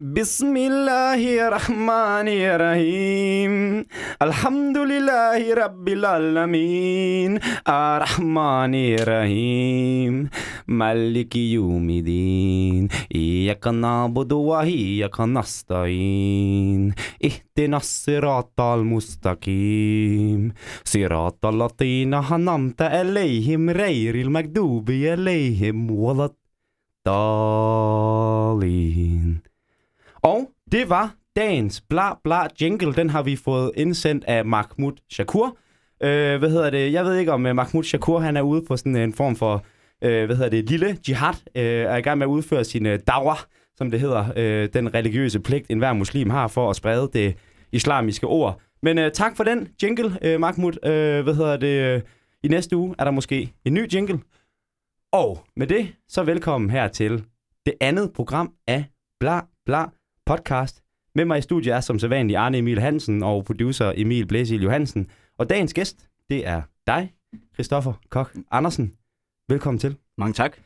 بسم الله الرحمن الرحيم الحمد لله رب العالمين الرحمن الرحيم مالك يوم الدين إياك نعبد وإياك نستعين اهدنا الصراط المستقيم صراط الذين أنعمت عليهم غير المكذوب عليهم ولا الضالين Og det var dagens bla bla jingle. Den har vi fået indsendt af Mahmoud Shakur. Øh, hvad hedder det? Jeg ved ikke, om uh, Mahmoud Shakur han er ude på sådan en form for, øh, hvad hedder det, lille jihad. Øh, er i gang med at udføre sin uh, dawah, som det hedder. Øh, den religiøse pligt, enhver muslim har for at sprede det islamiske ord. Men øh, tak for den jingle, øh, Mahmoud. Øh, hvad hedder det? Øh, I næste uge er der måske en ny jingle. Og med det, så velkommen her til det andet program af Bla Bla Podcast. Med mig i studiet er som sædvanlig Arne Emil Hansen og producer Emil Blæsil Johansen. Og dagens gæst, det er dig, Christoffer Kok Andersen. Velkommen til. Mange tak.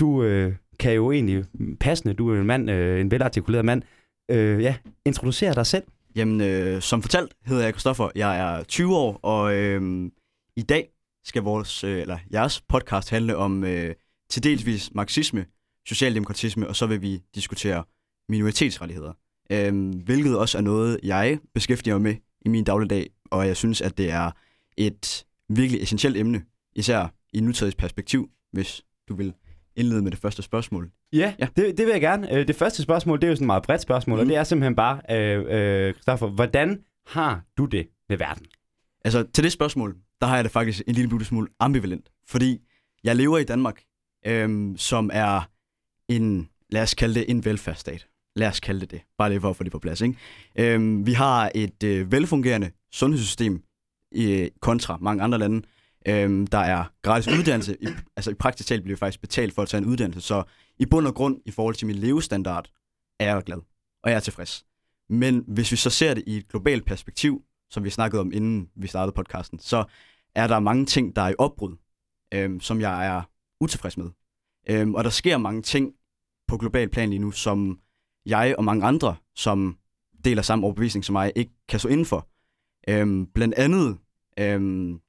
Du øh, kan jo egentlig passende, du er en mand, øh, en velartikuleret mand, øh, ja, introducere dig selv. Jamen, øh, som fortalt hedder jeg Kristoffer. Jeg er 20 år, og øh, i dag skal vores, øh, eller jeres podcast handle om øh, til delsvis marxisme, socialdemokratisme, og så vil vi diskutere minoritetsrettigheder. Øh, hvilket også er noget, jeg beskæftiger mig med i min dagligdag, og jeg synes, at det er et virkelig essentielt emne, især i nutidens perspektiv, hvis du vil indlede med det første spørgsmål. Ja, ja. Det, det vil jeg gerne. Øh, Det første spørgsmål, det er jo sådan et meget bredt spørgsmål, mm. og Mhm. det er simpelthen bare, øh, øh, Christoffer, hvordan har du det med verden? Altså, til det spørgsmål, der har jeg det faktisk en lille bitte smule ambivalent. Fordi jeg lever i Danmark, øhm, som er en, lad os kalde det en velfærdsstat. Lad os kalde det det. Bare lige for at få det på plads, ikke? Øhm, vi har et øh, velfungerende sundhedssystem i, kontra mange andre lande. Øhm, der er gratis uddannelse. I, altså i praktisk talt bliver vi faktisk betalt for at tage en uddannelse. Så i bund og grund, i forhold til min levestandard, er jeg glad. Og jeg er tilfreds. Men hvis vi så ser det i et globalt perspektiv, som vi snakkede om, inden vi startede podcasten, så er der mange ting, der er i opbrud, øhm, som jeg er utilfreds med. Øhm, og der sker mange ting på global plan lige nu, som jeg og mange andre, som deler samme overbevisning som mig, ikke kan stå indenfor. Øhm, blandt andet, øhm,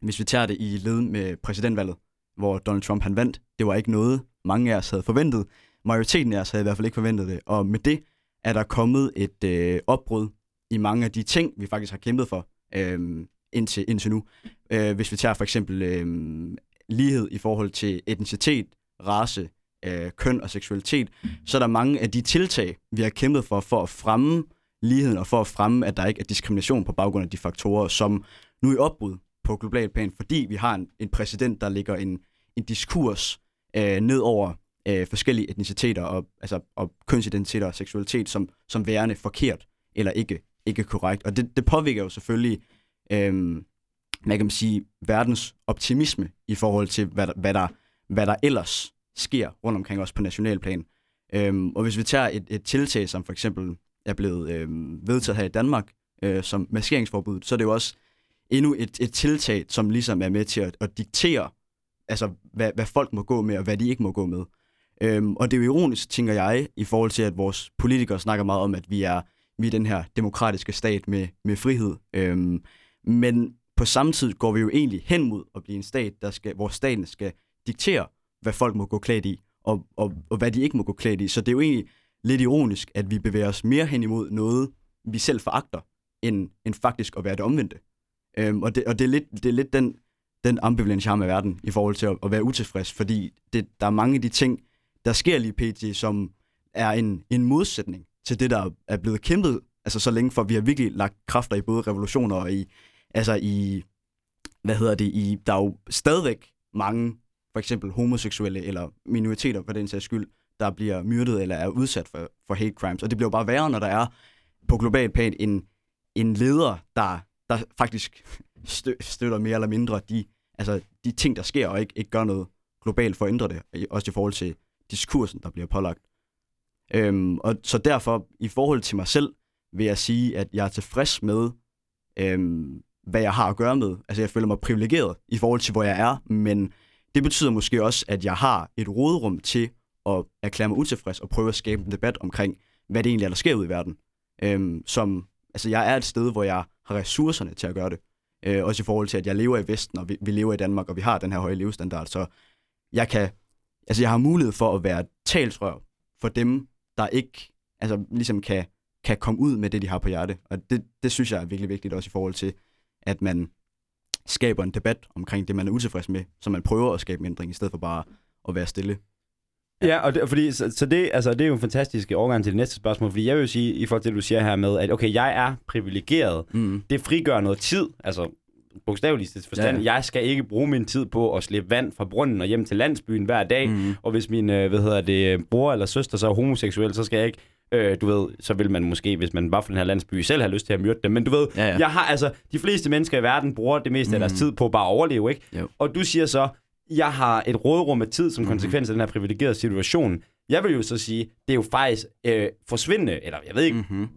hvis vi tager det i led med præsidentvalget, hvor Donald Trump han vandt, det var ikke noget, mange af os havde forventet. Majoriteten af os havde i hvert fald ikke forventet det. Og med det er der kommet et øh, opbrud i mange af de ting, vi faktisk har kæmpet for øh, indtil, indtil nu. Øh, hvis vi tager for eksempel øh, lighed i forhold til etnicitet, race, øh, køn og seksualitet, så er der mange af de tiltag, vi har kæmpet for, for at fremme ligheden og for at fremme, at der ikke er diskrimination på baggrund af de faktorer, som nu er i opbrud på global plan, fordi vi har en, en præsident, der ligger en, en diskurs øh, ned over øh, forskellige etniciteter og, altså, og kønsidentiteter og seksualitet som, som værende forkert eller ikke, ikke korrekt. Og det, det påvirker jo selvfølgelig, øh, hvad kan man sige, verdens optimisme i forhold til, hvad hvad der, hvad der ellers sker rundt omkring os på nationalplan. Øhm, og hvis vi tager et, et tiltag, som for eksempel er blevet øhm, vedtaget her i Danmark, øh, som maskeringsforbud, så er det jo også endnu et, et tiltag, som ligesom er med til at, at diktere, altså hvad, hvad folk må gå med, og hvad de ikke må gå med. Øhm, og det er jo ironisk, tænker jeg, i forhold til, at vores politikere snakker meget om, at vi er, vi er den her demokratiske stat med, med frihed. Øhm, men på samme tid går vi jo egentlig hen mod at blive en stat, der skal, hvor staten skal diktere, hvad folk må gå klædt i, og, og, og hvad de ikke må gå klædt i. Så det er jo egentlig lidt ironisk, at vi bevæger os mere hen imod noget, vi selv foragter, end, end faktisk at være det omvendte. Øhm, og det, og det, er lidt, det er lidt den, den ambivalens, charme af verden, i forhold til at, at være utilfreds, fordi det, der er mange af de ting, der sker lige pt., som er en, en modsætning til det, der er blevet kæmpet, altså så længe for, vi har virkelig lagt kræfter i både revolutioner og i, altså i, hvad hedder det, i, der er jo stadigvæk mange, for eksempel homoseksuelle eller minoriteter for den sags skyld, der bliver myrdet eller er udsat for, for hate crimes. Og det bliver jo bare værre, når der er på global plan en, en leder, der, der faktisk stø, støtter mere eller mindre de, altså de ting, der sker, og ikke, ikke gør noget globalt for at ændre det, også i forhold til diskursen, der bliver pålagt. Øhm, og så derfor, i forhold til mig selv, vil jeg sige, at jeg er tilfreds med, øhm, hvad jeg har at gøre med. Altså, jeg føler mig privilegeret i forhold til, hvor jeg er, men det betyder måske også, at jeg har et rådrum til at erklære mig utilfreds og prøve at skabe en debat omkring, hvad det egentlig er, der sker ud i verden. Øhm, som, altså jeg er et sted, hvor jeg har ressourcerne til at gøre det. Øh, også i forhold til, at jeg lever i Vesten, og vi, vi lever i Danmark, og vi har den her høje levestandard. Så jeg kan, altså jeg har mulighed for at være talsrør for dem, der ikke altså, ligesom kan, kan komme ud med det, de har på hjerte. Og det, det synes jeg er virkelig vigtigt også i forhold til, at man skaber en debat omkring det, man er utilfreds med, så man prøver at skabe en ændring, i stedet for bare at være stille. Ja, og det, fordi, så, så det, altså, det er jo en fantastisk overgang til det næste spørgsmål, fordi jeg vil sige, i forhold til det, du siger her med, at okay, jeg er privilegeret, Mm. det frigør noget tid, altså bogstaveligt forstand, Ja, ja. jeg skal ikke bruge min tid på at slippe vand fra brunden og hjem til landsbyen hver dag, Mm. og hvis min, øh, hvad hedder det, bror eller søster så er homoseksuel, så skal jeg ikke, øh, du ved, så vil man måske, hvis man var fra den her landsby, selv have lyst til at myrde dem, men du ved, Ja, ja. jeg har altså, de fleste mennesker i verden bruger det meste af deres Mm. tid på bare at overleve, ikke? Jo. Og du siger så, jeg har et råderum af tid som Mhm. konsekvens af den her privilegerede situation. Jeg vil jo så sige, det er jo faktisk øh, forsvindende, eller jeg ved ikke, Mm-hmm.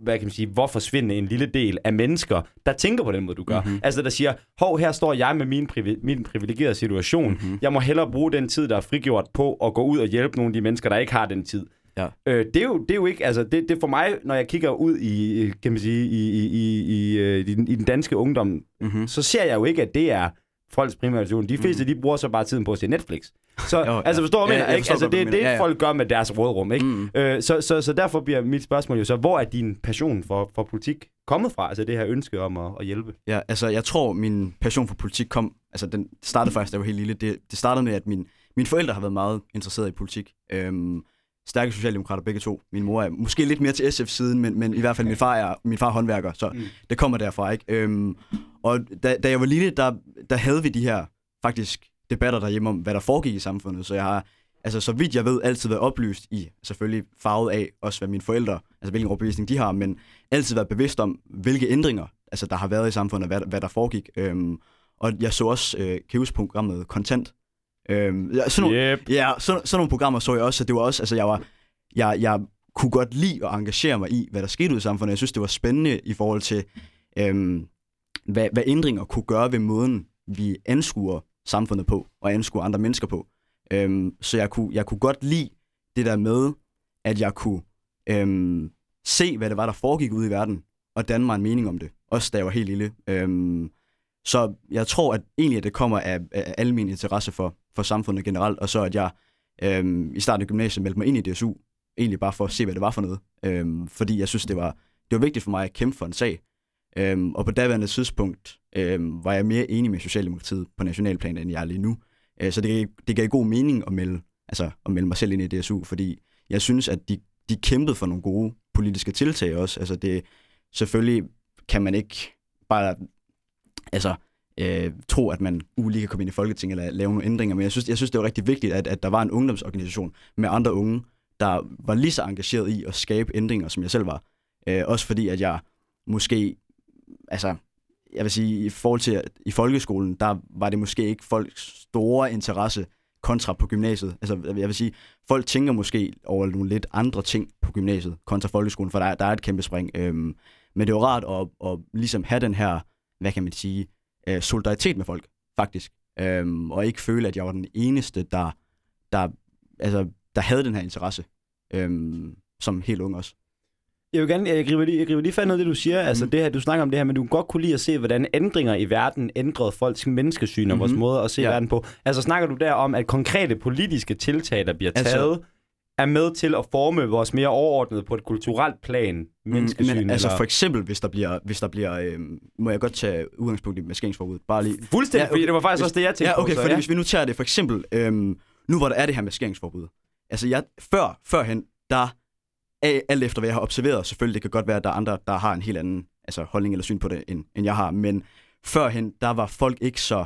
hvad kan man sige, hvor forsvindende en lille del af mennesker, der tænker på den måde, du gør. Mhm. Mm-hmm. Altså, der siger, hov, her står jeg med min, privi- min privilegerede situation. Mhm. Mm-hmm. Jeg må hellere bruge den tid, der er frigjort på at gå ud og hjælpe nogle af de mennesker, der ikke har den tid. Ja. Øh, det, er jo, det er jo ikke, altså, det, det for mig, når jeg kigger ud i, kan man sige, i, i, i, i, øh, i, den, i den danske ungdom, Mm-hmm. så ser jeg jo ikke, at det er folks primære situation. De fleste, mm. de bruger så bare tiden på at se Netflix. Så, Jo, ja. altså, forstår du, Ja, mener? jeg ikke? forstår Altså, det er det. Ja, ja. folk gør med deres rådrum, ikke? Mm. Øh, så, så, så derfor bliver mit spørgsmål jo så, hvor er din passion for, for politik kommet fra? Altså det her ønske om at, at hjælpe. Ja, altså jeg tror, min passion for politik kom, altså den startede faktisk, da jeg var helt lille. Det, det startede med, at min, mine forældre har været meget interesserede i politik. Øhm, stærke socialdemokrater begge to. Min mor er måske lidt mere til SF-siden, men, men i hvert fald min far er, min far er håndværker, så Mm. det kommer derfra, ikke? Øhm, og da, da jeg var lille, der, der havde vi de her faktisk debatter derhjemme om, hvad der foregik i samfundet, så jeg har, altså så vidt jeg ved, altid været oplyst i, selvfølgelig farvet af også, hvad mine forældre, altså hvilken overbevisning de har, men altid været bevidst om, hvilke ændringer, altså der har været i samfundet, hvad, hvad der foregik. Øhm, og jeg så også øh, Kævs-programmet Content. Øhm, ja, sådan, nogle, Yep. ja, sådan, sådan nogle programmer så jeg også, så det var også, altså jeg var, jeg, jeg kunne godt lide at engagere mig i, hvad der skete ud i samfundet. Jeg synes, det var spændende i forhold til, øhm, hvad, hvad ændringer kunne gøre ved måden, vi anskuer samfundet på, og anskuer andre mennesker på. Øhm, så jeg kunne, jeg kunne godt lide det der med, at jeg kunne øhm, se, hvad det var, der foregik ude i verden, og danne mig en mening om det. Også da jeg var helt lille. Øhm, så jeg tror at egentlig, at det kommer af, af alle interesse for, for samfundet generelt, og så at jeg øhm, i starten af gymnasiet meldte mig ind i DSU, egentlig bare for at se, hvad det var for noget. Øhm, fordi jeg synes, det var, det var vigtigt for mig at kæmpe for en sag. Øhm, og på daværende tidspunkt øhm, var jeg mere enig med Socialdemokratiet på nationalplan, end jeg er lige nu. Øh, så det, det gav god mening at melde, altså, at melde mig selv ind i DSU, fordi jeg synes, at de, de kæmpede for nogle gode politiske tiltag også. Altså det, selvfølgelig kan man ikke bare altså, øh, tro, at man ulige kan komme ind i Folketinget eller lave nogle ændringer, men jeg synes, jeg synes det var rigtig vigtigt, at, at der var en ungdomsorganisation med andre unge, der var lige så engageret i at skabe ændringer, som jeg selv var. Øh, også fordi, at jeg måske, altså, jeg vil sige, i forhold til at i folkeskolen, der var det måske ikke folks store interesse kontra på gymnasiet. Altså, jeg vil sige, folk tænker måske over nogle lidt andre ting på gymnasiet kontra folkeskolen, for der der er et kæmpe spring. Øhm, men det var rart at, at ligesom have den her, hvad kan man sige, øh, solidaritet med folk, faktisk. Øhm, og ikke føle, at jeg var den eneste, der, der, altså, der havde den her interesse, øhm, som helt ung også. Jeg vil gerne, jeg griber lige, jeg griber lige fat ned det, du siger. Mm. Altså Mhm. det her, du snakker om det her, men du kan godt kunne lide at se, hvordan ændringer i verden ændrede folks menneskesyn og vores Mhm. måde at se Ja. verden på. Altså snakker du der om, at konkrete politiske tiltag, der bliver Altså- taget, er med til at forme vores mere overordnede på et kulturelt plan menneskesyn? Men altså for eksempel, hvis der bliver, hvis der bliver øhm, må jeg godt tage udgangspunkt i maskeringsforbuddet, bare lige. Fuldstændig, Ja, okay. fordi det var faktisk Hvis- også det, jeg tænkte Ja, okay, på. så, fordi ja. hvis vi nu tager det for eksempel, øhm, nu hvor der er det her maskeringsforbud. Altså jeg, før, førhen, der, alt efter hvad jeg har observeret, selvfølgelig, det kan godt være, at der er andre, der har en helt anden altså, holdning eller syn på det, end, end jeg har, men førhen, der var folk ikke så,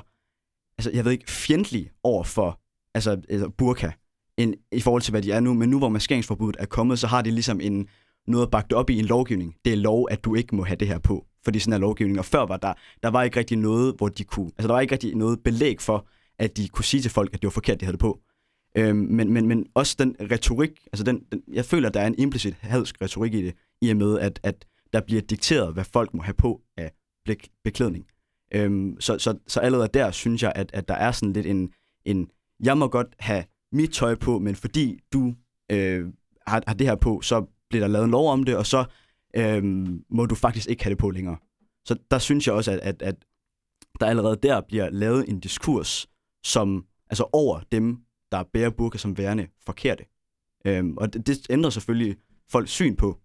altså jeg ved ikke, fjendtlige over for altså, altså burka, end, i forhold til, hvad de er nu. Men nu hvor maskeringsforbuddet er kommet, så har de ligesom en, noget bagt op i en lovgivning. Det er lov, at du ikke må have det her på, fordi sådan er lovgivning. Og før var der, der var ikke rigtig noget, hvor de kunne, altså der var ikke rigtig noget belæg for, at de kunne sige til folk, at det var forkert, de havde det på. Øhm, men, men, men også den retorik, altså den, den, jeg føler, at der er en implicit hadsk retorik i det, i og med, at, at der bliver dikteret, hvad folk må have på af beklædning. Øhm, så, så, så allerede der synes jeg, at, at der er sådan lidt en, en, jeg må godt have mit tøj på, men fordi du øh, har, har det her på, så bliver der lavet en lov om det, og så øh, må du faktisk ikke have det på længere. Så der synes jeg også, at, at, at der allerede der bliver lavet en diskurs, som altså over dem, der bærer burka som værende forkerte. Øhm, og det, det ændrer selvfølgelig folks syn på,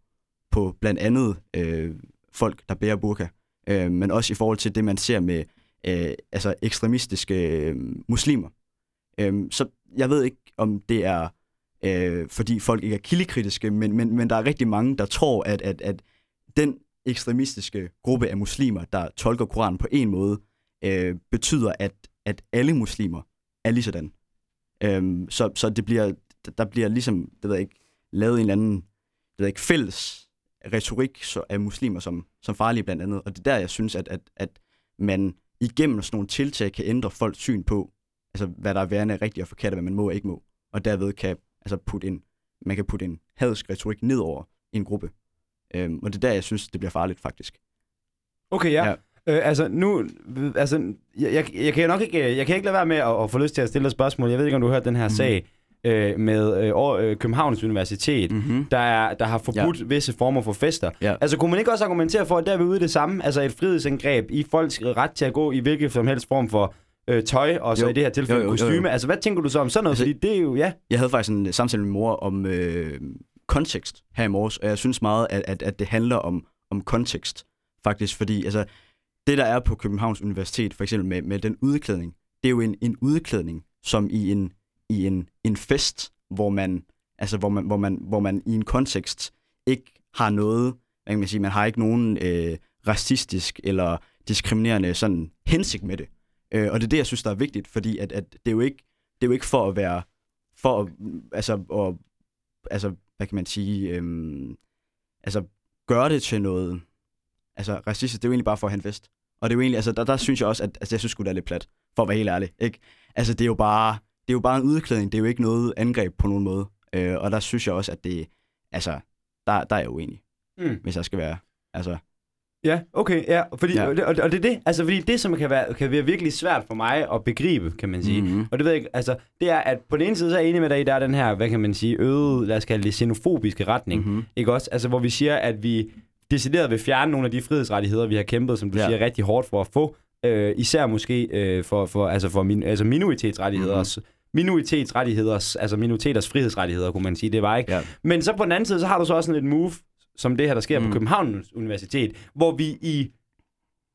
på blandt andet øh, folk, der bærer burka, øh, men også i forhold til det, man ser med øh, altså ekstremistiske øh, muslimer. Øh, så jeg ved ikke, om det er, øh, fordi folk ikke er kildekritiske, men, men, men der er rigtig mange, der tror, at, at, at den ekstremistiske gruppe af muslimer, der tolker Koranen på en måde, øh, betyder, at, at alle muslimer er lige sådan. Øh, så, så det bliver, der bliver ligesom, det ved jeg ikke, lavet en eller anden, det ved jeg ikke, fælles retorik så, af muslimer som, som farlige blandt andet. Og det er der, jeg synes, at, at, at man igennem sådan nogle tiltag kan ændre folks syn på, altså hvad der er værende rigtigt og forkert, og hvad man må og ikke må. Og derved kan altså putte en, man kan putte en hadsk retorik ned over en gruppe. Øhm, og det er der, jeg synes, det bliver farligt faktisk. Okay, ja. ja. Øh, altså nu, altså, jeg, jeg, jeg kan nok ikke, jeg kan ikke lade være med at, at få lyst til at stille dig spørgsmål. Jeg ved ikke, om du har hørt den her mm. sag øh, med øh, øh, Københavns Universitet, mm-hmm. der, er, der har forbudt ja. visse former for fester. Ja. Altså kunne man ikke også argumentere for, at der er vi ude i det samme, altså et frihedsindgreb i folks ret til at gå i hvilket som helst form for øh, tøj, og så jo. i det her tilfælde jo, jo, kostyme. Jo, jo. Altså hvad tænker du så om sådan noget? Altså, Fordi det er jo, ja. Jeg havde faktisk en samtale med min mor om øh, kontekst her i morges, og jeg synes meget, at, at, at det handler om, om kontekst, faktisk, fordi altså, det, der er på Københavns Universitet, for eksempel med, med den udklædning, det er jo en, en udklædning, som i en i en, en fest, hvor man, altså hvor man, hvor man, hvor man i en kontekst ikke har noget, hvad kan man sige, man har ikke nogen øh, racistisk eller diskriminerende sådan hensigt med det. Øh, og det er det, jeg synes, der er vigtigt, fordi at, at det, er jo ikke, det er jo ikke for at være, for at, altså, at, altså, hvad kan man sige, øhm, altså gøre det til noget, altså racistisk, det er jo egentlig bare for at have en fest. Og det er jo egentlig, altså der, der synes jeg også, at altså, jeg synes det er lidt plat, for at være helt ærlig. Ikke? Altså det er jo bare, det er jo bare en udklædning, det er jo ikke noget angreb på nogen måde. Øh, og der synes jeg også, at det, altså, der, der er jeg uenig, mm. hvis jeg skal være, altså... Ja, okay, ja, fordi, ja. Og, det, og det er det, altså fordi det, som kan være, kan være virkelig svært for mig at begribe, kan man sige, mm-hmm. og det ved jeg ikke, altså, det er, at på den ene side, så er jeg enig med dig, der er den her, hvad kan man sige, øget, lad os kalde det, xenofobiske retning, mm-hmm. ikke også? Altså, hvor vi siger, at vi decideret vil fjerne nogle af de frihedsrettigheder, vi har kæmpet, som du ja. siger, rigtig hårdt for at få, øh, især måske øh, for, for, altså for min, altså minoritetsrettigheder, mm-hmm minoritetsrettigheder, altså minoriteters frihedsrettigheder, kunne man sige, det var ikke. Ja. Men så på den anden side, så har du så også sådan et move, som det her, der sker mm. på Københavns Universitet, hvor vi i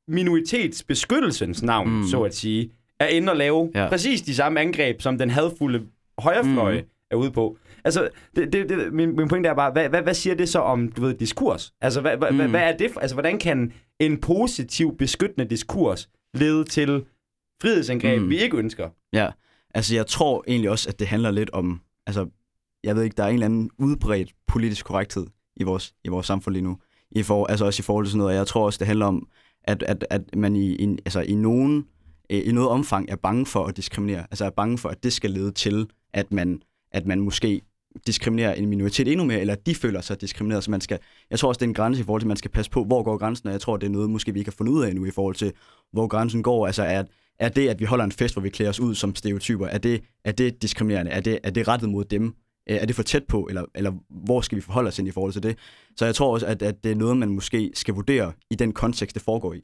minoritetsbeskyttelsens navn, mm. så at sige, er inde og lave ja. præcis de samme angreb, som den hadfulde højrefløj mm. er ude på. Altså, det, det, det, min, min pointe er bare, hvad, hvad, hvad siger det så om, du ved, diskurs? Altså, hvad, mm. hvad, hvad er det for, altså, hvordan kan en positiv, beskyttende diskurs lede til frihedsangreb, mm. vi ikke ønsker? Ja, Altså, jeg tror egentlig også, at det handler lidt om, altså, jeg ved ikke, der er en eller anden udbredt politisk korrekthed i vores, i vores samfund lige nu. I for, altså også i forhold til sådan noget. Og jeg tror også, det handler om, at, at, at man i, i, altså i, nogen, i noget omfang er bange for at diskriminere. Altså er bange for, at det skal lede til, at man, at man måske diskriminerer en minoritet endnu mere, eller at de føler sig diskrimineret. Så man skal, jeg tror også, det er en grænse i forhold til, at man skal passe på, hvor går grænsen, og jeg tror, det er noget, måske vi ikke har fundet ud af nu i forhold til, hvor grænsen går. Altså, at, er det, at vi holder en fest, hvor vi klæder os ud som stereotyper, er det, er det diskriminerende? Er det, er det rettet mod dem? Øh, er det for tæt på, eller, eller hvor skal vi forholde os ind i forhold til det? Så jeg tror også, at, at det er noget, man måske skal vurdere i den kontekst, det foregår i.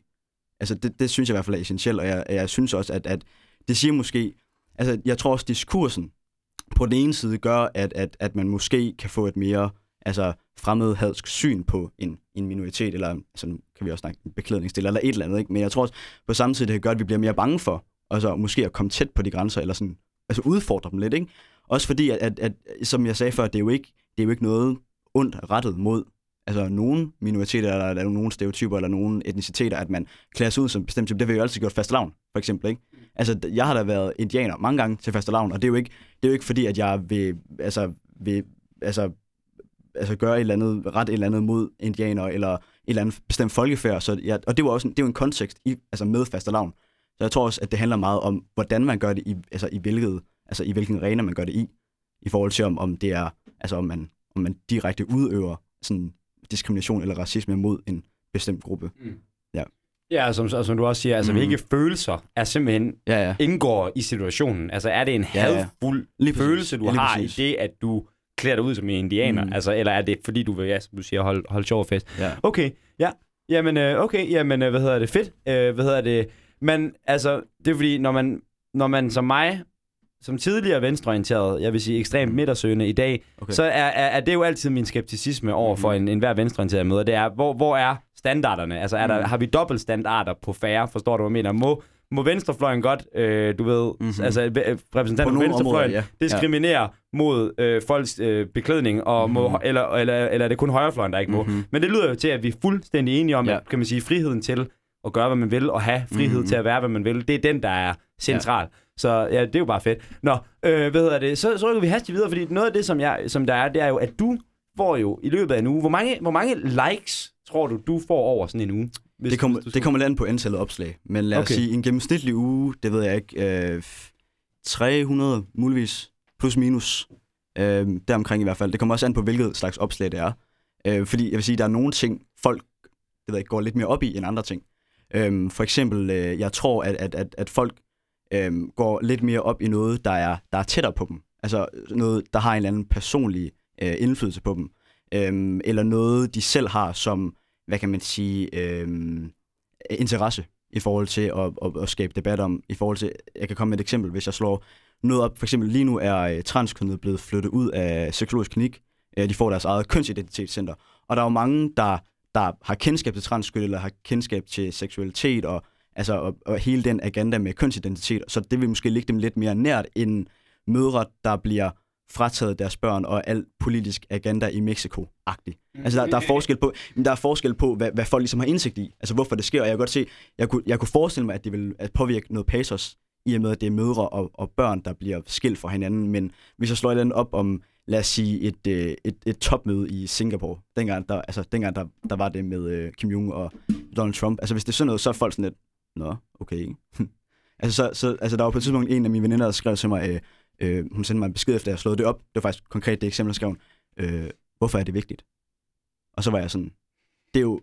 Altså, det, det synes jeg i hvert fald er essentielt, og jeg, jeg synes også, at, at det siger måske... Altså, jeg tror også, diskursen på den ene side gør, at, at, at man måske kan få et mere altså fremmedhadsk syn på en, en minoritet, eller altså, kan vi også snakke beklædningsstil, eller et eller andet. Ikke? Men jeg tror også, på samme tid, det kan gøre, at vi bliver mere bange for, altså måske at komme tæt på de grænser, eller sådan, altså udfordre dem lidt. Ikke? Også fordi, at, at, at, som jeg sagde før, det er jo ikke, det er jo ikke noget ondt rettet mod altså nogen minoriteter, eller, eller nogen stereotyper, eller nogen etniciteter, at man klæder sig ud som bestemt type. Det har vi jo altid gjort fastelavn, for eksempel. Ikke? Altså, jeg har da været indianer mange gange til fastelavn, og det er jo ikke, det er jo ikke fordi, at jeg vil, altså, vil altså, altså gøre et eller andet, ret et eller andet mod indianer eller et eller andet bestemt folkefærd. Så ja, og det var også en, det er jo en kontekst i, altså med fastelavn. Så jeg tror også, at det handler meget om, hvordan man gør det, i, altså i, hvilket, altså i hvilken arena man gør det i, i forhold til, om, om det er, altså om man, om man direkte udøver sådan diskrimination eller racisme mod en bestemt gruppe. Mm. Ja. Ja, som, som du også siger, altså mm. hvilke følelser er simpelthen ja, ja. indgår i situationen. Altså er det en hadfuld ja, ja. følelse, du ja, har præcis. i det, at du klæder dig ud som en indianer? Mm. Mm. Altså, eller er det fordi, du vil, ja, som du siger, holde hold sjov fest? Ja. Okay, ja. Jamen, øh, okay, jamen, øh, hvad hedder det? Fedt. Øh, hvad hedder det? Men altså, det er fordi, når man, når man som mig, som tidligere venstreorienteret, jeg vil sige ekstremt midtersøgende i dag, Okay. så er, er, er det jo altid min skepticisme over for en, en hver venstreorienteret møder. Det er, hvor, hvor er standarderne? Altså, er der, Mm. har vi dobbeltstandarder på færre? Forstår du, hvad jeg mener? Må, må venstrefløjen godt, øh, du ved, Mhm. mm-hmm. altså øh, repræsentanter På venstrefløjen, områder, ja. diskriminere ja. mod øh, folks øh, beklædning, og Mhm. mm-hmm. må, eller, eller, eller er det kun højrefløjen, der ikke må? Mhm. Men det lyder jo til, at vi er fuldstændig enige om, Ja. at, kan man sige, friheden til at gøre, hvad man vil, og have frihed Mhm. mm-hmm. til at være, hvad man vil, det er den, der er central. Ja. Så ja, det er jo bare fedt. Nå, øh, hvad hedder det? Så, så rykker vi hastigt videre, fordi noget af det, som, jeg, som der er, det er jo, at du får jo i løbet af en uge, hvor mange, hvor mange likes tror du, du får over sådan en uge? Hvis, Det kommer, det kommer an på antallet opslag. Men lad os Okay. sige, en gennemsnitlig uge, det ved jeg ikke, øh, 300 muligvis, plus minus, øh, deromkring i hvert fald. Det kommer også an på, hvilket slags opslag det er. Øh, fordi jeg vil sige, der er nogle ting, folk det ved jeg, ikke, går lidt mere op i end andre ting. Øh, for eksempel, øh, jeg tror, at, at, at, at folk øhm, går lidt mere op i noget, der er, der er tættere på dem. Altså noget, der har en eller anden personlig øh, indflydelse på dem. Øhm, eller noget, de selv har som, hvad kan man sige, øhm, interesse i forhold til at, at, at skabe debat om. I forhold til, jeg kan komme med et eksempel, hvis jeg slår noget op. For eksempel lige nu er øh, transkønnet blevet flyttet ud af seksologisk klinik. Øh, de får deres eget kønsidentitetscenter. Og der er jo mange, der, der har kendskab til transkøn, eller har kendskab til seksualitet, og, altså, og, og hele den agenda med kønsidentitet. Så det vil måske ligge dem lidt mere nært, end mødre, der bliver frataget deres børn og al politisk agenda i Mexico-agtig. Altså, der, der, er forskel på, men der er forskel på, hvad, hvad folk ligesom har indsigt i. Altså, hvorfor det sker. Og jeg kan godt se, jeg kunne, jeg kunne forestille mig, at det vil at påvirke noget pasos, i og med, at det er mødre og, og børn, der bliver skilt fra hinanden. Men hvis jeg slår et eller andet op om, lad os sige, et, øh, et, et topmøde i Singapore, dengang der, altså, dengang der, der var det med øh, Kim Jong og Donald Trump. Altså, hvis det er sådan noget, så er folk sådan lidt, nå, okay. altså, så, så, altså, der var på et tidspunkt en af mine veninder, der skrev til mig, øh, øh, hun sendte mig en besked efter, at jeg slåede det op. Det var faktisk konkret det eksempel, der skrev hun, øh, hvorfor er det vigtigt? Og så var jeg sådan, det er jo,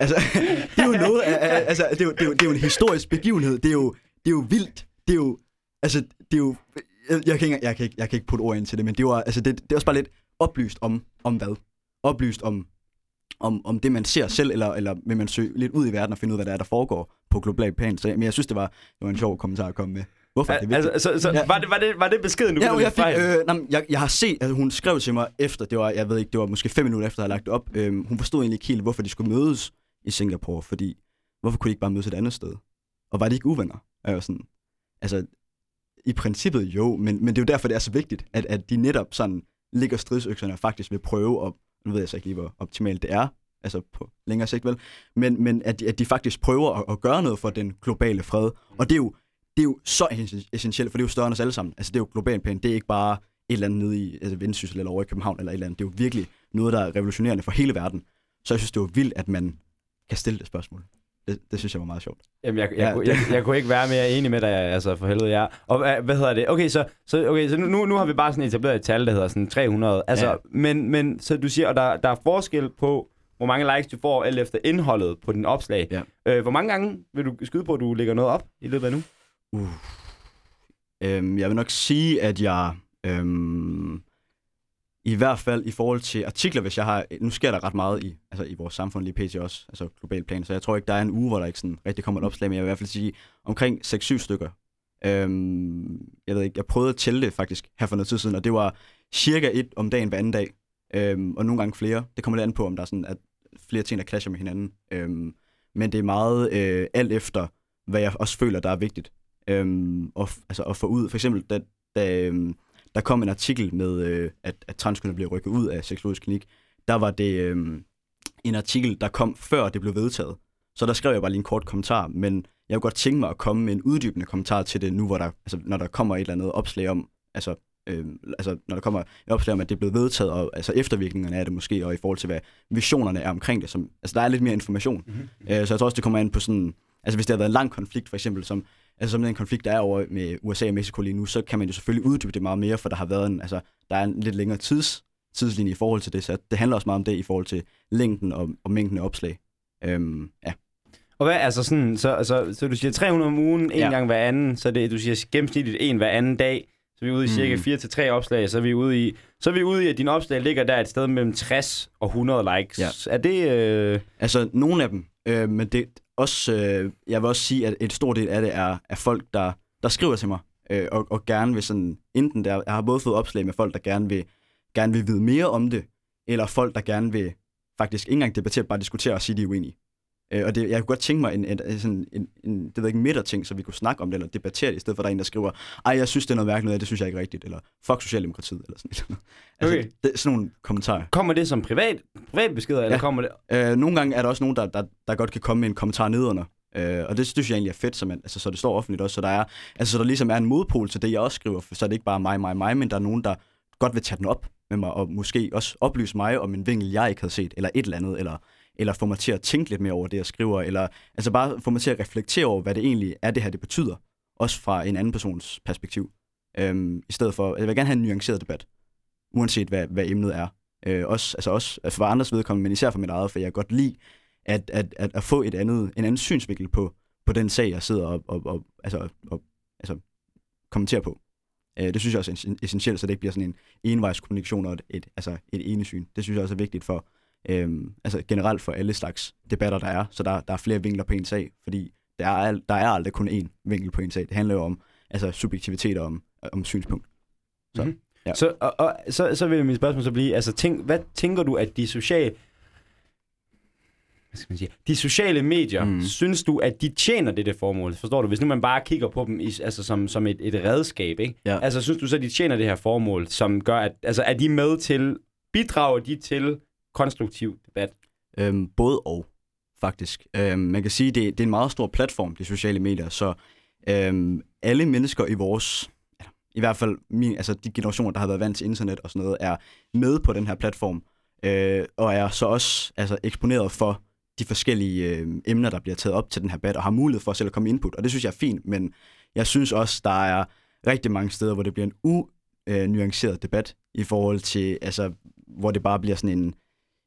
altså, det er jo noget altså, det er jo, det, er jo, det er jo en historisk begivenhed. Det er jo, det er jo vildt. Det er jo, altså, det er jo, jeg, jeg, kan, ikke, jeg, kan, ikke, jeg kan ikke putte ord ind til det, men det var, altså, det, det er også bare lidt oplyst om, om hvad? Oplyst om, om, om det, man ser selv, eller, eller vil man søge lidt ud i verden og finde ud af, hvad der er, der foregår på global plan. Så, men jeg synes, det var, det var en sjov kommentar at komme med. Hvorfor er det vigtigt? Altså, så, Ja. var, det, var, det, var det beskeden, du Ja, jeg, fik, øh, nej, jeg, jeg har set, altså hun skrev til mig efter, det var, jeg ved ikke, det var måske fem minutter efter, jeg havde lagt det op. Øhm, hun forstod egentlig ikke helt, hvorfor de skulle mødes i Singapore, fordi hvorfor kunne de ikke bare mødes et andet sted? Og var de ikke uvenner? Jeg var sådan, altså, i princippet jo, men, men det er jo derfor, det er så vigtigt, at, at de netop sådan ligger stridsøkserne og faktisk vil prøve at, nu ved jeg så ikke lige, hvor optimalt det er, altså på længere sigt vel, men, men at, de, at de faktisk prøver at, at gøre noget for den globale fred. Og det er jo, det er jo så essentielt, for det er jo større end os alle sammen. Altså det er jo globalt plan, det er ikke bare et eller andet nede i altså Vendsyssel eller over i København eller et eller andet. Det er jo virkelig noget, der er revolutionerende for hele verden. Så jeg synes, det er jo vildt, at man kan stille det spørgsmål. Det, det synes jeg var meget sjovt. Jamen, jeg, jeg, Ja, det- jeg, jeg kunne ikke være mere enig med dig, altså for helvede, ja. Og hvad, hvad hedder det? Okay, så, så, okay, så nu, nu har vi bare sådan etableret et tal, der hedder sådan 300. Altså, Ja. men, men så du siger, og der, der er forskel på, hvor mange likes du får, alt efter indholdet på din opslag. Ja. Øh, hvor mange gange vil du skyde på, at du lægger noget op i løbet af nu? Uh. Øhm, jeg vil nok sige, at jeg øhm, i hvert fald i forhold til artikler, hvis jeg har... Nu sker der ret meget i, altså i vores samfund lige pt. også, altså global plan, så jeg tror ikke, der er en uge, hvor der ikke sådan rigtig kommer et opslag, men jeg vil i hvert fald sige omkring 6-7 stykker. Øhm, jeg ved ikke, jeg prøvede at tælle det faktisk her for noget tid siden, og det var cirka et om dagen hver anden dag, øhm, og nogle gange flere. Det kommer lidt an på, om der er sådan, at flere ting, der clasher med hinanden. Øhm, men det er meget øh, alt efter, hvad jeg også føler, der er vigtigt øhm, og, altså at få ud. For eksempel, da, da øhm, der kom en artikel med, øh, at, at transkønnet bliver rykket ud af seksologisk klinik, der var det øhm, en artikel, der kom før det blev vedtaget. Så der skrev jeg bare lige en kort kommentar, men jeg kunne godt tænke mig at komme med en uddybende kommentar til det nu, hvor der, altså, når der kommer et eller andet opslag om, altså, øhm, altså når der kommer et opslag om, at det er blevet vedtaget, og altså eftervirkningerne af det måske, og i forhold til, hvad visionerne er omkring det. Som, altså der er lidt mere information. Mhm. Øh, så jeg tror også, det kommer an på sådan, altså hvis det har været en lang konflikt, for eksempel, som, altså som den konflikt, der er over med USA og Mexico lige nu, så kan man jo selvfølgelig uddybe det meget mere, for der har været en, altså, der er en lidt længere tids, tidslinje i forhold til det, så det handler også meget om det i forhold til længden og, og mængden af opslag. Øhm, ja. Og hvad, altså sådan, så, så, så du siger 300 om ugen, en Ja. gang hver anden, så det, du siger gennemsnitligt en hver anden dag. Så Så er vi ude i cirka Mm. 4 til 3 opslag, så er vi ude i, så er vi ude i, at dine opslag ligger der et sted mellem 60 og 100 likes. Ja. Er det... Øh... Altså, nogle af dem. Øh, men det også, øh, jeg vil også sige, at et stort del af det er, er folk, der, der skriver til mig, øh, og, og gerne vil sådan, enten der, jeg har både fået opslag med folk, der gerne vil, gerne vil vide mere om det, eller folk, der gerne vil faktisk ikke engang debattere, bare diskutere og sige, de er uenige. Øh, og det, jeg kunne godt tænke mig en, en, en, sådan en, en det ved ikke, midterting, så vi kunne snakke om det, eller debattere det, i stedet for at der er en, der skriver, ej, jeg synes, det er noget mærkeligt, noget af det synes jeg ikke rigtigt, eller fuck Socialdemokratiet, eller sådan noget. Altså, Okay. det, sådan nogle kommentarer. Kommer det som privat, privat beskeder, eller Ja. kommer det... Øh, nogle gange er der også nogen, der, der, der godt kan komme med en kommentar nedenunder. Øh, og det synes jeg egentlig er fedt, så, man, altså, så det står offentligt også. Så der, er, altså, så der ligesom er en modpol til det, jeg også skriver. Så er det ikke bare mig, mig, mig, men der er nogen, der godt vil tage den op med mig, og måske også oplyse mig om en vinkel, jeg ikke havde set, eller et eller andet, eller, eller få mig til at tænke lidt mere over det, jeg skriver, eller altså bare få mig til at reflektere over, hvad det egentlig er, det her det betyder, også fra en anden persons perspektiv. Øhm, I stedet for, jeg vil gerne have en nuanceret debat, uanset hvad, hvad emnet er. Øh, også, altså også altså for andres vedkommende, men især for mit eget, for jeg kan godt lide at, at, at, at få et andet, en anden synsvinkel på, på den sag, jeg sidder og, og, og, altså, og altså, kommenterer på. Øh, det synes jeg også er essentielt, så det ikke bliver sådan en envejskommunikation og et, et, altså et enesyn. Det synes jeg også er vigtigt for, øhm, altså generelt for alle slags debatter, der er. Så der, der er flere vinkler på en sag, fordi der er, der er aldrig kun én vinkel på en sag. Det handler jo om altså, subjektivitet og om, om synspunkt. Så, Mhm. ja. Så, og, og, så, så vil mit spørgsmål så blive, altså tænk, hvad tænker du, at de sociale, hvad skal man sige, de sociale medier, mm. synes du, at de tjener det, det formål? Forstår du? Hvis nu man bare kigger på dem i, altså som, som et, et redskab, ikke? Ja. Altså synes du så, at de tjener det her formål, som gør, at, altså er de med til, bidrager de til konstruktiv debat? Øhm, både og, faktisk. Øhm, man kan sige, det, det er en meget stor platform, de sociale medier, så øhm, alle mennesker i vores, i hvert fald min, altså de generationer, der har været vant til internet og sådan noget, er med på den her platform, øh, og er så også altså, eksponeret for de forskellige øh, emner, der bliver taget op til den her debat, og har mulighed for selv at komme input, og det synes jeg er fint, men jeg synes også, der er rigtig mange steder, hvor det bliver en unuanceret øh, debat i forhold til, altså, hvor det bare bliver sådan en,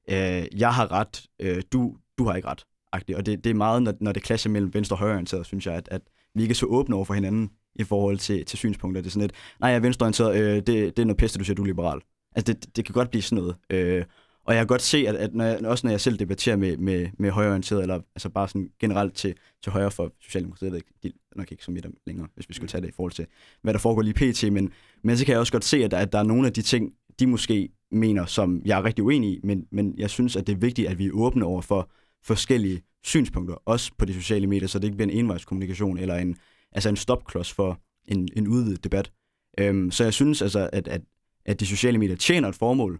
øh, jeg har ret, øh, du, du har ikke ret. -agtigt. Og det, det er meget, når, når det clasher mellem venstre og højreorienteret, synes jeg, at, at vi ikke er så åbne over for hinanden i forhold til, til synspunkter. Det er sådan lidt, nej, jeg er venstreorienteret, øh, det, det er noget pisse, du siger, du er liberal. Altså, det, det kan godt blive sådan noget. Øh, og jeg kan godt se, at, at når jeg, også når jeg selv debatterer med, med, med højreorienteret, eller altså bare sådan generelt til, til højre for Socialdemokratiet, jeg ved ikke, de er nok ikke så midt længere, hvis vi skulle tage det i forhold til, hvad der foregår lige pt. Men, men så kan jeg også godt se, at der, at der er nogle af de ting, de måske mener, som jeg er rigtig uenig i, men, men jeg synes, at det er vigtigt, at vi er åbne over for forskellige synspunkter, også på de sociale medier, så det ikke bliver en envejskommunikation eller en, altså en stopklods for en, en udvidet debat. Øhm, så jeg synes altså, at, at, at de sociale medier tjener et formål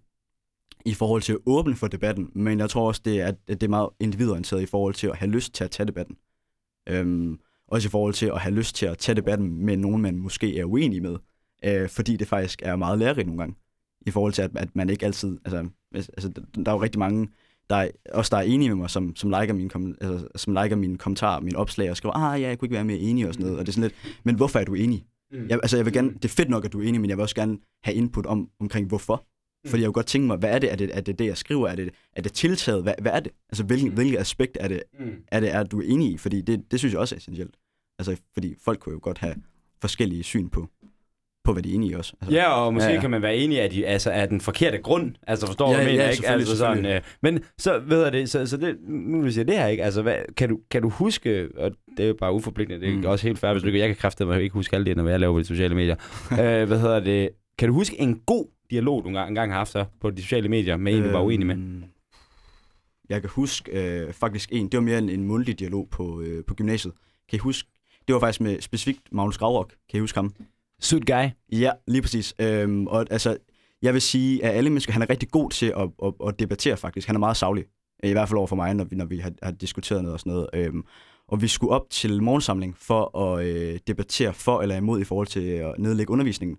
i forhold til at åbne for debatten, men jeg tror også, det er, at det er meget individorienteret i forhold til at have lyst til at tage debatten. Øhm, også i forhold til at have lyst til at tage debatten med nogen, man måske er uenig med, øh, fordi det faktisk er meget lærerigt nogle gange, i forhold til, at, at man ikke altid, altså, altså der er jo rigtig mange, der er, også der er enige med mig, som, som, liker mine, kom, altså, som liker mine kommentarer, mine opslag, og skriver, ah ja, jeg kunne ikke være mere enig og sådan noget, og det er sådan lidt, men hvorfor er du enig? Mm. Jeg, altså, jeg vil gerne, det er fedt nok, at du er enig, men jeg vil også gerne have input om, omkring hvorfor. Mm. Fordi jeg vil godt tænke mig, hvad er det? Er det, er det, det jeg skriver? Er det, er det tiltaget? Hvad, hvad er det? Altså, hvilken, hvilket aspekt er det, Mm. er det, er du er enig i? Fordi det, det synes jeg også er essentielt. Altså, fordi folk kunne jo godt have forskellige syn på, på hvad de er enige i også. Altså, Ja, og måske Ja, ja, kan man være enig, at de altså, er den forkerte grund. Altså forstår du, Ja, jeg mener, ja, ikke? Altså, sådan, øh, men så ved jeg det, så, så det, nu vil jeg sige det her, ikke? Altså, hvad, kan, du, kan du huske, og det er jo bare uforpligtende, det er Mm. også helt fair, hvis du ikke, jeg kan kræfte mig ikke huske alt det, når jeg laver på de sociale medier. øh, hvad hedder det, kan du huske en god dialog, du engang, engang har haft så på de sociale medier, med en, du var uenig med? Øhm, Jeg kan huske øh, faktisk en, det var mere en, en mundtlig dialog på, øh, på gymnasiet. Kan I huske? Det var faktisk med specifikt Magnus Gravrock. Kan I huske ham? Sødt guy. Ja, lige præcis. Øhm, og altså, jeg vil sige, at alle mennesker, han er rigtig god til at, at, at debattere faktisk. Han er meget savlig. I hvert fald over for mig, når vi, når vi har, har diskuteret noget og sådan noget. Øhm, og vi skulle op til morgensamling for at øh, debattere for eller imod i forhold til at nedlægge undervisningen.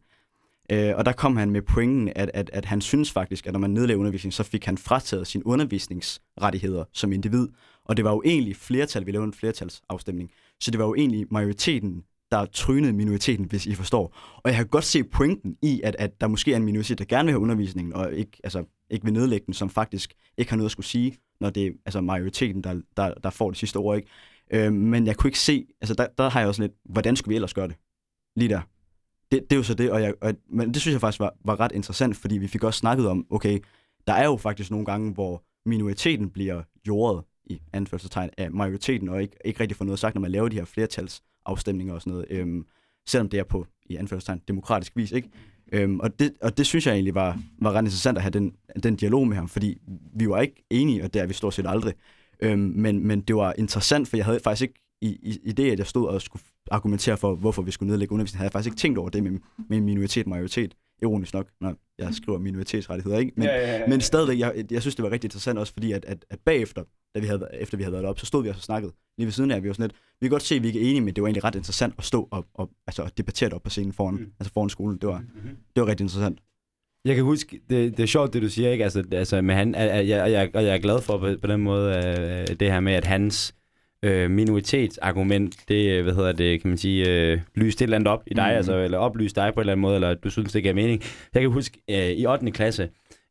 Øh, og der kom han med pointen, at, at, at han synes faktisk, at når man nedlægger undervisning, så fik han frataget sine undervisningsrettigheder som individ. Og det var jo egentlig flertal, vi lavede en flertalsafstemning. Så det var jo egentlig majoriteten, der trynede minoriteten, hvis I forstår. Og jeg kan godt se pointen i, at, at der måske er en minoritet, der gerne vil have undervisningen, og ikke, altså, ikke vil nedlægge den, som faktisk ikke har noget at skulle sige, når det er altså, majoriteten, der, der, der får det sidste ord. Ikke? Øh, men jeg kunne ikke se, altså der, der har jeg også lidt, hvordan skulle vi ellers gøre det? Lige der. det, det er jo så det, og, jeg, og men det synes jeg faktisk var, var ret interessant, fordi vi fik også snakket om, okay, der er jo faktisk nogle gange, hvor minoriteten bliver jordet i anførselstegn af majoriteten, og ikke, ikke rigtig får noget sagt, når man laver de her flertals afstemninger og sådan noget, øhm, selvom det er på, i anførselstegn, demokratisk vis, ikke? Øhm, og, det, og det synes jeg egentlig var, var ret interessant at have den, den dialog med ham, fordi vi var ikke enige, og det er vi stort set aldrig. Øhm, men, men det var interessant, for jeg havde faktisk ikke i, i, i det, at jeg stod og skulle argumentere for, hvorfor vi skulle nedlægge undervisningen, havde jeg faktisk ikke tænkt over det med, med minoritet og majoritet. Ironisk nok, når jeg skriver minoritetsrettigheder, ikke? Men, Ja, ja, ja, ja. men stadigvæk, jeg, jeg synes, det var rigtig interessant også, fordi at, at, at bagefter, da vi havde, efter vi havde været op, så stod vi også og snakkede lige ved siden af, vi var sådan lidt, vi kan godt se, at vi ikke er enige, men det var egentlig ret interessant at stå og, og altså, at debattere det op på scenen foran, Mm. mm. altså foran skolen. Det var, Mhm. det var rigtig interessant. Jeg kan huske, det, det er sjovt, det du siger, ikke? Altså, altså med han, jeg, jeg, og jeg er glad for på, på den måde, øh, det her med, at hans øh, minoritetsargument, det, øh, hvad hedder det, kan man sige, øh, lyste et eller andet op i dig, Mhm. altså, eller oplyste dig på en eller anden måde, eller du synes, det gav mening. Jeg kan huske, øh, i 8. klasse,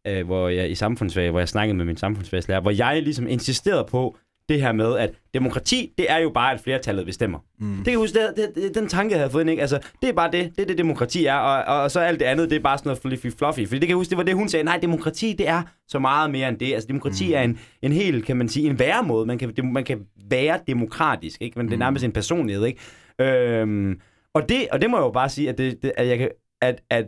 øh, hvor jeg i samfundsfag, hvor jeg snakkede med min samfundsfagslærer, hvor jeg ligesom insisterede på det her med, at demokrati, det er jo bare, at flertallet bestemmer. Mm. Det kan jeg huske, det, det, den tanke, jeg havde fået ind, ikke? Altså, det er bare det, det er det, demokrati er, og, og så alt det andet, det er bare sådan noget fluffy fluffy. Fordi det kan jeg huske, det var det, hun sagde, nej, demokrati, det er så meget mere end det. Altså, demokrati Mm. er en, en helt, kan man sige, en væremåde. Man kan, det, man kan være demokratisk, ikke? Men det er Mm. nærmest en personlighed, ikke? Øhm, og, det, og det må jeg jo bare sige, at, det, det, at, jeg kan, at, at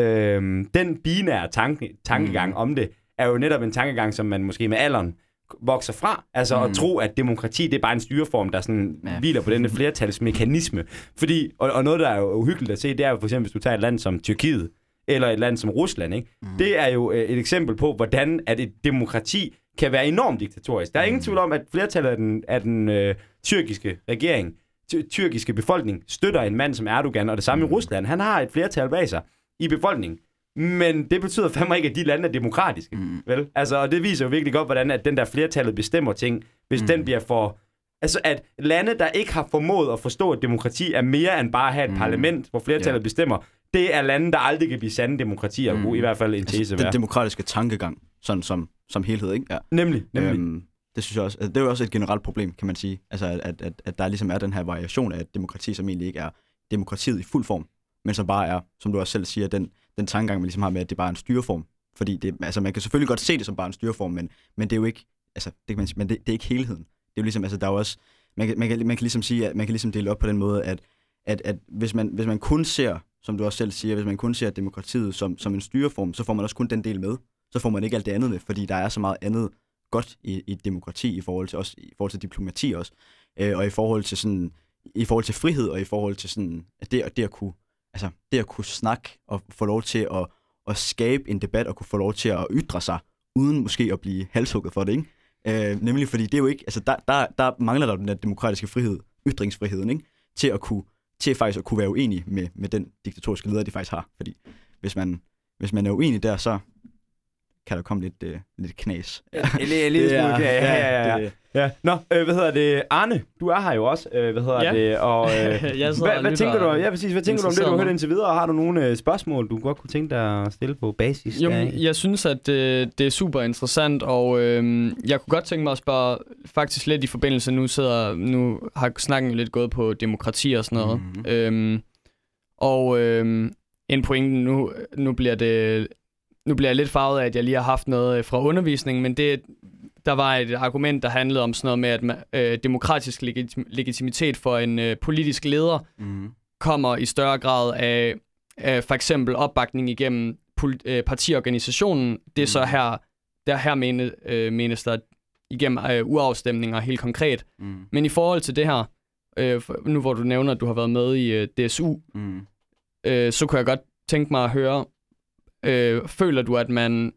øhm, den binære tanke, tankegang Mm. om det, er jo netop en tankegang, som man måske med alderen vokser fra. Altså mm. At tro, at demokrati det er bare en styreform, der sådan ja. Hviler på denne flertalsmekanisme. Fordi, og, og noget, der er jo uhyggeligt at se, det er jo for eksempel, hvis du tager et land som Tyrkiet, eller et land som Rusland, ikke? Mm. det er jo øh, et eksempel på, hvordan at et demokrati kan være enormt diktatorisk. Der er ingen Mm. tvivl om, at flertallet af den, af den øh, tyrkiske regering, ty- tyrkiske befolkning, støtter en mand som Erdogan, og det samme mm. i. Rusland. Han har et flertal bag sig i befolkningen. Men det betyder fandme ikke, at de lande er demokratiske. Mm. Vel? Altså, og det viser jo virkelig godt, hvordan at den der flertallet bestemmer ting, hvis mm. Den bliver for... Altså, at lande, der ikke har formået at forstå, at demokrati er mere end bare at have et mm. Parlament, hvor flertallet Ja. bestemmer, det er lande, der aldrig kan blive sande demokratier, mm. I hvert fald en tese Altså, den demokratiske tankegang, sådan som, som helhed, ikke? Ja. Nemlig, nemlig. Øhm, det synes jeg også, altså, det er jo også et generelt problem, kan man sige. Altså, at, at, at, at der ligesom er den her variation af et demokrati, som egentlig ikke er demokratiet i fuld form, men som bare er, som du også selv siger, den, den tankegang, man ligesom har med, at det bare er en styreform. Fordi det, altså, man kan selvfølgelig godt se det som bare en styreform, men, men det er jo ikke, altså, det kan man sige, men det, det er ikke helheden. Det er jo ligesom, altså, der er jo også, man kan, man kan, man kan ligesom sige, at man kan ligesom dele op på den måde, at, at, at hvis, man, hvis man kun ser, som du også selv siger, hvis man kun ser demokratiet som, som en styreform, så får man også kun den del med. Så får man ikke alt det andet med, fordi der er så meget andet godt i, i et demokrati i forhold til også i forhold til diplomati også, øh, og i forhold til sådan i forhold til frihed og i forhold til sådan at det, det at kunne altså det at kunne snakke og få lov til at, at skabe en debat og kunne få lov til at ytre sig uden måske at blive halshugget for det, ikke? Øh, nemlig fordi det er jo ikke, altså der, der, der mangler der den der demokratiske frihed, ytringsfriheden, ikke? Til at kunne, til faktisk at kunne være uenig med, med den diktatoriske leder, de faktisk har. Fordi hvis man, hvis man er uenig der, så kan der komme lidt, øh, lidt knas. Lille Det er- smule, ja, ja, ja, ja. det- ja. Nå, øh, hvad hedder det? Arne, du er her jo også, øh, hvad hedder Ja. det? Og, øh, Jeg hvad, og hvad tænker du, ja, præcis, hvad tænker du om det, du har hørt indtil videre? Har du nogle øh, spørgsmål, du godt kunne tænke dig at stille på basis? Jo, jeg synes, at øh, det er super interessant, og øh, jeg kunne godt tænke mig at spørge, faktisk lidt i forbindelse, nu sidder, nu har snakken jo lidt gået på demokrati og sådan noget, Mhm. øhm, og øh, en pointe, nu, nu bliver det, nu bliver jeg lidt farvet af, at jeg lige har haft noget øh, fra undervisningen, men det, der var et argument, der handlede om sådan noget med, at man, øh, demokratisk legitim- legitimitet for en øh, politisk leder Mhm. kommer i større grad af, af for eksempel opbakning igennem pol- øh, partiorganisationen. Det er så Mm. her, der her mene, øh, menes der igennem øh, urafstemninger helt konkret. Mhm. Men i forhold til det her, øh, nu hvor du nævner, at du har været med i øh, DSU, Mhm. øh, så kunne jeg godt tænke mig at høre, øh, føler du, at man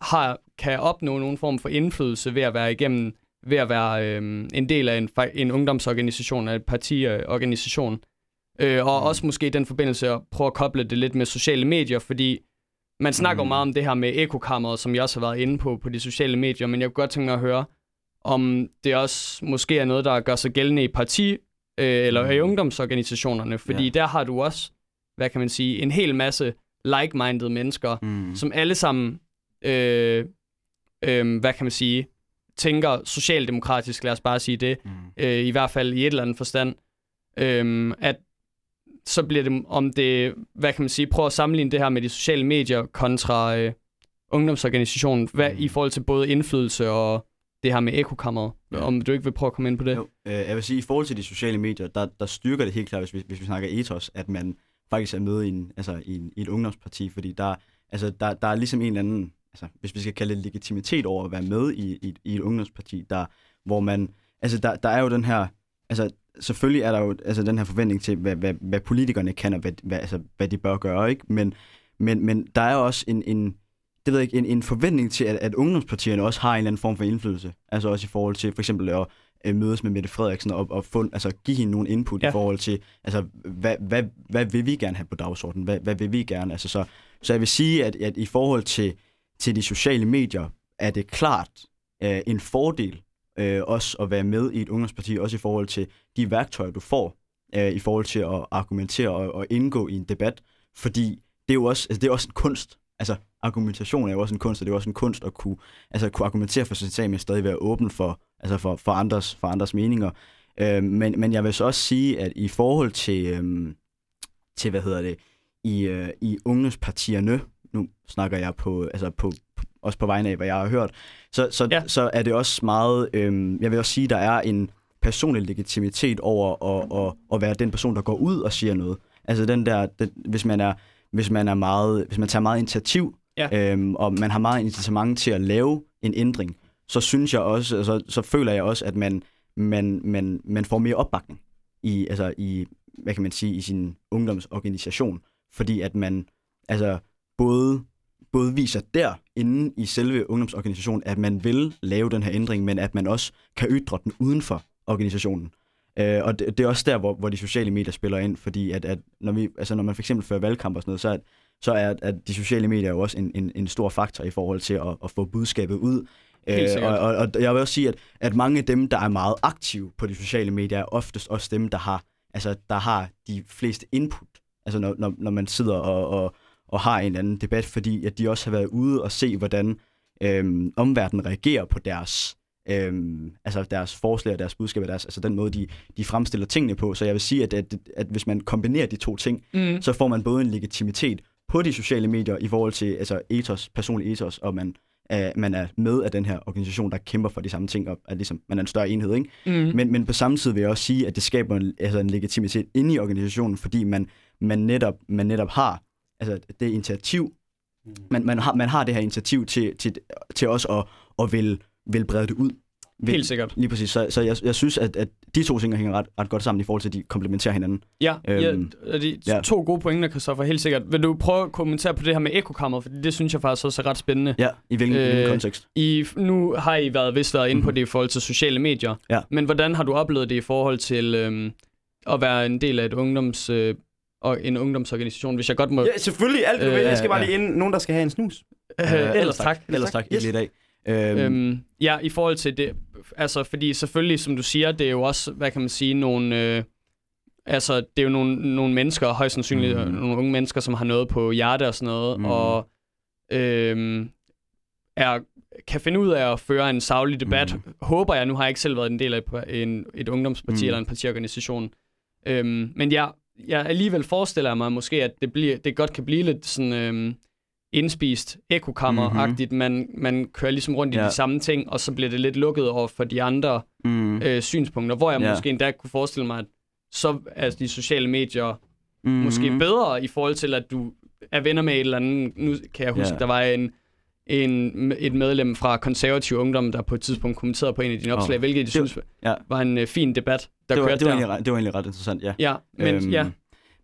har, kan opnå nogen form for indflydelse ved at være igennem, ved at være øh, en del af en, en ungdomsorganisation, af en partiorganisation, øh, og Mm. også måske i den forbindelse at prøve at koble det lidt med sociale medier, fordi man snakker mm. Meget om det her med ekokammeret, som jeg også har været inde på på de sociale medier, men jeg kunne godt tænke mig at høre, om det også måske er noget, der gør sig gældende i parti, øh, eller i Mm. ungdomsorganisationerne, fordi Ja. der har du også, hvad kan man sige, en hel masse like-minded mennesker, Mhm. som alle sammen, øh, øh, hvad kan man sige, tænker socialdemokratisk, lad os bare sige det, Mhm. øh, i hvert fald i et eller andet forstand, øh, at så bliver det om det, hvad kan man sige, prøv at sammenligne det her med de sociale medier kontra øh, ungdomsorganisationen, hvad, i forhold til både indflydelse og det her med ekokammeret. Ja. Om du ikke vil prøve at komme ind på det? Jo, øh, jeg vil sige, i forhold til de sociale medier, der, der styrker det helt klart, hvis vi, hvis vi snakker ethos, at man faktisk er med i, en, altså, i, en, i et ungdomsparti, fordi der, altså, der, der er ligesom en eller anden, altså, hvis vi skal kalde det legitimitet over at være med i, i, i et ungdomsparti, der, hvor man, altså der, der er jo den her, altså selvfølgelig er der jo altså, den her forventning til, hvad, hvad, hvad politikerne kan, og hvad, hvad, altså, hvad de bør gøre, ikke? Men, men, men der er jo også en, en det ved jeg ikke, en, en forventning til, at, at ungdomspartierne også har en eller anden form for indflydelse. Altså også i forhold til for eksempel at øh, mødes med Mette Frederiksen og, og få, altså, give hende nogle input. Ja. i forhold til, altså, hvad, hvad, hvad vil vi gerne have på dagsordenen? Hvad, hvad vil vi gerne? Altså, så, så jeg vil sige, at, at i forhold til, til de sociale medier, er det klart øh, en fordel øh, også at være med i et ungdomsparti, også i forhold til de værktøjer, du får, øh, i forhold til at argumentere og, og indgå i en debat, fordi det er jo også, altså, det er også en kunst. Altså, argumentation er jo også en kunst, og det er jo også en kunst at kunne, altså, kunne argumentere for sin sag, men stadig være åben for, altså for, for, andres, for andres meninger. Øh, men, men jeg vil så også sige, at i forhold til, øh, til hvad hedder det, i, øh, i ungdomspartierne, nu snakker jeg på, altså på, på, også på vegne af, hvad jeg har hørt, så, så, ja. Ja. så er det også meget, øh, jeg vil også sige, der er en personlig legitimitet over at, at, at være den person, der går ud og siger noget. Altså den der, den, hvis man er, hvis man er meget, hvis man tager meget initiativ, Ja. øhm, og man har meget incitament til at lave en ændring, så synes jeg også, altså, så føler jeg også, at man, man, man, man får mere opbakning i, altså i, hvad kan man sige, i sin ungdomsorganisation, fordi at man altså både, både viser der inde i selve ungdomsorganisationen, at man vil lave den her ændring, men at man også kan ytre den uden for organisationen. Øh, og det, det er også der, hvor, hvor de sociale medier spiller ind, fordi at, at når, vi, altså når man for eksempel fører valgkamp og sådan noget, så er, så er at de sociale medier jo også en, en, en stor faktor i forhold til at, at få budskabet ud. Øh, og, og, og jeg vil også sige, at, at mange af dem, der er meget aktive på de sociale medier, er oftest også dem, der har, altså, der har de fleste input. Altså når, når, når man sidder og, og, og har en eller anden debat, fordi at de også har været ude og se, hvordan øhm, omverdenen reagerer på deres, øhm, altså deres forslag og deres budskaber, deres, altså den måde, de, de fremstiller tingene på. Så jeg vil sige, at, at, at hvis man kombinerer de to ting, Mm. så får man både en legitimitet på de sociale medier i forhold til altså ethos, personlig ethos, og man, er, man er med af den her organisation, der kæmper for de samme ting, og er ligesom, man er en større enhed, ikke? Mm. Men, men på samme tid vil jeg også sige, at det skaber en, altså en legitimitet inde i organisationen, fordi man, man, netop, man netop har altså det initiativ, man, man, har, man har det her initiativ til, til, til også at, at vil, vil brede det ud. Vil, Helt sikkert. Lige præcis. Så, så jeg, jeg synes, at, at de to ting hænger ret, ret godt sammen i forhold til, at de komplementerer hinanden. Ja, Øhm, ja, og de ja. to gode pointer, Christoffer, helt sikkert. Vil du prøve at kommentere på det her med ekokammeret, for det synes jeg faktisk også er ret spændende. Ja, i hvilken, øh, hvilken Øh, kontekst? I, nu har I været, vist været inde på Mhm. det i forhold til sociale medier, Ja. men hvordan har du oplevet det i forhold til øhm, at være en del af et ungdoms, øh, og en ungdomsorganisation, hvis jeg godt må... Ja, selvfølgelig. Alt du Øh, vil. Jeg skal ja, bare lige ind. Nogen, der skal have en snus. Øh, ellers tak. Ellers tak. Ikke Yes. lige i dag. Øhm, Øhm, ja, i forhold til det, altså fordi selvfølgelig, som du siger, det er jo også, hvad kan man sige, nogle, øh, altså det er jo nogle, nogle mennesker, højst sandsynligt mm. nogle unge mennesker, som har noget på hjerte og sådan noget, mm. og øhm, er, kan finde ud af at føre en savlig debat, mm. håber jeg, nu har jeg ikke selv været en del af et, en, et ungdomsparti mm. eller en partiorganisation, øhm, men jeg, jeg alligevel forestiller mig måske, at det, bliver, det godt kan blive lidt sådan... Øhm, indspist ekokammer-agtigt. Man, man kører ligesom rundt i Ja. de samme ting, og så bliver det lidt lukket over for de andre mm, øh, synspunkter, hvor jeg Ja. måske endda kunne forestille mig, at så er de sociale medier mm, måske bedre i forhold til, at du er venner med et eller andet. Nu kan jeg huske, Ja. der var en, en, et medlem fra konservativ ungdom, der på et tidspunkt kommenterede på en af dine opslag, Åh, hvilket jeg det- synes ja. var en øh, fin debat, der det, var, kørte det, var der. egentlig, ret- det var egentlig ret interessant, ja. Ja, men øhm, ja.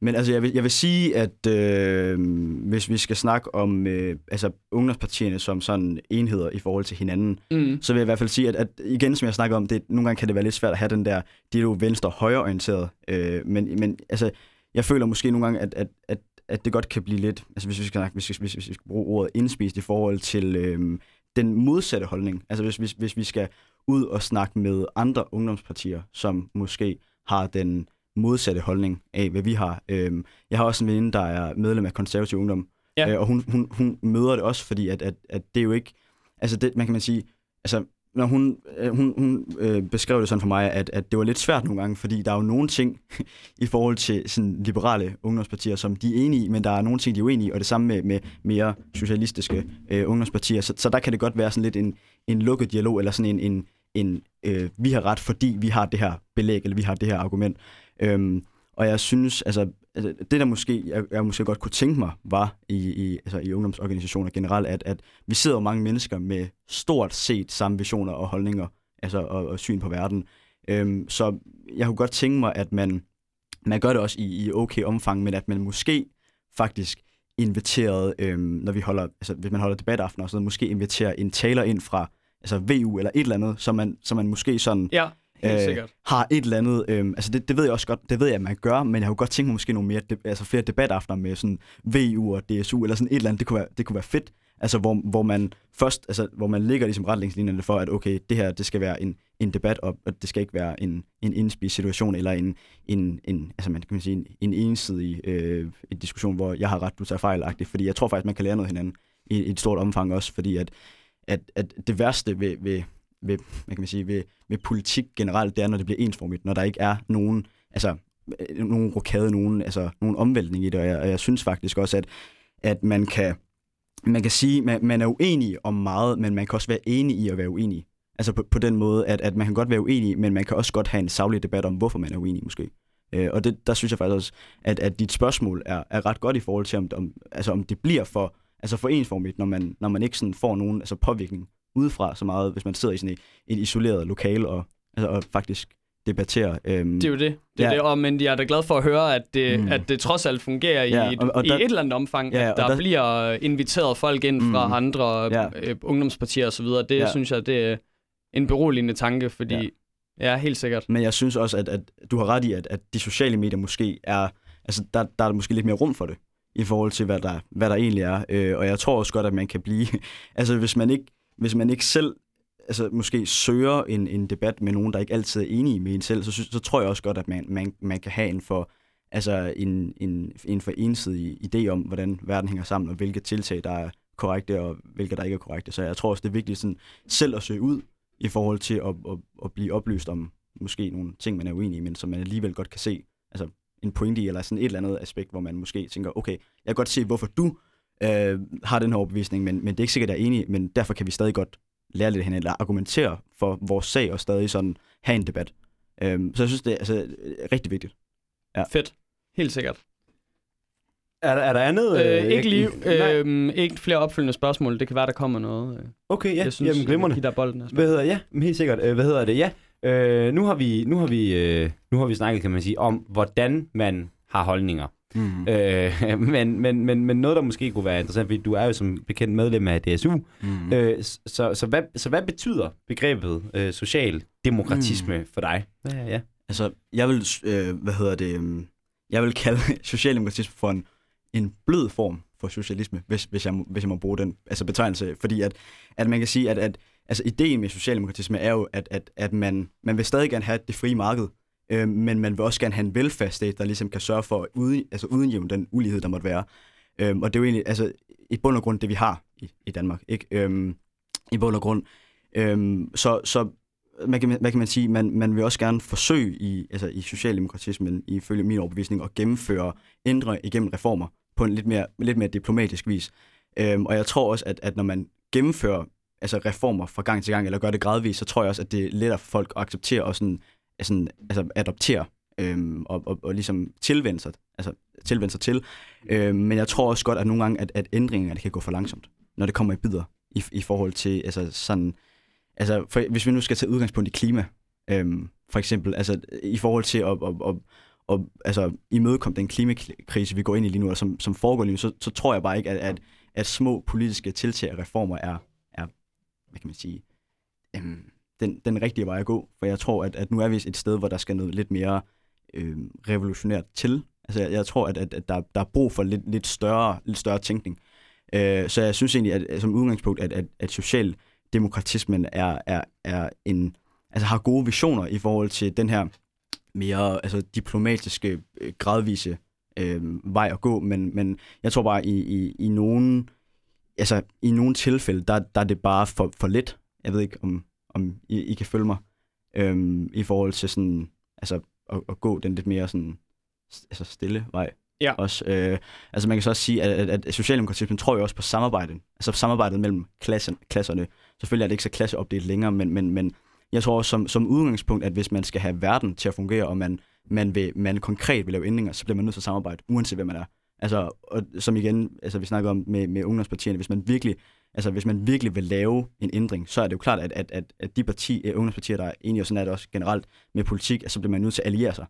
Men altså, jeg vil, jeg vil sige, at øh, hvis vi skal snakke om øh, altså, ungdomspartierne som sådan enheder i forhold til hinanden, Mm, så vil jeg i hvert fald sige, at, at igen, som jeg snakker om, det, nogle gange kan det være lidt svært at have den der, det er jo venstre-højre-orienteret, øh, men, men altså, jeg føler måske nogle gange, at, at, at, at det godt kan blive lidt, altså hvis vi skal, snakke, hvis, hvis, hvis vi skal bruge ordet indspist i forhold til øh, den modsatte holdning, altså hvis, hvis, hvis vi skal ud og snakke med andre ungdomspartier, som måske har den modsatte holdning af, hvad vi har. Øhm, jeg har også en veninde, der er medlem af konservativ ungdom, Ja. øh, og hun, hun, hun møder det også, fordi at, at, at det er jo ikke, altså det, man kan man sige, altså når hun, øh, hun, hun øh, beskrev det sådan for mig, at, at det var lidt svært nogle gange, fordi der er jo nogle ting i forhold til sådan liberale ungdomspartier, som de er enige i, men der er nogle ting, de er uenige i, og det samme med, med mere socialistiske øh, ungdomspartier. Så, så der kan det godt være sådan lidt en, en lukket dialog, eller sådan en, en, en øh, vi har ret, fordi vi har det her belæg, eller vi har det her argument. Øhm, og jeg synes, altså, altså, det der måske, jeg, jeg måske godt kunne tænke mig, var i, i, altså, i ungdomsorganisationer generelt, at, at vi sidder jo mange mennesker med stort set samme visioner og holdninger, altså og, og syn på verden. Øhm, så jeg kunne godt tænke mig, at man, man gør det også i, i okay omfang, men at man måske faktisk inviteret, øhm, når vi holder, altså hvis man holder debataften og sådan noget, måske inviterer en taler ind fra altså VU eller et eller andet, så man, så man måske sådan Ja, sikkert. har et eller andet, øhm, altså det, det ved jeg også godt, det ved jeg, at man gør, men jeg kunne godt tænke mig måske nogle mere, de, altså flere debataftener med sådan VU og DSU, eller sådan et eller andet, det kunne være, det kunne være fedt, altså hvor, hvor man først, altså hvor man ligger ligesom retningslinjerne for, at okay, det her, det skal være en, en debat, og og det skal ikke være en, en indspist situation, eller en, en, en altså man kan man sige, en, en ensidig øh, en diskussion, hvor jeg har ret, du tager fejl fordi jeg tror faktisk, man kan lære noget hinanden i, i et stort omfang også, fordi at, at, at det værste ved, ved, ved, hvad kan man sige, ved, ved politik generelt, det er, når det bliver ensformigt, når der ikke er nogen, altså, øh, nogen rokade, nogen, altså, nogen omvæltning i det, og jeg, og jeg synes faktisk også, at, at man kan, man kan sige, man, man er uenig om meget, men man kan også være enig i at være uenig. Altså på, på den måde, at, at man kan godt være uenig, men man kan også godt have en savlig debat om, hvorfor man er uenig måske. Øh, og det, der synes jeg faktisk også, at, at dit spørgsmål er, er ret godt i forhold til, om, om, altså, om det bliver for, altså for ensformigt, når man, når man ikke sådan får nogen altså påvirkning udefra så meget, hvis man sidder i sådan et, et isoleret lokale og, altså, og faktisk debatterer. Øhm, Det er jo det. det, er Ja. det. Og, men jeg er da glad for at høre, at det, Mm. at det trods alt fungerer i, Ja, et, og- og i der- et eller andet omfang, Ja, at der, der- bliver inviteret folk ind fra Mm. andre Ja. øh, ungdomspartier osv. Det Ja. synes jeg, det er en beroligende tanke, fordi ja, ja helt sikkert. Men jeg synes også, at, at du har ret i, at, at de sociale medier måske er, altså der, der er måske lidt mere rum for det, i forhold til, hvad der, hvad der egentlig er. Øh, og jeg tror også godt, at man kan blive, altså hvis man ikke, hvis man ikke selv altså måske søger en, en debat med nogen, der ikke altid er enige med en selv, så, så tror jeg også godt, at man, man, man kan have en for, altså en, en, en for ensidig idé om, hvordan verden hænger sammen, og hvilke tiltag, der er korrekte, og hvilke, der ikke er korrekte. Så jeg tror også, det er vigtigt sådan, selv at søge ud, i forhold til at, at, at blive oplyst om måske nogle ting, man er uenig i, men som man alligevel godt kan se altså en pointe i, eller sådan et eller andet aspekt, hvor man måske tænker, okay, jeg kan godt se, hvorfor du øh, har den her overbevisning, men, men det er ikke sikkert, at jeg er enig, men derfor kan vi stadig godt lære lidt af hinanden, eller argumentere for vores sag, og stadig sådan have en debat. Øhm, så jeg synes, det er altså, rigtig vigtigt. Ja. Fedt. Helt sikkert. Er, der- er der andet? Øh, ikke lige. Øh, ikke flere opfølgende spørgsmål. Det kan være, der kommer noget. øh. Okay, ja. jeg synes, Jamen, glimrende. de der bolden er Hvad hedder ja, helt sikkert. Øh, hvad hedder det? Ja. Øh, nu har vi nu har vi øh, nu har vi snakket, kan man sige, om hvordan man har holdninger. Mm. Øh, men, men, men, men noget, der måske kunne være interessant, fordi du er jo som bekendt medlem af DSU. Mm. Øh, s- så, så, hvad, så hvad betyder begrebet øh, social demokratisme Mm. for dig? Ja, ja. Altså, jeg vil, øh, hvad hedder det, øhm, jeg vil kalde socialdemokratisme for en, en blød form for socialisme, hvis, hvis, jeg, hvis jeg må bruge den altså betegnelse. Fordi at, at man kan sige, at, at altså, ideen med socialdemokratisme er jo, at, at, at man, man vil stadig gerne have det frie marked, øh, men man vil også gerne have en velfærdsstat, der ligesom kan sørge for at uden, altså udenjævne den ulighed, der måtte være. Øh, og det er jo egentlig altså, i bund og grund det, vi har i, i Danmark. Ikke? Øh, I bund og grund. Øh, så, så man kan, hvad kan man sige, man, man vil også gerne forsøge i, altså i socialdemokratismen, ifølge min overbevisning, at gennemføre, ændre igennem reformer på en lidt mere, lidt mere diplomatisk vis. Øhm, og jeg tror også, at, at når man gennemfører altså reformer fra gang til gang, eller gør det gradvist, så tror jeg også, at det er lettere for folk at acceptere og sådan, altså, altså adoptere øhm, og, og, og ligesom tilvende sig, altså tilvende sig til. Øhm, men jeg tror også godt, at nogle gange, at, at ændringerne kan gå for langsomt, når det kommer i bidder, i, i forhold til altså sådan, altså for, hvis vi nu skal tage udgangspunkt i klima, øhm, for eksempel, altså i forhold til at, at, at, at altså, imødekomme den klimakrise, vi går ind i lige nu, og som, som foregår lige nu, så, så tror jeg bare ikke, at, at, at små politiske tiltag og reformer er, er hvad kan man sige, øhm, den, den rigtige vej at gå. For jeg tror, at, at nu er vi et sted, hvor der skal noget lidt mere øh, revolutionært til. Altså jeg, jeg tror, at, at, at der, der er brug for lidt, lidt, større, lidt større tænkning. Øh, så jeg synes egentlig, at, at som udgangspunkt, at, at, at socialdemokratismen er, er, er en, altså har gode visioner i forhold til den her mere altså, diplomatiske, øh, gradvise øh, vej at gå, men, men jeg tror bare, i, i, i nogle altså, i nogle tilfælde, der, der er det bare for, for lidt. Jeg ved ikke, om, om I, I kan følge mig, øhm, i forhold til sådan, altså at, at gå den lidt mere sådan, altså stille vej. Ja. Også, øh, altså man kan så også sige, at, at, at Socialdemokratiet tror jo også på samarbejde, altså samarbejdet mellem klassen, klasserne. Selvfølgelig er det ikke så klasseopdelt længere, men, men, men jeg tror også som, som udgangspunkt, at hvis man skal have verden til at fungere, og man, man, vil, man konkret vil lave ændringer, så bliver man nødt til at samarbejde, uanset hvem man er. Altså, og som igen, altså vi snakker om med, med ungdomspartierne, hvis man virkelig, altså hvis man virkelig vil lave en ændring, så er det jo klart, at, at, at, at de parti, uh, ungdomspartier, der er enige, og sådan er det også generelt med politik, så bliver man nødt til at alliere sig.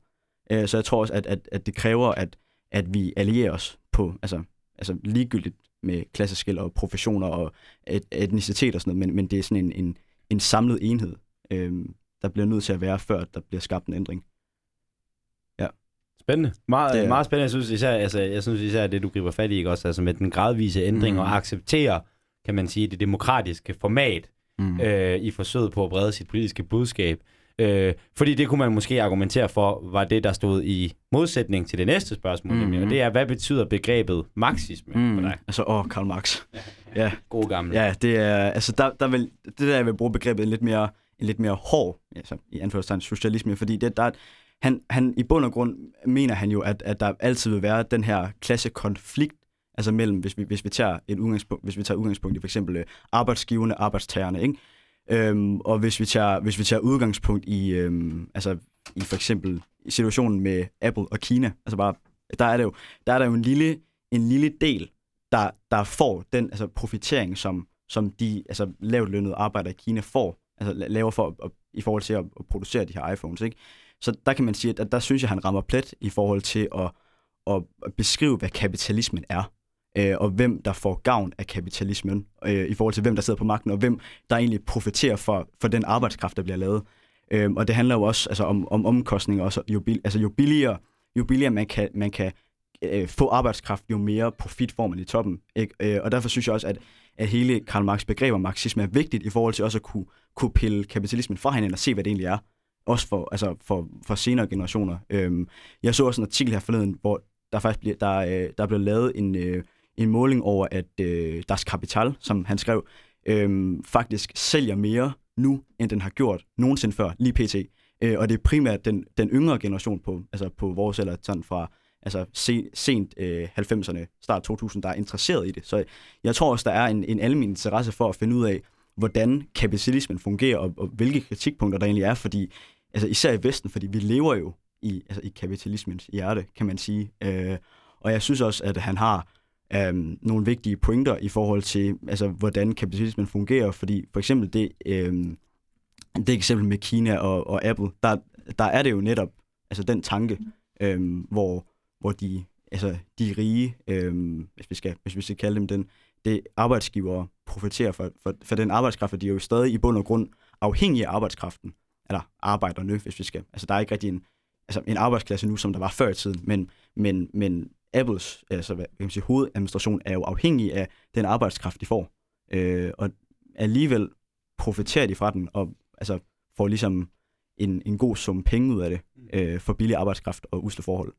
Uh, så jeg tror også, at, at, at det kræver, at, at vi allierer os på, altså, altså ligegyldigt med klasseskil og professioner og et, etnicitet og sådan noget, men, men det er sådan en, en, en samlet enhed, øh, der bliver nødt til at være, før der bliver skabt en ændring. Spændende. Meget, Det er- meget spændende. Jeg synes især, altså, jeg synes især det, du griber fat i, ikke også? Altså med den gradvise ændring Mhm. og acceptere, kan man sige, det demokratiske format Mm. øh, i forsøget på at brede sit politiske budskab. Øh, fordi det kunne man måske argumentere for, var det, der stod i modsætning til det næste spørgsmål, mm. nemlig, og det er, hvad betyder begrebet marxisme mm. for dig? Altså, åh, Karl Marx. Ja, God gammel. ja det er, altså, der, der vil, det der, jeg vil bruge begrebet en lidt mere, en lidt mere hård, altså, i anførselstegn, socialisme, fordi det, der, han, han, i bund og grund mener han jo, at, at der altid vil være den her klassekonflikt, altså mellem, hvis vi, hvis vi tager et udgangspunkt, hvis vi tager udgangspunkt i for eksempel arbejdsgivende arbejdsgiverne, arbejdstagerne, ikke? Øhm, og hvis vi tager, hvis vi tager udgangspunkt i, øhm, altså, i for eksempel i situationen med Apple og Kina, altså bare, der er det jo, der er der jo en lille, en lille del, der, der får den altså, profitering, som, som de altså, lavt lønnede arbejdere i Kina får, altså laver for, at, i forhold til at, at producere de her iPhones. Ikke? Så der kan man sige, at der, der synes jeg, han rammer plet i forhold til at, at beskrive, hvad kapitalismen er, øh, og hvem der får gavn af kapitalismen, øh, i forhold til hvem der sidder på magten, og hvem der egentlig profiterer for, for den arbejdskraft, der bliver lavet. Øh, og det handler jo også altså, om, om omkostninger. Også. Jo, bil, altså, jo billigere, jo billigere man kan, man kan øh, få arbejdskraft, jo mere profit får man i toppen. Ikke? Øh, og derfor synes jeg også, at, at hele Karl Marx begreb om marxisme er vigtigt i forhold til også at kunne, kunne pille kapitalismen fra hinanden og se, hvad det egentlig er. Også for, altså for, for senere generationer. Øhm, jeg så også en artikel her forleden, hvor der faktisk bliver, der, øh, der blev lavet en, øh, en måling over, at øh, Das Kapital, som han skrev, øh, faktisk sælger mere nu, end den har gjort nogensinde før, lige pt. Øh, og det er primært den, den yngre generation på, altså på vores eller sådan fra altså se, sent øh, 90'erne, start 2000, der er interesseret i det. Så jeg tror også, der er en, en almindelig interesse for at finde ud af, hvordan kapitalismen fungerer, og, og hvilke kritikpunkter der egentlig er, fordi altså især i Vesten, fordi vi lever jo i, altså i kapitalismens hjerte, kan man sige. Øh, og jeg synes også, at han har øhm, nogle vigtige pointer i forhold til, altså, hvordan kapitalismen fungerer, fordi for eksempel det, øhm, det eksempel med Kina og, og Apple, der, der er det jo netop altså den tanke, øhm, hvor, hvor de, altså, de rige, øhm, hvis, vi skal, hvis vi skal kalde dem den, det arbejdsgivere profiterer for, for, for den arbejdskraft, og de er jo stadig i bund og grund afhængige af arbejdskraften, eller arbejderne, hvis vi skal. Altså der er ikke rigtig en, altså, en arbejdsklasse nu, som der var før i tiden, men, men, men Apples altså, hvad kan man sige, hovedadministration er jo afhængig af den arbejdskraft, de får. Øh, og alligevel profiterer de fra den, og altså, får ligesom en, en god sum penge ud af det, øh, for billig arbejdskraft og usle forhold.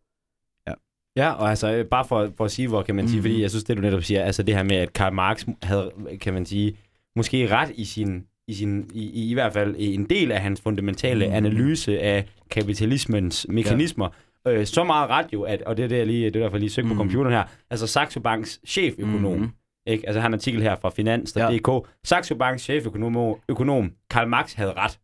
Ja, og altså øh, bare for, for at sige, hvor kan man sige, Mhm. fordi jeg synes, det du netop siger, altså det her med, at Karl Marx havde, kan man sige, måske ret i sin, i, sin, i, i, i hvert fald en del af hans fundamentale Mhm. analyse af kapitalismens mekanismer. Ja. Øh, så meget ret jo, at, og det er, det, jeg lige, det er derfor, jeg lige søgte mm. på computeren her, altså Saxo Banks cheføkonom, Mhm. ikke? altså han har en artikel her fra Finans.dk, ja. Saxo Banks cheføkonom, økonom, Karl Marx havde ret.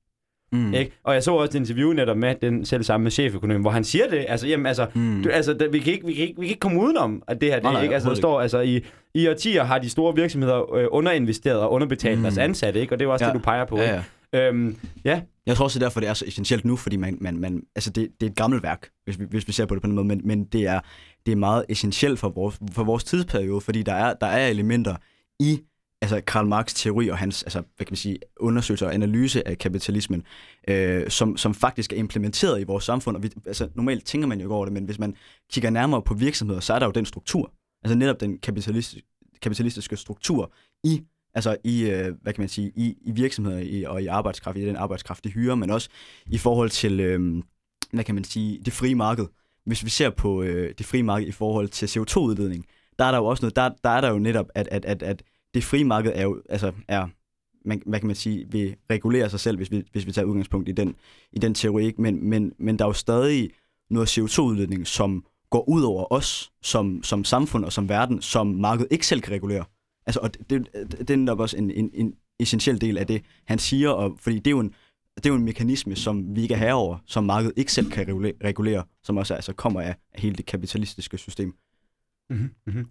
Mm. Ikke? Og jeg så også et interview netop med den selv samme cheføkonom, hvor han siger det, altså, jamen, altså, Mm. du, altså der, vi, kan ikke, vi, kan ikke, vi kan ikke komme udenom, at det her, det Nej, nej, ikke, altså, der står, altså, i, i årtier har de store virksomheder øh, underinvesteret og underbetalt mm. Mm. deres ansatte, ikke? og det er jo også Ja. det, du peger på. Ja, ikke? Øhm, ja, Jeg tror også, det er derfor, det er så essentielt nu, fordi man, man, man, altså det, det er et gammelt værk, hvis vi, hvis vi ser på det på den måde, men, men det, er, det er meget essentielt for vores, for vores tidsperiode, fordi der er, der er elementer i altså Karl Marx teori og hans altså, hvad kan man sige, undersøgelse og analyse af kapitalismen, øh, som, som faktisk er implementeret i vores samfund. Og vi, altså, normalt tænker man jo ikke over det, men hvis man kigger nærmere på virksomheder, så er der jo den struktur. Altså netop den kapitalistiske, kapitalistiske struktur i altså i, øh, hvad kan man sige, i, i virksomheder i, og i arbejdskraft, i den arbejdskraft, de hyrer, men også i forhold til, øh, hvad kan man sige, det frie marked. Hvis vi ser på øh, det frie marked i forhold til CO2-udledning, der er der jo også noget, der, der er der jo netop, at, at, at, at det frie marked er jo, altså er, man, hvad kan man sige, vil regulere sig selv, hvis vi, hvis vi tager udgangspunkt i den, i den teori. Ikke? Men, men, men der er jo stadig noget CO2-udledning, som går ud over os som, som samfund og som verden, som markedet ikke selv kan regulere. Altså, og det, det, det er nok også en, en, en essentiel del af det, han siger, og, fordi det er jo en, det er jo en mekanisme, som vi ikke er herre over, som markedet ikke selv kan regulere, som også altså kommer af, af hele det kapitalistiske system. Mm-hmm. mm-hmm.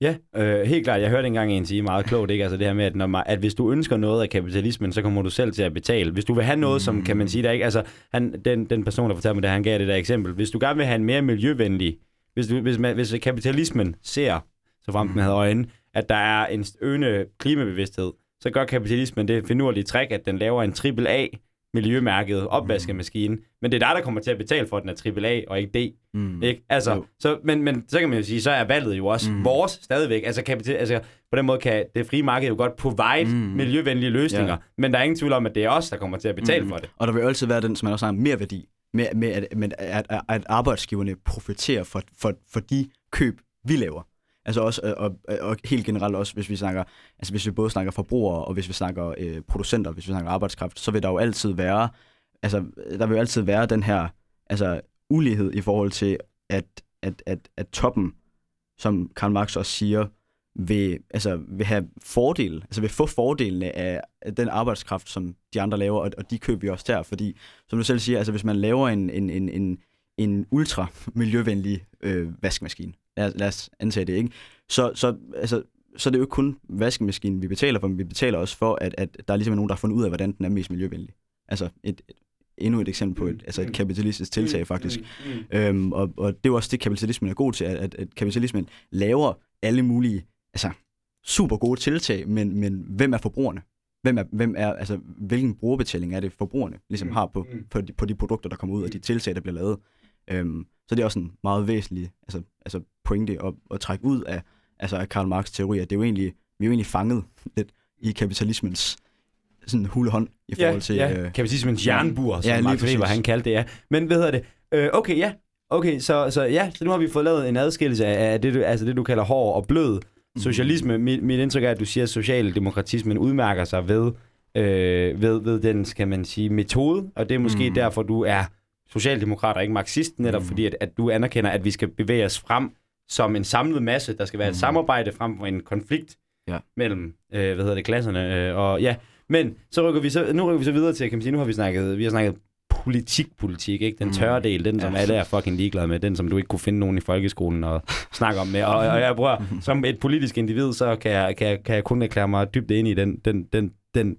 Ja, øh, helt klart. Jeg hørte engang en sige meget klogt, ikke? Altså det her med, at, når man, at hvis du ønsker noget af kapitalismen, så kommer du selv til at betale. Hvis du vil have noget, mm. som kan man sige, der ikke... Altså, han, den, den person, der fortalte mig det, han gav det der eksempel. Hvis du gerne vil have en mere miljøvenlig... Hvis, du, hvis, man, hvis kapitalismen ser, så frem man havde øjne, at der er en øgende klimabevidsthed, så gør kapitalismen det finurlige træk, at den laver en triple A miljømærket opvaskemaskine, men det er der, der kommer til at betale for, at den er AAA og ikke D. Mm. Ikke? Altså, så, men, men så kan man jo sige, så er valget jo også mm. vores stadigvæk. Altså, kapital, altså, på den måde kan det frie marked jo godt provide mm. miljøvenlige løsninger, yeah. men der er ingen tvivl om, at det er os, der kommer til at betale mm. for det. Og der vil altid være den, som man også har mere værdi, med, med, at, med at, at, at arbejdsgiverne profiterer for, for, for de køb, vi laver. Altså også, øh, og, og, og helt generelt også, hvis vi snakker, altså hvis vi både snakker forbrugere, og hvis vi snakker øh, producenter, hvis vi snakker arbejdskraft, så vil der jo altid være, altså der vil jo altid være den her, altså ulighed i forhold til, at, at, at, at toppen, som Karl Marx også siger, vil, altså, vil have fordel, altså vil få fordelene af den arbejdskraft, som de andre laver, og, og de køber vi også der, fordi, som du selv siger, altså hvis man laver en, en, en, en, en ultra miljøvenlig øh, vaskemaskine, lad, lad os antage det, ikke? Så, så, altså, så er det jo ikke kun vaskemaskinen, vi betaler for, men vi betaler også for, at, at der er ligesom nogen, der har fundet ud af, hvordan den er mest miljøvenlig. Altså et, et endnu et eksempel på et, altså et kapitalistisk tiltag, faktisk. Øhm, og, og det er jo også det, kapitalismen er god til, at, at, at kapitalismen laver alle mulige, altså super gode tiltag, men, men hvem er forbrugerne? Hvem er, hvem er, altså, hvilken brugerbetaling er det, forbrugerne ligesom har på, på, de, på de produkter, der kommer ud, og de tiltag, der bliver lavet? Øhm, så det er også en meget væsentlig altså, altså pointe at, at trække ud af, altså af Karl Marx' teori, at det er jo egentlig, vi er jo egentlig fanget lidt i kapitalismens sådan hulehånd i forhold til... Ja, øh, kapitalismens jernbur, som ja, Marx Weber han kaldte det, ja. Men hvad hedder det? Øh, okay, ja. Okay, så, så ja, så nu har vi fået lavet en adskillelse af, af det, du, altså det, du kalder hård og blød socialisme. Mm. Mit, mit indtryk er, at du siger, at socialdemokratismen udmærker sig ved, øh, ved, ved den, skal man sige, metode, og det er måske mm. derfor, du er socialdemokrat og ikke marxist, netop mm. fordi, at, at du anerkender, at vi skal bevæge os frem som en samlet masse. Der skal være et mm. samarbejde frem for en konflikt ja. mellem, øh, hvad hedder det, klasserne. Øh, og ja, men så rykker vi så, nu rykker vi så videre til, kan man sige, nu har vi snakket, vi har snakket politik, politik, ikke? Den tørre mm. del, den som ja. alle er fucking ligeglade med, den som du ikke kunne finde nogen i folkeskolen og snakke om med. Og, og jeg bruger, som et politisk individ, så kan jeg, kan, jeg, kan jeg kun erklære mig dybt ind i den, den, den, den,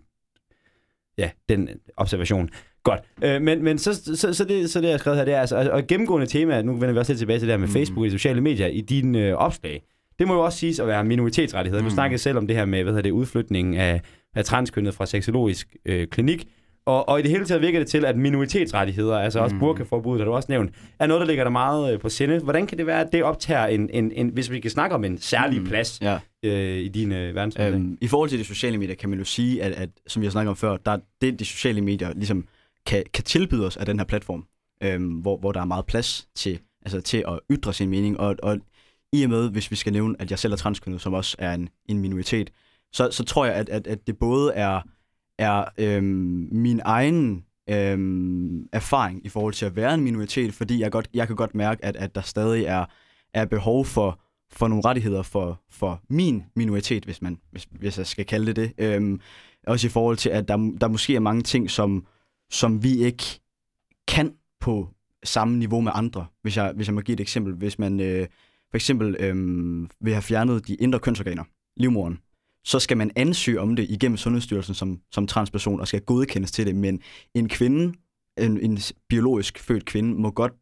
ja, den observation. Godt. Øh, men men så, så, så, det, så det, jeg har skrevet her, det er altså, og gennemgående tema, nu vender vi også lidt tilbage til det her med mm. Facebook i sociale medier, i dine øh, opslag. Det må jo også siges at være minoritetsrettigheder. Mm. Du snakkede selv om det her med, hvad hedder det, udflytningen af, af transkønnet fra seksologisk øh, klinik. Og, og i det hele taget virker det til, at minoritetsrettigheder, altså også mm. burkaforbuddet, har du også nævnt, er noget, der ligger der meget øh, på sinde. Hvordan kan det være, at det optager en, en, en hvis vi kan snakke om en særlig mm. plads ja. øh, i din øh? Øhm, I forhold til de sociale medier, kan man jo sige, at, at som vi har snakket om før, der, det de sociale medier ligesom kan, kan tilbyde os af den her platform, øhm, hvor, hvor der er meget plads til, altså, til at ytre sin mening. Og, og i og med, hvis vi skal nævne, at jeg selv er transkønnet, som også er en, en minoritet, så, så tror jeg, at, at, at det både er, er øhm, min egen øhm, erfaring i forhold til at være en minoritet, fordi jeg, godt, jeg kan godt mærke, at, at der stadig er, er behov for, for nogle rettigheder for, for min minoritet, hvis, man, hvis, hvis jeg skal kalde det det. Øhm, også i forhold til, at der, der måske er mange ting, som, som vi ikke kan på samme niveau med andre. Hvis jeg, hvis jeg må give et eksempel. Hvis man øh, for eksempel øh, vil have fjernet de indre kønsorganer, livmoren, så skal man ansøge om det igennem Sundhedsstyrelsen som, som transperson og skal godkendes til det. Men en kvinde, en, en biologisk født kvinde, må godt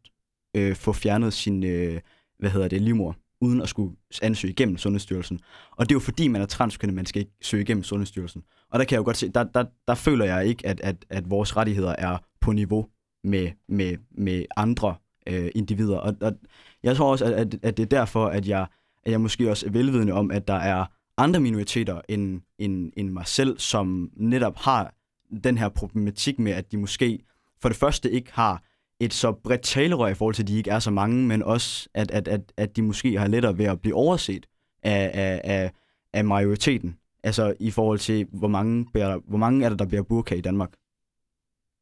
øh, få fjernet sin øh, hvad hedder det, livmor, uden at skulle ansøge igennem Sundhedsstyrelsen. Og det er jo fordi, man er transkønnet, man skal ikke søge igennem Sundhedsstyrelsen. Og der kan jeg jo godt se, der, der, der føler jeg ikke, at, at, at vores rettigheder er på niveau med, med, med andre øh, individer. Og, og jeg tror også, at, at det er derfor, at jeg, at jeg måske også er velvidende om, at der er andre minoriteter end, end, end mig selv, som netop har den her problematik med, at de måske for det første ikke har et så bredt talerør i forhold til, at de ikke er så mange, men også, at, at, at, at de måske har lettere ved at blive overset af, af, af, af majoriteten altså i forhold til, hvor mange, bærer, hvor mange er der, der bærer burka i Danmark.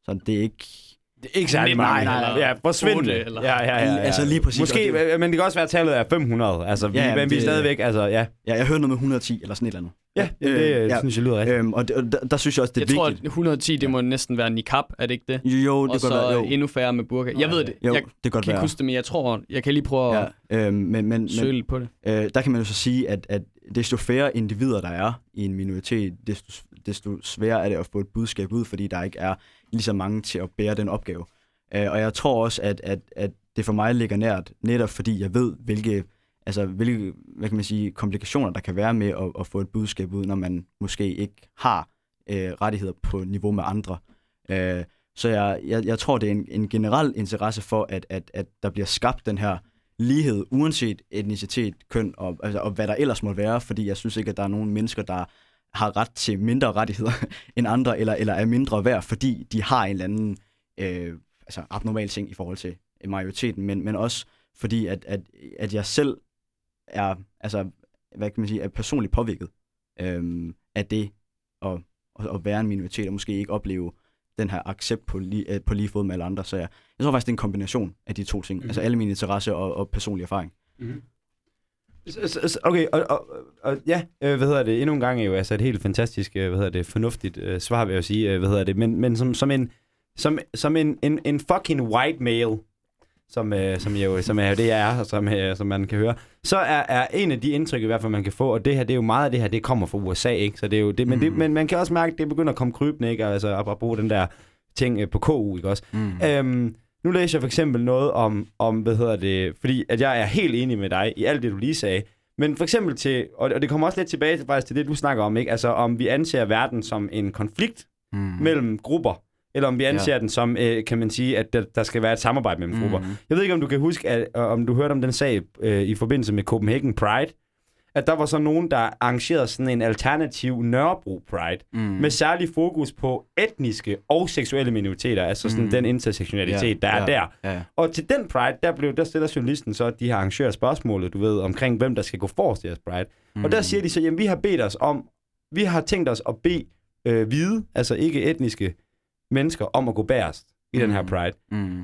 Så det er ikke... Det er ikke særlig Nej, mange. nej, nej. Ja, forsvindende. Eller- Ja, ja, ja, ja. Altså, lige præcis, Måske, og det- men det kan også være, at tallet er 500. Altså, vi, Ja, men vi er det- stadigvæk, altså, ja. Ja, jeg hørte noget med 110 eller sådan et eller andet. Ja, det, det Øh, ja. synes jeg lyder rigtigt. Øhm, og, det, og der, der synes jeg også, det er Jeg tror, at vigtigt. 110, det må næsten være niqab, er det ikke det? Jo, Og det kan så godt være. Jo, endnu færre med burka. Jeg ved det. jo jeg det kan godt kan ikke være. huske det, men jeg tror, jeg kan lige prøve at Ja, øhm, men, men, søge men lidt på det. øh, der kan man jo så sige, at, at desto færre individer der er i en minoritet, desto, desto sværere er det at få et budskab ud, fordi der ikke er lige så mange til at bære den opgave. Øh, og jeg tror også, at, at, at det for mig ligger nært, netop fordi jeg ved, hvilke, altså, hvilke hvad kan man sige, komplikationer der kan være med at, at få et budskab ud, når man måske ikke har øh, rettigheder på niveau med andre. Øh, så jeg, jeg, jeg tror, det er en, en generel interesse for, at, at, at der bliver skabt den her lighed, uanset etnicitet, køn og, altså, og hvad der ellers må være, fordi jeg synes ikke, at der er nogen mennesker, der har ret til mindre rettigheder end andre, eller, eller er mindre værd, fordi de har en eller anden øh, altså abnormal ting i forhold til majoriteten, men, men også fordi, at, at, at jeg selv er, altså, hvad kan man sige, er personligt påvirket øh, af det at, at, at være en minoritet, og måske ikke opleve den her accept på lige, øh, på lige fod med alle andre. Så jeg, jeg tror faktisk, det er en kombination af de to ting. Mhm. Mm. Altså alle mine interesse og, og personlig erfaring. Mm-hmm. Okay, og, og, og ja, øh, hvad hedder det, endnu en gang er jo altså et helt fantastisk, øh, hvad hedder det, fornuftigt øh, svar, vil jeg sige, hvad hedder det, men, men som, som en, som, som en, en, en fucking white male, som, øh, som, jo, som er jo det, jeg er, og som, øh, som man kan høre, så er, er en af de indtryk i hvert fald, man kan få, og det her, det er jo meget af det her, det kommer fra USA, ikke? Så det er jo det, men, det, Mhm. men man kan også mærke, at det begynder at komme krybende, ikke? Altså at bruge den der ting øh, på KU, ikke også? Mm. Øhm, nu læser jeg for eksempel noget om, om, hvad hedder det, fordi at jeg er helt enig med dig i alt det, du lige sagde. Men for eksempel til, og det kommer også lidt tilbage til, faktisk til det, du snakker om, ikke? Altså om vi anser verden som en konflikt Mm. mellem grupper, eller om vi anser ja. den som, øh, kan man sige, at der, der skal være et samarbejde mellem grupper. Mm. Jeg ved ikke, om du kan huske, at, om du hørte om den sag øh, i forbindelse med Copenhagen Pride, at der var så nogen, der arrangerede sådan en alternativ Nørrebro Pride, Mm. med særlig fokus på etniske og seksuelle minoriteter, altså sådan Mm. den intersektionalitet, der er ja, der. Ja. Og til den Pride, der, blev, der stiller journalisten så de her arrangører spørgsmålet, du ved, omkring hvem der skal gå forrest i deres Pride. Mm. Og der siger de så, jamen vi har bedt os om, vi har tænkt os at bede øh, hvide, altså ikke etniske mennesker, om at gå bærest i den her Mm. Pride. Mm.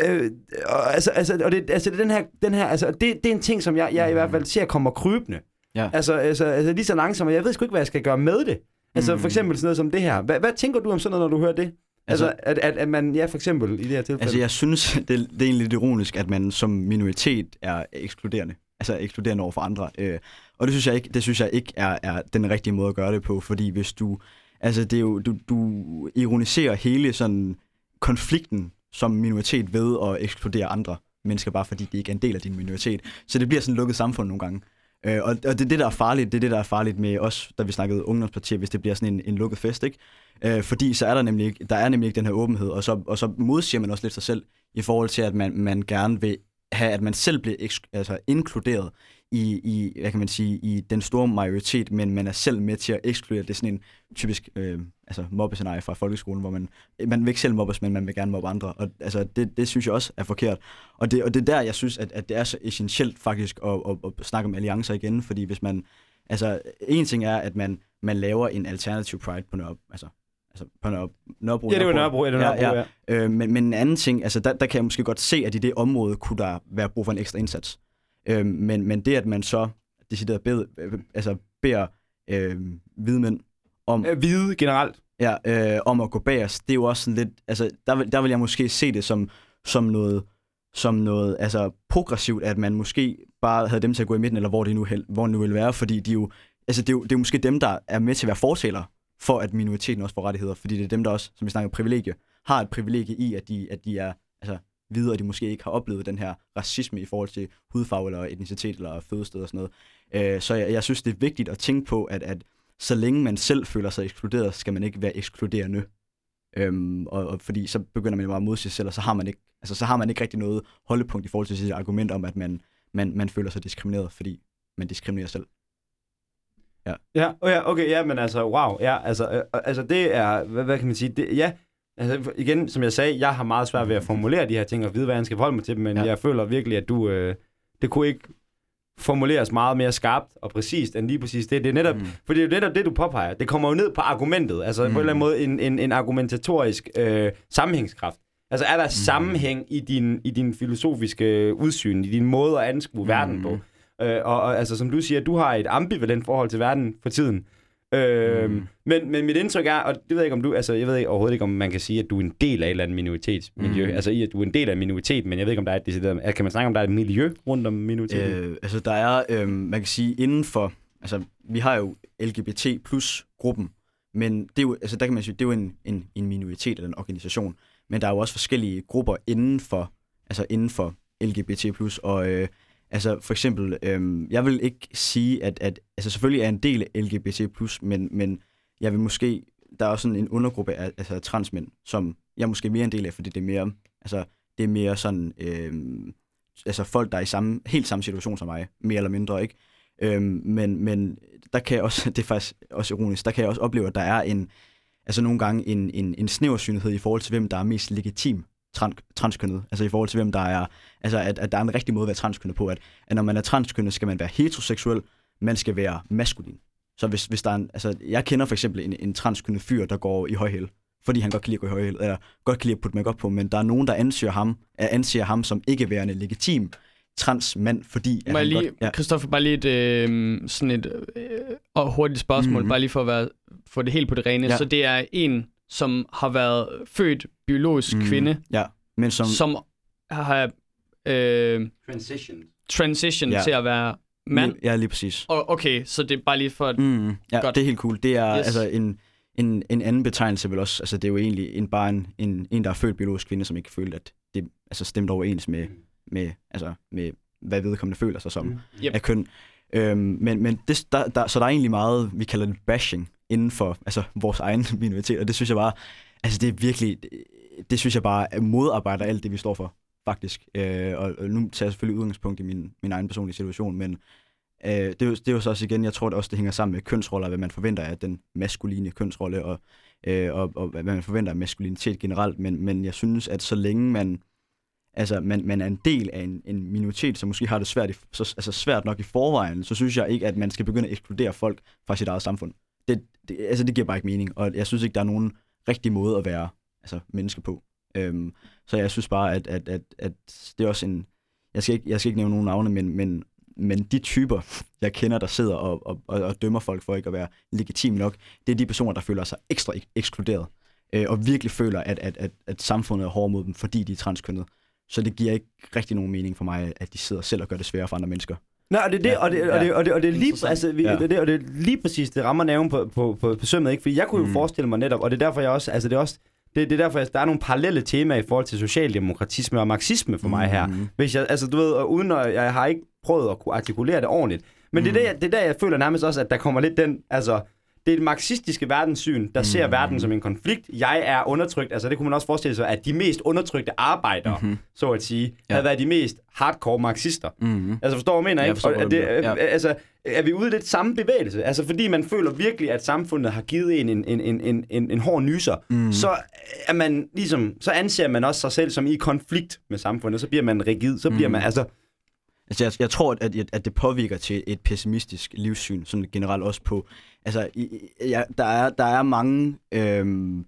Øh, og, altså, altså, og det, altså, den her, den her, altså, det, det er en ting, som jeg, jeg i hvert fald ser kommer krybende. Ja. Altså, altså, altså lige så langsomt, og jeg ved sgu ikke, hvad jeg skal gøre med det. Altså Mm. for eksempel sådan noget som det her. Hvad, hvad tænker du om sådan noget, når du hører det? Altså, Altså- at, at, at man, ja, for eksempel i det her tilfælde. Altså, jeg synes, det, det er egentlig lidt ironisk, at man som minoritet er ekskluderende. Altså ekskluderende over for andre. Øh, og det synes jeg ikke, det synes jeg ikke er, er den rigtige måde at gøre det på, fordi hvis du... Altså, det er jo, du, du ironiserer hele sådan konflikten som minoritet ved at ekskludere andre mennesker, bare fordi de ikke er en del af din minoritet. Så det bliver sådan et lukket samfund nogle gange. Øh, og, og det er det, der er farligt. Det er det, der er farligt med os, da vi snakkede ungdomspartier, hvis det bliver sådan en, en lukket fest, ikke? Øh, fordi så er der nemlig ikke, der er nemlig ikke den her åbenhed, og så, og så modsiger man også lidt sig selv i forhold til, at man, man gerne vil have, at man selv bliver eks- altså inkluderet i, i, hvad kan man sige, i den store majoritet, men man er selv med til at ekskludere. Det er sådan en typisk øh, altså mobbescenarie fra folkeskolen, hvor man, man vil ikke selv mobbes, men man vil gerne mobbe andre. Og altså, det, det synes jeg også er forkert. Og det, og det er der, jeg synes, at, at det er så essentielt faktisk at, at, at snakke om alliancer igen, fordi hvis man, altså en ting er, at man, man laver en alternativ pride på Nørrebro, altså, altså på Nørrebro, Nørrebro ja, det var Nørrebro, ja, det var Nørrebro, ja. ja. Øh, men, men en anden ting, altså der, der kan jeg måske godt se, at i det område kunne der være brug for en ekstra indsats. Øh, men, men det, at man så decideret bed, øh, altså beder øh, hvide mænd om, Øh, Hvide generelt. ja, øh, om at gå bag os, det er jo også sådan lidt, altså der, vil- der vil jeg måske se det som, som noget, som noget altså progressivt, at man måske bare havde dem til at gå i midten, eller hvor det nu, hel, hvor det nu vil være, fordi de jo, altså det er jo, det er jo måske dem, der er med til at være fortalere for, at minoriteten også får rettigheder, fordi det er dem, der også, som vi snakker privilegie, har et privilegie i, at de, at de er altså, hvide, og de måske ikke har oplevet den her racisme i forhold til hudfarve, eller etnicitet, eller fødested og sådan noget. Øh, så jeg, jeg synes, det er vigtigt at tænke på, at, at så længe man selv føler sig ekskluderet, skal man ikke være ekskluderende. Øhm, og, og, fordi så begynder man jo bare at modsige sig selv, og så har man ikke, altså, så har man ikke rigtig noget holdepunkt i forhold til sit argument om, at man, man, man føler sig diskrimineret, fordi man diskriminerer selv. Ja, oh ja, okay, ja, men altså, wow, ja, altså, øh, altså det er, hvad, hvad kan man sige, det, ja, altså igen, som jeg sagde, jeg har meget svært ved at formulere de her ting og vide, hvad jeg skal forholde mig til dem, men ja. Jeg føler virkelig, at du, øh, det kunne ikke, formuleres meget mere skarpt og præcist end lige præcis det. Det er netop, mm. for det er jo netop det, du påpeger. Det kommer jo ned på argumentet. Altså mm. på en eller anden måde en, en, en argumentatorisk øh, sammenhængskraft. Altså er der mm. sammenhæng i din, i din filosofiske udsyn, i din måde at anskue mm. verden på. Øh, og, og altså som du siger, du har et ambivalent forhold til verden for tiden. Øh, mm. men, men mit indtryk er, og det ved jeg ikke om du, altså jeg ved ikke, overhovedet ikke, om man kan sige, at du er en del af et eller andet minoritetsmiljø. Mm. Altså i at du er en del af en minoritet, men jeg ved ikke, om der er et decideret, kan man snakke om, der er et miljø rundt om minoriteten? Øh, altså der er, øh, man kan sige, inden for, altså vi har jo LGBT plus gruppen, men det er jo, altså der kan man sige, det er jo en, en, en minoritet eller en organisation, men der er jo også forskellige grupper inden for, altså inden for LGBT plus, og øh, Altså for eksempel, øhm, jeg vil ikke sige, at, at altså selvfølgelig er en del LGBT+, men, men jeg vil måske, der er også sådan en undergruppe af altså, transmænd, som jeg er måske mere en del af, fordi det er mere, altså, det er mere sådan, øhm, altså folk, der er i samme, helt samme situation som mig, mere eller mindre, ikke? Øhm, men, men der kan jeg også, det er faktisk også ironisk, der kan jeg også opleve, at der er en, altså nogle gange en, en, en snæversynlighed i forhold til, hvem der er mest legitim trans, transkønnet. Altså i forhold til, hvem der er... Altså, at, at der er en rigtig måde at være transkønnet på. At, at når man er transkønnet, skal man være heteroseksuel, man skal være maskulin. Så hvis, hvis der er en, altså, jeg kender for eksempel en, en transkønnet fyr, der går i højhæl, fordi han godt kan lide at gå i højhæl, eller godt kan lide at putte makeup på, men der er nogen, der anser ham, anser ham som ikke værende legitim transmand, fordi... Må jeg lige, godt, ja. Christoffer, bare lige et, øh, sådan et øh, hurtigt spørgsmål, mm-hmm. bare lige for at være, få det helt på det rene. Ja. Så det er en som har været født biologisk mm, kvinde, ja. men som, som har øh, transition, transition ja. til at være mand. Ja, lige præcis. Og, okay, så det er bare lige for at... Mm, ja, godt. det er helt cool. Det er yes. altså en, en, en anden betegnelse vel også. Altså det er jo egentlig en, bare en, en, en, der er født biologisk kvinde, som ikke føler, at det altså, stemt overens med, med, altså, med, hvad vedkommende føler sig som mm. yep. af køn. Øhm, men men det, der, der, så der er egentlig meget, vi kalder det bashing, inden for altså, vores egen minoritet, og det synes jeg bare, altså det er virkelig, det, det synes jeg bare modarbejder alt det, vi står for, faktisk. Øh, og, og nu tager jeg selvfølgelig udgangspunkt i min, min egen personlige situation, men øh, det, er jo, det er jo så også igen, jeg tror det også, det hænger sammen med kønsroller, hvad man forventer af den maskuline kønsrolle, og, øh, og, og hvad man forventer af maskulinitet generelt, men, men jeg synes, at så længe man altså, man, man er en del af en, en minoritet, som måske har det svært, i, så, altså svært nok i forvejen, så synes jeg ikke, at man skal begynde at ekskludere folk fra sit eget samfund det, det, altså det giver bare ikke mening, og jeg synes ikke, der er nogen rigtig måde at være altså, menneske på. Øhm, så jeg synes bare, at, at, at, at det er også en... Jeg skal ikke, jeg skal ikke nævne nogen navne, men, men, men de typer, jeg kender, der sidder og, og, og, og dømmer folk for ikke at være legitime nok, det er de personer, der føler sig ekstra ekskluderet, øh, og virkelig føler, at, at, at, at samfundet er hård mod dem, fordi de er transkønnet. Så det giver ikke rigtig nogen mening for mig, at de sidder selv og gør det sværere for andre mennesker. Nej, og det er det, ja, og det, og det, og det, og det er lige, altså, vi, ja. det, det, og det er lige præcis, det rammer nerven på, på, på, på sømmet, ikke? Fordi jeg kunne jo mm. forestille mig netop, og det er derfor, jeg også, altså det er også, det, det er derfor, der er nogle parallelle temaer i forhold til socialdemokratisme og marxisme for mig her. Mm. Hvis jeg, altså du ved, og uden at, jeg har ikke prøvet at kunne artikulere det ordentligt, men mm. det, er det, det er der, jeg føler nærmest også, at der kommer lidt den, altså, det er et marxistiske verdenssyn, der mm. ser verden som en konflikt. Jeg er undertrykt. Altså det kunne man også forestille sig, at de mest undertrykte arbejdere, mm-hmm. så at sige, ja. havde været de mest hardcore marxister. Mm-hmm. Altså forstår du, jeg mener? Ikke? Forstår, og, det, ja. Altså, er vi ude i lidt samme bevægelse? Altså fordi man føler virkelig, at samfundet har givet en en, en, en, en, en hård nyser, mm. så er man ligesom, så anser man også sig selv som i konflikt med samfundet, så bliver man rigid, så bliver mm. man, altså Altså, jeg, jeg tror, at, at det påvirker til et pessimistisk livssyn, sådan generelt også på... Altså, ja, der, er, der er mange... Øhm,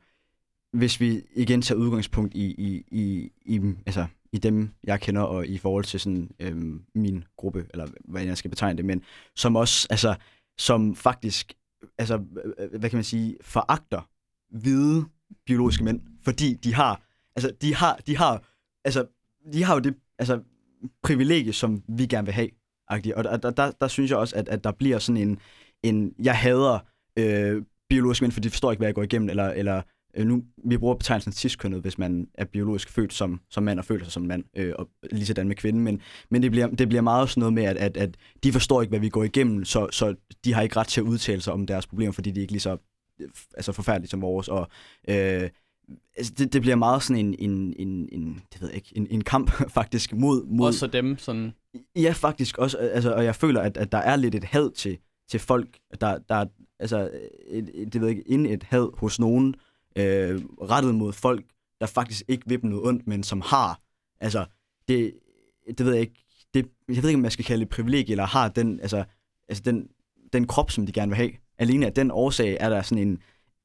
hvis vi igen tager udgangspunkt i, i, i, i, altså, i dem, jeg kender, og i forhold til sådan, øhm, min gruppe, eller hvad jeg skal betegne det, men som også, altså, som faktisk, altså, øh, hvad kan man sige, foragter hvide biologiske mænd, fordi de har, altså, de har, de har, altså, de har jo det, altså, privilegie, som vi gerne vil have. Og der, der, der, der synes jeg også, at, at der bliver sådan en, en jeg hader øh, biologiske mænd, for de forstår ikke, hvad jeg går igennem, eller, eller øh, nu, vi bruger betegnelsen tidskønnet, hvis man er biologisk født som, som mand og føler sig som mand, øh, og lige sådan med kvinde, men, men det, bliver, det bliver meget sådan noget med, at, at, at de forstår ikke, hvad vi går igennem, så, så de har ikke ret til at udtale sig om deres problemer, fordi de er ikke lige så øh, altså forfærdelige som vores, og øh, altså det, det bliver meget sådan en, en, en, en det ved jeg ikke, en, en kamp faktisk mod, mod... Også dem, sådan... Ja, faktisk også, altså, og jeg føler, at, at der er lidt et had til, til folk, der, der altså, et, et, det ved jeg ikke, ind et had hos nogen, øh, rettet mod folk, der faktisk ikke vil dem noget ondt, men som har, altså, det, det ved jeg ikke, det, jeg ved ikke, om jeg skal kalde det privilegie, eller har den, altså, altså den, den krop, som de gerne vil have. Alene af den årsag er der sådan en,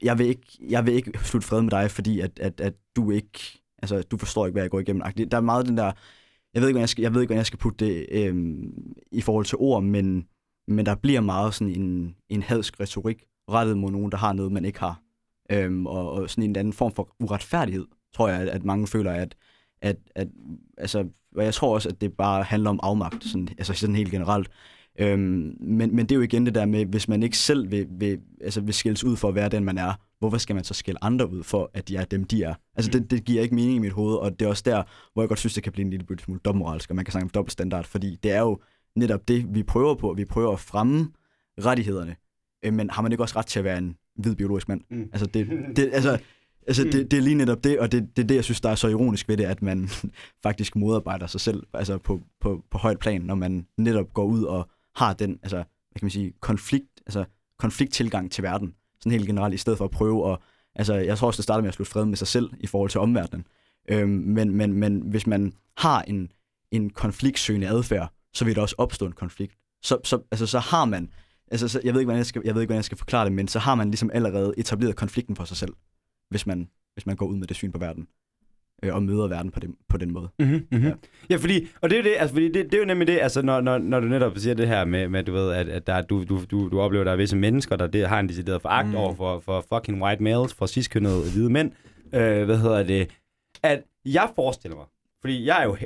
jeg vil ikke, jeg vil ikke slutte fred med dig, fordi at, at, at du ikke, altså du forstår ikke, hvad jeg går igennem. Der er meget den der, jeg ved ikke, hvordan jeg skal, jeg ved ikke, hvordan jeg skal putte det øhm, i forhold til ord, men, men der bliver meget sådan en, en hadsk retorik rettet mod nogen, der har noget, man ikke har. Øhm, og, og sådan en anden form for uretfærdighed, tror jeg, at, at mange føler, at, at, at altså, og jeg tror også, at det bare handler om afmagt, sådan, altså sådan helt generelt. Øhm, men, men det er jo igen det der med, hvis man ikke selv vil, vil, altså vil skældes ud for at være den, man er, hvorfor skal man så skælde andre ud for, at de er dem, de er? Altså mm. det, det giver ikke mening i mit hoved, og det er også der, hvor jeg godt synes, det kan blive en lille smule dobbeltmoralsk, og man kan snakke om dobbeltstandard, fordi det er jo netop det, vi prøver på. Vi prøver at fremme rettighederne, øh, men har man ikke også ret til at være en hvid biologisk mand? Mm. Altså, det, det, altså, altså det, det er lige netop det, og det, det er det, jeg synes, der er så ironisk ved det, at man faktisk modarbejder sig selv altså på, på, på højt plan, når man netop går ud og har den, altså, hvad kan man sige, konflikt, altså konflikttilgang til verden, sådan helt generelt, i stedet for at prøve at, altså, jeg tror også, det starter med at slutte fred med sig selv i forhold til omverdenen. Øhm, men, men, men hvis man har en, en konfliktsøgende adfærd, så vil der også opstå en konflikt. Så, så, altså, så har man, altså, så, jeg, ved ikke, hvordan jeg, skal, jeg ved ikke, hvordan jeg skal forklare det, men så har man ligesom allerede etableret konflikten for sig selv, hvis man, hvis man går ud med det syn på verden øh, og møder verden på, det, på den måde. Mm-hmm, mm-hmm. Ja. ja, fordi, og det er jo det, altså, fordi det, det er jo nemlig det, altså, når, når, når du netop siger det her med, med du ved, at, at der, du, du, du, du oplever, at der er visse mennesker, der det, har en decideret foragt mm. over for, for fucking white males, for ciskønnede hvide mænd, øh, hvad hedder det, at jeg forestiller mig, fordi jeg er jo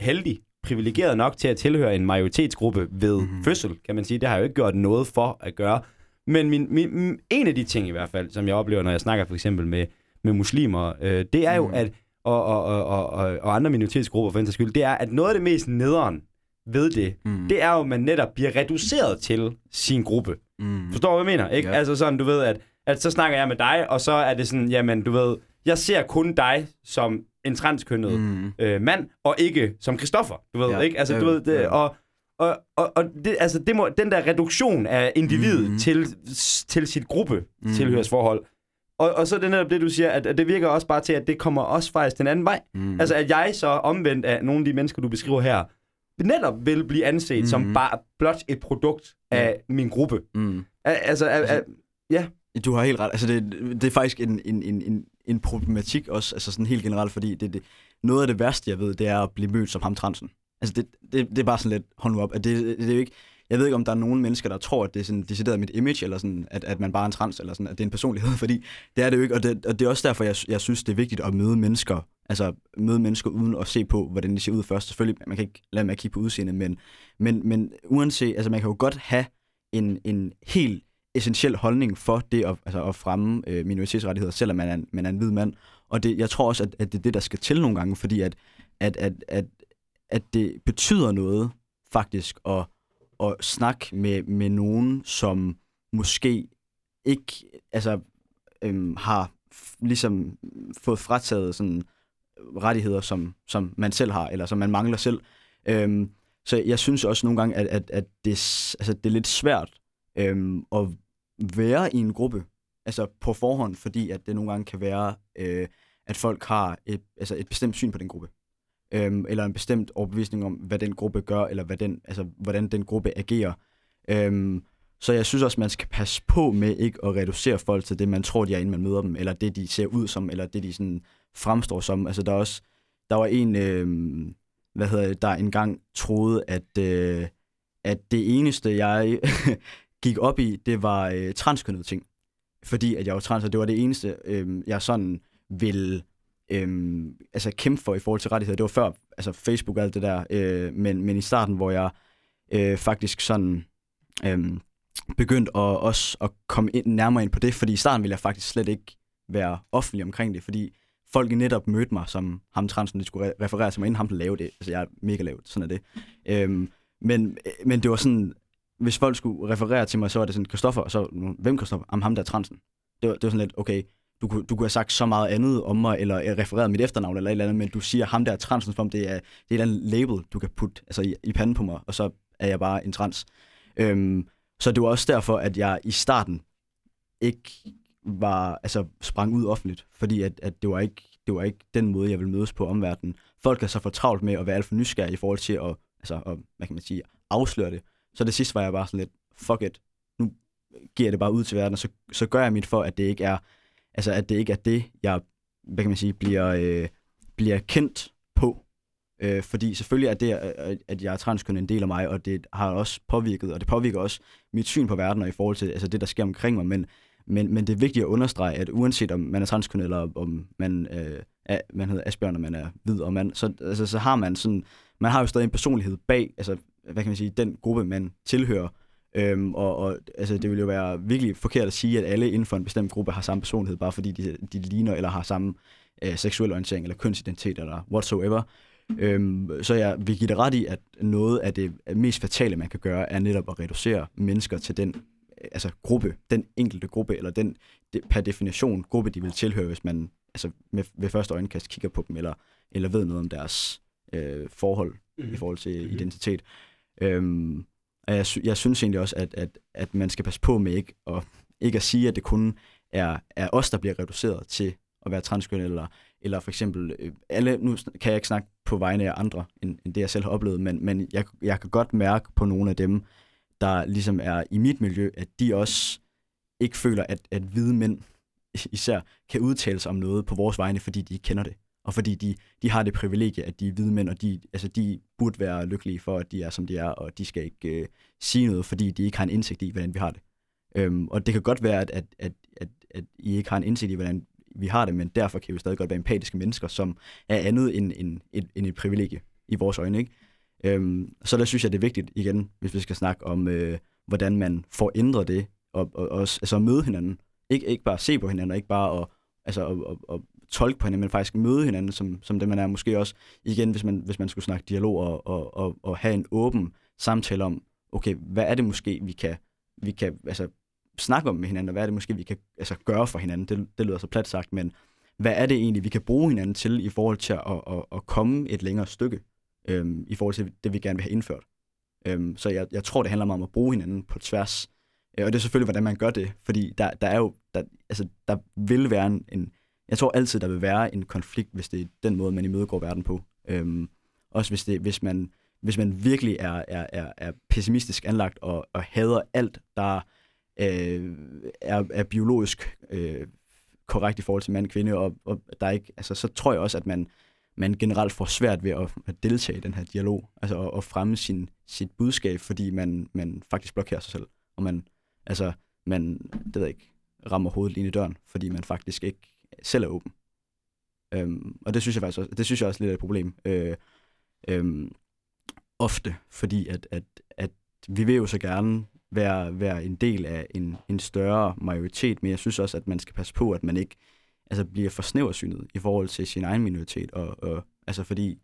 heldig, privilegeret nok til at tilhøre en majoritetsgruppe ved mm-hmm. fødsel, kan man sige. Det har jeg jo ikke gjort noget for at gøre. Men min, min, en af de ting i hvert fald, som jeg oplever, når jeg snakker for eksempel med, med muslimer, øh, det er jo, mm. at og, og, og, og, og andre minoritetsgrupper for en skyld, det er, at noget af det mest nederen ved det, mm. det er jo, at man netop bliver reduceret til sin gruppe. Mm. Forstår du, hvad jeg mener? Ikke? Ja. Altså sådan, du ved, at, at så snakker jeg med dig, og så er det sådan, jamen, du ved, jeg ser kun dig som en transkønnet mm. øh, mand, og ikke som Christoffer, du ved, ja. ikke? Altså, du ved, det, ja. og, og, og, og det, altså, det må, den der reduktion af individet mm. til, til sit gruppe mm. tilhørsforhold, og, og så er det netop det, du siger, at, at det virker også bare til, at det kommer også faktisk den anden vej. Mm. Altså, at jeg så omvendt af nogle af de mennesker, du beskriver her, netop vil blive anset mm. som bare blot et produkt af mm. min gruppe. Mm. Altså, altså, al, ja. Du har helt ret. Altså, det, det er faktisk en, en, en, en problematik også, altså sådan helt generelt, fordi det, det, noget af det værste, jeg ved, det er at blive mødt som ham transen. Altså, det, det, det er bare sådan lidt, hold nu op, at det, det, det er jo ikke, jeg ved ikke, om der er nogen mennesker, der tror, at det er sådan decideret mit image, eller sådan, at, at man bare er en trans, eller sådan, at det er en personlighed, fordi det er det jo ikke, og det, og det er også derfor, jeg, jeg synes, det er vigtigt at møde mennesker, altså møde mennesker uden at se på, hvordan de ser ud først. Selvfølgelig, man kan ikke lade mig at kigge på udseende, men, men, men uanset, altså man kan jo godt have en, en helt essentiel holdning for det at, altså at fremme øh, minoritetsrettigheder, selvom man er, en, man er en hvid mand. Og det, jeg tror også, at, at det er det, der skal til nogle gange, fordi at, at, at, at, at det betyder noget faktisk at at snakke med, med nogen, som måske ikke altså, øhm, har ligesom fået frataget sådan rettigheder, som, som man selv har, eller som man mangler selv. Øhm, så jeg synes også nogle gange, at, at, at det, altså, det er lidt svært øhm, at være i en gruppe, altså på forhånd, fordi at det nogle gange kan være, øh, at folk har et, altså et bestemt syn på den gruppe øhm, eller en bestemt overbevisning om, hvad den gruppe gør, eller hvad den, altså, hvordan den gruppe agerer. Øhm, så jeg synes også, man skal passe på med ikke at reducere folk til det, man tror, de er, inden man møder dem, eller det, de ser ud som, eller det, de sådan fremstår som. Altså, der, er også, der var en, øhm, hvad hedder det, der engang troede, at, øh, at det eneste, jeg gik op i, det var øh, transkønnet ting. Fordi at jeg var trans, og det var det eneste, øh, jeg sådan ville øhm, altså kæmpe for i forhold til rettigheder. Det var før altså Facebook og alt det der, øh, men, men i starten, hvor jeg øh, faktisk sådan øh, begyndte at, også at komme ind, nærmere ind på det, fordi i starten ville jeg faktisk slet ikke være offentlig omkring det, fordi folk netop mødte mig som ham transen, de skulle referere til mig, inden ham der lavede det. Altså jeg er mega lavt, sådan er det. Øhm, men, men det var sådan, hvis folk skulle referere til mig, så var det sådan, Kristoffer, og så, hvem Kristoffer? Am ham der transen. Det var, det var sådan lidt, okay, du, kunne, du kunne have sagt så meget andet om mig, eller øh, refereret mit efternavn eller et eller andet, men du siger, ham der er som det er, det er et eller andet label, du kan putte altså, i, i panden på mig, og så er jeg bare en trans. Øhm, så det var også derfor, at jeg i starten ikke var, altså sprang ud offentligt, fordi at, at det, var ikke, det var ikke den måde, jeg ville mødes på omverdenen. Folk er så for travlt med at være alt for nysgerrige i forhold til at altså, at, hvad kan man sige, afsløre det. Så det sidste var jeg bare sådan lidt, fuck it, nu giver jeg det bare ud til verden, og så, så gør jeg mit for, at det ikke er, altså, at det ikke er det, jeg, hvad kan man sige, bliver, øh, bliver kendt på. Øh, fordi selvfølgelig er det, at jeg er transkønnet en del af mig, og det har også påvirket, og det påvirker også mit syn på verden og i forhold til altså det, der sker omkring mig. Men, men, men det er vigtigt at understrege, at uanset om man er transkønnet, eller om man, øh, er, man hedder Asbjørn, og man er hvid og mand, så, altså, så har man sådan, man har jo stadig en personlighed bag, altså, hvad kan man sige, den gruppe, man tilhører. Øhm, og, og altså, det vil jo være virkelig forkert at sige, at alle inden for en bestemt gruppe har samme personlighed, bare fordi de, de ligner eller har samme øh, seksuel orientering eller kønsidentitet eller whatsoever. Øhm, så jeg vil give dig ret i, at noget af det mest fatale, man kan gøre, er netop at reducere mennesker til den altså gruppe, den enkelte gruppe, eller den per definition gruppe, de vil tilhøre, hvis man altså med, ved første øjenkast kigger på dem, eller, eller ved noget om deres øh, forhold mm. i mhm. forhold til mm. identitet. Øhm, og jeg, jeg synes egentlig også, at, at, at man skal passe på med ikke at, ikke at sige, at det kun er, er os, der bliver reduceret til at være transkønnet, eller, eller for eksempel, øh, alle, nu kan jeg ikke snakke på vegne af andre, end, end det jeg selv har oplevet, men, men jeg, jeg kan godt mærke på nogle af dem, der ligesom er i mit miljø, at de også ikke føler, at, at hvide mænd især kan udtale sig om noget på vores vegne, fordi de ikke kender det. Og fordi de, de har det privilegie, at de er hvide mænd, og de, altså de burde være lykkelige for, at de er, som de er, og de skal ikke øh, sige noget, fordi de ikke har en indsigt i, hvordan vi har det. Øhm, og det kan godt være, at, at, at, at, at I ikke har en indsigt i, hvordan vi har det, men derfor kan vi stadig godt være empatiske mennesker, som er andet end, end, end, end et privilegie i vores øjne. Ikke? Øhm, så der synes jeg, det er vigtigt igen, hvis vi skal snakke om, øh, hvordan man får ændret det, og, og, og altså møde hinanden. Ik- ikke bare se på hinanden, og ikke bare at, altså, at, at, at tolke på hinanden, men faktisk møde hinanden som, som det, man er. Måske også, igen, hvis man, hvis man skulle snakke dialog og, og, og, og have en åben samtale om, okay, hvad er det måske, vi kan, vi kan altså, snakke om med hinanden, og hvad er det måske, vi kan altså, gøre for hinanden. Det, det lyder så plat sagt, men hvad er det egentlig, vi kan bruge hinanden til i forhold til at, at, at komme et længere stykke, øhm, i forhold til det, vi gerne vil have indført. Øhm, så jeg, jeg tror, det handler meget om at bruge hinanden på tværs. Øh, og det er selvfølgelig, hvordan man gør det, fordi der, der er jo, der, altså, der vil være en, en, jeg tror altid, der vil være en konflikt, hvis det er den måde, man imødegår verden på. Øhm, også hvis, det, hvis, man, hvis man virkelig er, er, er, er pessimistisk anlagt og, og hader alt, der øh, er, er biologisk øh, korrekt i forhold til mand og kvinde, og, og der er ikke, altså, så tror jeg også, at man, man generelt får svært ved at, at deltage i den her dialog, altså at, at fremme sin, sit budskab, fordi man, man faktisk blokerer sig selv, og man, altså, man, det ved jeg ikke, rammer hovedet lige i døren, fordi man faktisk ikke selv er åben. Øhm, og det synes jeg faktisk også, det synes jeg også lidt er et problem. Øh, øhm, ofte, fordi at, at, at vi vil jo så gerne være, være en del af en, en større majoritet, men jeg synes også, at man skal passe på, at man ikke altså, bliver for snæversynet i forhold til sin egen minoritet. Og, og, altså, fordi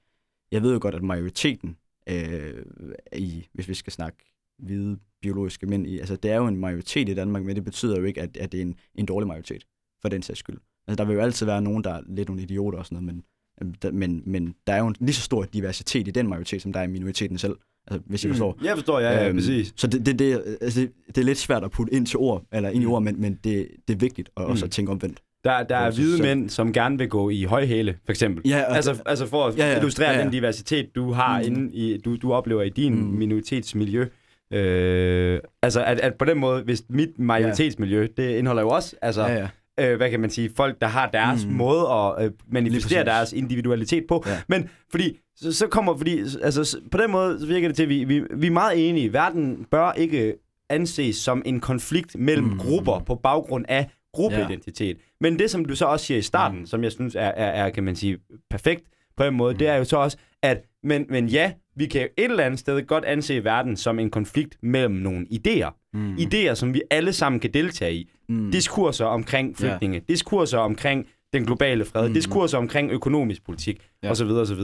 jeg ved jo godt, at majoriteten, øh, i, hvis vi skal snakke hvide biologiske mænd, i, altså, det er jo en majoritet i Danmark, men det betyder jo ikke, at, at det er en, en dårlig majoritet, for den sags skyld. Altså, der vil jo altid være nogen, der er lidt nogle idioter og sådan noget, men, men, men der er jo en lige så stor diversitet i den majoritet, som der er i minoriteten selv. Altså, hvis I mm. forstår. Jeg forstår, ja, ja øhm, præcis. Så det, det, det, altså, det, det er lidt svært at putte ind til ord, eller ind i mm. ord, men, men det, det er vigtigt at mm. også at tænke omvendt. Der, der er hvide mænd, som gerne vil gå i højhæle, for eksempel. Ja, og, altså, altså for at ja, ja, illustrere ja, ja. den diversitet, du har mm. inde i, du, du oplever i din mm. minoritetsmiljø. Øh, altså, at, at på den måde, hvis mit majoritetsmiljø, det indeholder jo også, altså, ja, ja øh, hvad kan man sige, folk, der har deres mm. måde at øh, manifestere deres individualitet på. Ja. Men fordi, så, så kommer, fordi, altså på den måde så virker det til, at vi, vi, vi er meget enige. Verden bør ikke anses som en konflikt mellem mm. grupper på baggrund af gruppeidentitet. Ja. Men det, som du så også siger i starten, mm. som jeg synes er, er, er, kan man sige, perfekt på en måde, mm. det er jo så også, at men, men ja, vi kan et eller andet sted godt anse verden som en konflikt mellem nogle idéer. Mm. Idéer, som vi alle sammen kan deltage i. Mm. Diskurser omkring flygtninge, yeah. diskurser omkring den globale fred, mm. diskurser omkring økonomisk politik, yeah. osv. osv.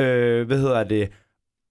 Øh, hvad hedder det?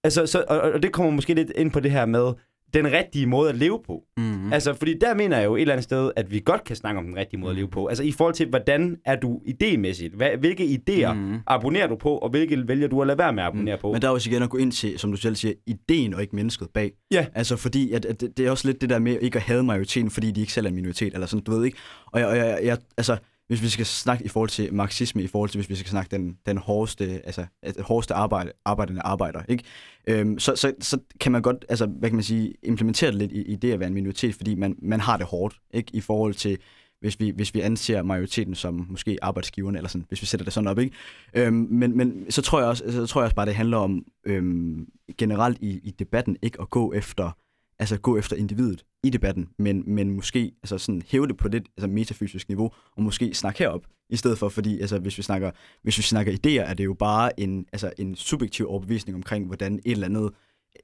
Altså, så, og, og det kommer måske lidt ind på det her med, den rigtige måde at leve på. Mm-hmm. Altså, fordi der mener jeg jo et eller andet sted, at vi godt kan snakke om den rigtige måde at leve på. Altså, i forhold til, hvordan er du idémæssigt? Hvad, hvilke idéer mm-hmm. abonnerer du på, og hvilke vælger du at lade være med at abonnere mm. på? Men der er også igen at gå ind til, som du selv siger, ideen og ikke mennesket bag. Ja. Altså, fordi at, at det, det er også lidt det der med ikke at have majoriteten, fordi de ikke selv er en minoritet, eller sådan, du ved ikke. Og jeg, og jeg, jeg altså, hvis vi skal snakke i forhold til marxisme, i forhold til, hvis vi skal snakke den, den hårdeste, altså, det hårdeste arbejde, arbejdende arbejder, ikke? Øhm, så, så, så kan man godt, altså, hvad kan man sige, implementere det lidt i, i det at være en minoritet, fordi man, man har det hårdt, ikke? I forhold til, hvis vi, hvis vi anser majoriteten som måske arbejdsgiverne, eller sådan, hvis vi sætter det sådan op, ikke? Øhm, men, men så tror jeg også, så tror jeg også bare, det handler om øhm, generelt i, i debatten, ikke at gå efter, altså gå efter individet i debatten, men, men måske altså sådan hæve det på det altså metafysisk niveau, og måske snakke herop, i stedet for, fordi altså, hvis, vi snakker, hvis vi snakker idéer, er det jo bare en, altså, en subjektiv overbevisning omkring, hvordan et eller andet, en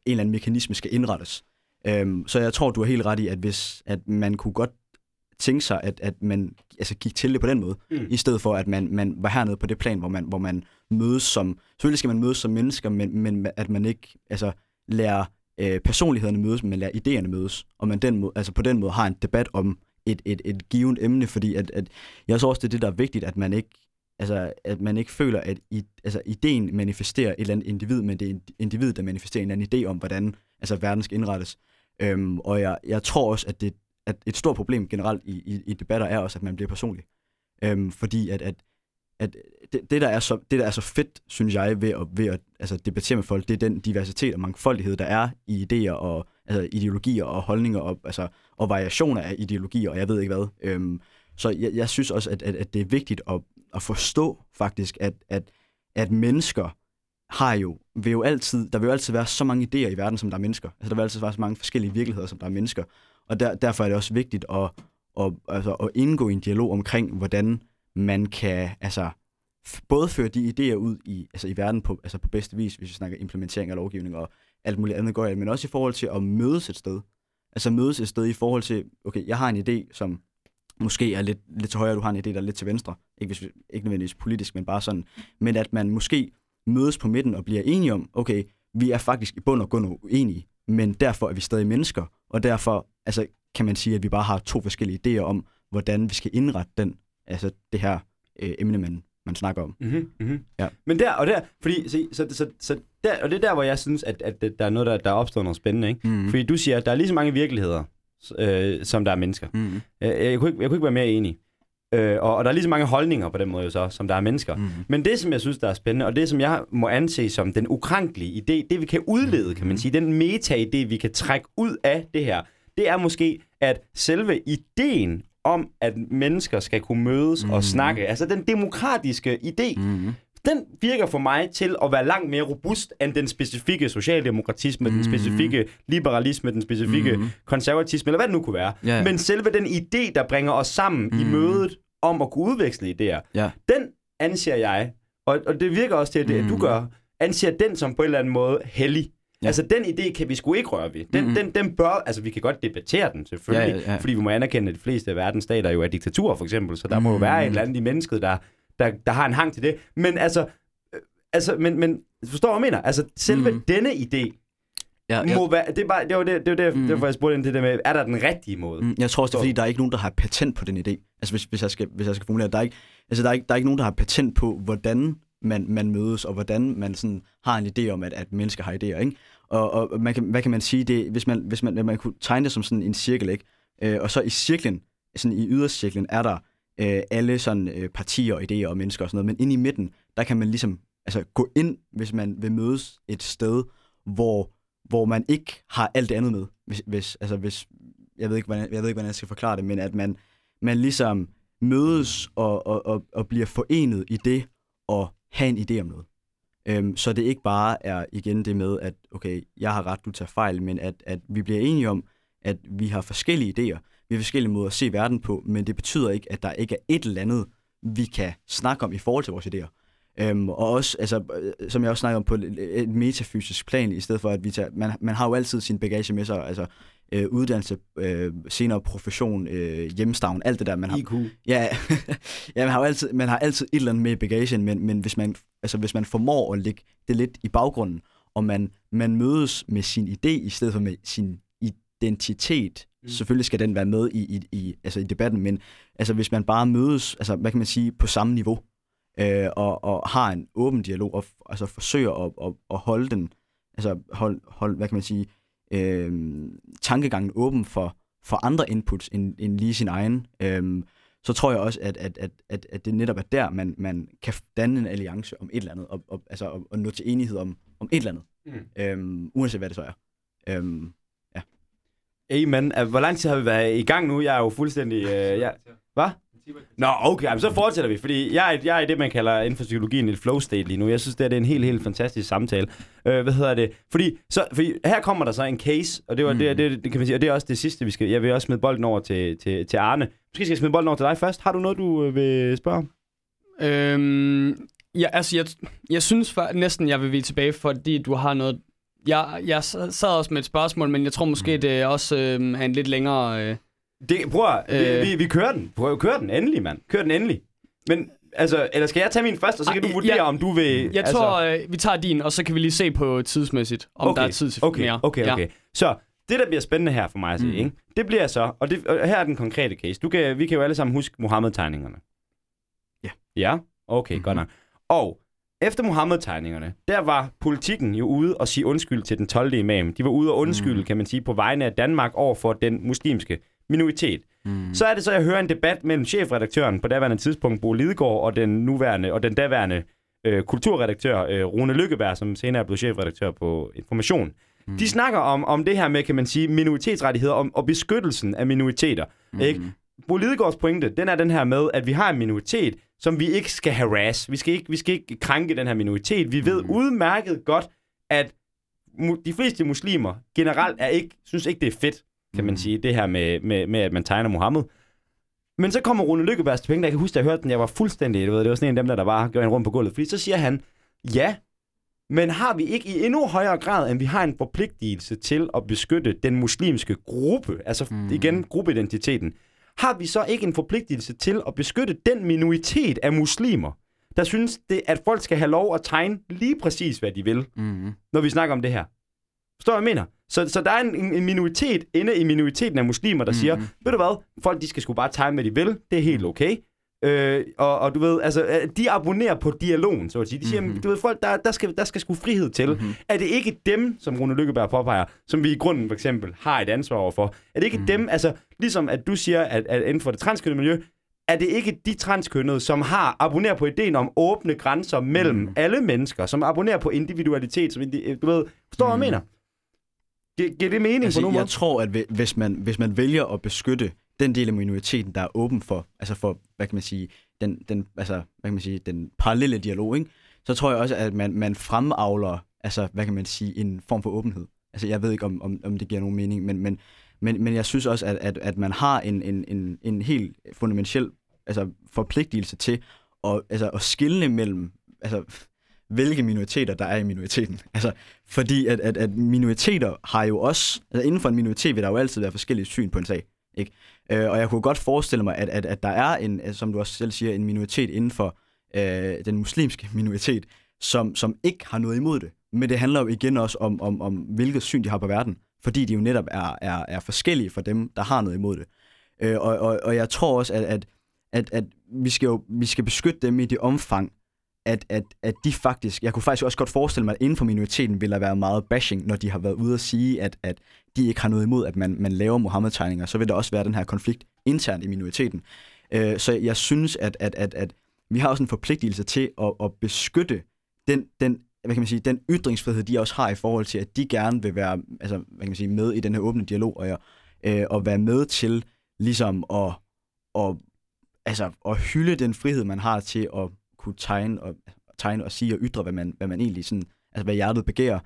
eller anden mekanisme skal indrettes. Øhm, så jeg tror, du har helt ret i, at hvis at man kunne godt tænke sig, at, at man altså, gik til det på den måde, mm. i stedet for, at man, man var hernede på det plan, hvor man, hvor man mødes som... Selvfølgelig skal man mødes som mennesker, men, men at man ikke altså, lærer øh, personlighederne mødes, men lærer idéerne mødes, og man den måde, altså på den måde har en debat om et, et, et givet emne, fordi at, at jeg tror også, det er det, der er vigtigt, at man ikke altså, at man ikke føler, at i, altså, ideen manifesterer et eller andet individ, men det er individ, der manifesterer en anden idé om, hvordan altså, verden skal indrettes. Øhm, og jeg, jeg tror også, at det, at et stort problem generelt i, i, i debatter er også, at man bliver personlig. Øhm, fordi at, at, at øh, det, det, der er så, det, der er så fedt, synes jeg, ved at, ved at altså, debattere med folk, det er den diversitet og mangfoldighed, der er i idéer og altså, ideologier og holdninger og, altså, og variationer af ideologier, og jeg ved ikke hvad. Øhm, så jeg, jeg synes også, at, at, at det er vigtigt at, at forstå faktisk, at, at, at mennesker har jo, vil jo altid, der vil jo altid være så mange idéer i verden, som der er mennesker. Altså der vil altid være så mange forskellige virkeligheder, som der er mennesker. Og der, derfor er det også vigtigt at, at, altså, at indgå i en dialog omkring, hvordan man kan altså, både føre de idéer ud i, altså, i verden på, altså på bedste vis, hvis vi snakker implementering af lovgivning og alt muligt andet går men også i forhold til at mødes et sted. Altså mødes et sted i forhold til, okay, jeg har en idé, som måske er lidt, lidt til højre, du har en idé, der er lidt til venstre. Ikke, hvis, ikke nødvendigvis politisk, men bare sådan. Men at man måske mødes på midten og bliver enige om, okay, vi er faktisk i bund og grund uenige, men derfor er vi stadig mennesker, og derfor altså, kan man sige, at vi bare har to forskellige idéer om, hvordan vi skal indrette den, altså det her øh, emne, man, man snakker om. Mm-hmm, mm-hmm. Ja. Men der, og der, fordi, se, så, så, så der, og det er der, hvor jeg synes, at, at der er noget, der, der opstår noget spændende, ikke? Mm. Fordi du siger, at der er lige så mange virkeligheder, øh, som der er mennesker. Mm. Jeg, jeg, kunne ikke, jeg kunne ikke være mere enig. Øh, og, og der er lige så mange holdninger på den måde jo så, som der er mennesker. Mm. Men det, som jeg synes, der er spændende, og det, som jeg må anse som den ukrænkelige idé, det vi kan udlede, kan man sige, den meta-idé, vi kan trække ud af det her, det er måske, at selve ideen om, at mennesker skal kunne mødes mm. og snakke, altså den demokratiske idé, Mm. den virker for mig til at være langt mere robust end den specifikke socialdemokratisme, mm. den specifikke liberalisme, den specifikke Mhm. konservatisme, eller hvad det nu kunne være. Ja, ja. Men selve den idé, der bringer os sammen mm. i Mhm. mødet om at kunne udveksle idéer, Ja. den anser jeg, og, og det virker også til, at det, mm. du Mhm. gør, anser den som på en eller anden måde hellig. Ja. Altså, den idé kan vi sgu ikke røre ved. Den, Mhm. den, den bør, altså vi kan godt debattere den selvfølgelig, Ja, ja, ja. fordi vi må anerkende, at de fleste af verdens stater jo er diktaturer, for eksempel, så der må jo være et eller andet i mennesket, der, der, der har en hang til det. Men altså, øh, altså men, men forstår du, hvad jeg mener? Altså, selve Mhm. denne idé Ja, må være, det er bare, det var det, det, var det, mm. derfor jeg spurgte ind til det med, er der den rigtige måde? Mm, Jeg tror også, det er, fordi der er ikke nogen, der har patent på den idé. Altså hvis, hvis, jeg, skal, hvis jeg skal formulere der er ikke, altså, der er ikke, der er ikke nogen, der har patent på, hvordan man, man mødes, og hvordan man sådan har en idé om, at, at mennesker har idéer. Ikke? Og, og man kan, hvad kan man sige, det, hvis, man, hvis man, man kunne tegne det som sådan en cirkel, ikke? Øh, og så i cirklen, sådan i ydercirklen, er der øh, alle sådan øh, partier og idéer og mennesker og sådan noget, men inde i midten, der kan man ligesom altså, gå ind, hvis man vil mødes et sted, hvor, hvor man ikke har alt det andet med. Hvis, hvis, altså, hvis, jeg, ved ikke, hvordan, jeg ved ikke, hvordan jeg skal forklare det, men at man, man ligesom mødes og, og, og, og bliver forenet i det og have en idé om noget. Øhm, så det ikke bare er igen det med, at okay, jeg har ret, du tager fejl, men at, at vi bliver enige om, at vi har forskellige idéer, vi har forskellige måder at se verden på, men det betyder ikke, at der ikke er et eller andet, vi kan snakke om i forhold til vores idéer. Øhm, og også, altså, øh, som jeg også snakker om, på et, et metafysisk plan, i stedet for at vi tager, man, man har jo altid sin bagage med sig, altså øh, uddannelse, øh, senere profession, øh, hjemstavn, alt det der, man har, IQ. Ja, ja man, har jo altid, man har altid et eller andet med i bagagen, men, men hvis, man, altså, hvis man formår at lægge det lidt i baggrunden, og man, man mødes med sin idé i stedet for med sin identitet, Mm. selvfølgelig skal den være med i, i, i, altså i debatten, men altså, hvis man bare mødes, altså, hvad kan man sige, på samme niveau, øh, og, og har en åben dialog, og altså, forsøger at, at, at holde den, altså hold, hold, hvad kan man sige, øh, tankegangen åben for, for andre inputs end, end lige sin egen, øh, så tror jeg også, at, at, at, at, at det netop er der, man, man kan danne en alliance om et eller andet, og, og, altså, og, og nå til enighed om, om et eller andet, Mm. øhm, uanset hvad det så er. Øhm, Amen. Øh, Hvor lang tid har vi været i gang nu? Jeg er jo fuldstændig... Øh, jeg... Hvad? Nå, okay, jamen, så fortsætter vi, fordi jeg er, jeg er i det, man kalder inden for psykologien et flow state lige nu. Jeg synes, det er, det er en helt, helt fantastisk samtale. Øh, hvad hedder det? Fordi, så, fordi her kommer der så en case, og det, var, mm. det, det, det, kan man sige, og det er også det sidste, vi skal... Jeg vil også smide bolden over til, til, til Arne. Måske skal jeg smide bolden over til dig først. Har du noget, du øh, vil spørge om? Øhm, ja, altså, jeg, jeg synes for, næsten, jeg vil blive tilbage, fordi du har noget... Jeg, jeg sad også med et spørgsmål, men jeg tror måske, det også øh, er en lidt længere... Øh, Det, at, øh. Øh. vi, vi, vi kører den. Prøv at køre den endelig, mand. Kør den endelig. Men, altså, eller skal jeg tage min først, og så kan Ej, du vurdere, ja. om du vil... jeg altså... tror, øh, vi tager din, og så kan vi lige se på tidsmæssigt, om Okay, der er tid til Okay, mere. okay, okay. Så det, der bliver spændende her for mig at se, Mm. ikke? det bliver så, og, det, og her er den konkrete case. Du kan, vi kan jo alle sammen huske Mohammed-tegningerne. Ja. Ja? Okay, mm-hmm. godt nok. Og efter Mohammed-tegningerne, der var politikken jo ude og sige undskyld til den 12. imam. De var ude og undskylde, mm. kan man sige, på vegne af Danmark over for den muslimske minoritet. mm. Så er det så, jeg hører en debat mellem chefredaktøren på daværende tidspunkt, Bo Lidegaard, og den nuværende, og den daværende øh, kulturredaktør, øh, Rune Lykkeberg, som senere er blevet chefredaktør på Information. Mm. De snakker om, om det her med, kan man sige, minoritetsrettigheder om, og beskyttelsen af minoriteter. Mm. Ikke? Bo Lidegaards pointe, den er den her med, at vi har en minoritet, som vi ikke skal harass. Vi skal ikke, vi skal ikke krænke den her minoritet. Vi ved udmærket godt, at de fleste muslimer generelt er ikke, synes ikke, det er fedt, kan man sige, det her med, med, med at man tegner Mohammed. Men så kommer Rune Lykkebergs til penge, jeg kan huske, da jeg hørte den, jeg var fuldstændig, du ved, det var sådan en af dem, der, der bare gjorde en rundt på gulvet. Fordi så siger han, ja, men har vi ikke i endnu højere grad, end vi har en forpligtelse til at beskytte den muslimske gruppe, altså mm. igen gruppeidentiteten, har vi så ikke en forpligtelse til at beskytte den minoritet af muslimer, der synes, det, at folk skal have lov at tegne lige præcis, hvad de vil, Mm. når vi snakker om det her. Forstår jeg mener? Så, så der er en, en minoritet inde i minoriteten af muslimer, der mm. siger, Mhm. ved du hvad, folk de skal sgu bare tegne, hvad de vil, det er helt okay. Øh, og, og du ved, altså, øh, de abonnerer på dialogen, så at sige. De siger, Mhm. mm-hmm. du ved, folk, der, der, skal, der skal sgu frihed til. Mm-hmm. Er det ikke dem, som Rune Lykkeberg påpeger, som vi i grunden for eksempel har et ansvar overfor? Er det ikke mm-hmm. dem, altså, ligesom at du siger, at, at inden for det transkønnede miljø, er det ikke de transkønnede, som har abonneret på ideen om åbne grænser mellem mm. alle mennesker, som abonnerer på individualitet, som indi- du ved, forstår du, hvad jeg mener? Gi- Giver det mening Altså, på nogen jeg måde? tror, at hvi- hvis man, hvis man vælger at beskytte den del af minoriteten, der er åben for, altså for, hvad kan man sige, den, den, altså, hvad kan man sige, den parallelle dialog, ikke? så tror jeg også, at man, man fremavler, altså, hvad kan man sige, en form for åbenhed. Altså, jeg ved ikke, om, om, om det giver nogen mening, men, men, men, men jeg synes også, at, at, at man har en, en, en, en helt fundamental altså, forpligtelse til at, altså, at skille mellem, altså, hvilke minoriteter, der er i minoriteten. Altså, fordi at, at, at minoriteter har jo også, altså inden for en minoritet vil der jo altid være forskellige syn på en sag. Ikke? Øh, og jeg kunne godt forestille mig, at, at, at der er en, altså, som du også selv siger, en minoritet inden for øh, den muslimske minoritet, som, som ikke har noget imod det. Men det handler jo igen også om, om, om hvilket syn de har på verden, fordi de jo netop er, er, er forskellige fra dem, der har noget imod det. Øh, og, og, og jeg tror også, at, at, at, at vi, skal jo, vi skal beskytte dem i det omfang, at, at, at de faktisk, jeg kunne faktisk også godt forestille mig, at inden for minoriteten vil der være meget bashing, når de har været ude at sige, at, at de ikke har noget imod, at man, man laver Mohammed-tegninger, så vil der også være den her konflikt internt i minoriteten. Øh, så jeg synes, at, at, at, at vi har også en forpligtelse til at, at beskytte den, den, hvad kan man sige, den ytringsfrihed, de også har i forhold til, at de gerne vil være altså, hvad kan man sige, med i den her åbne dialog, og, øh, og være med til ligesom at, at, altså, at hylde den frihed, man har til at kunne tegne og, tegne og sige og ytre, hvad man, hvad man egentlig sådan, altså hvad hjertet begærer.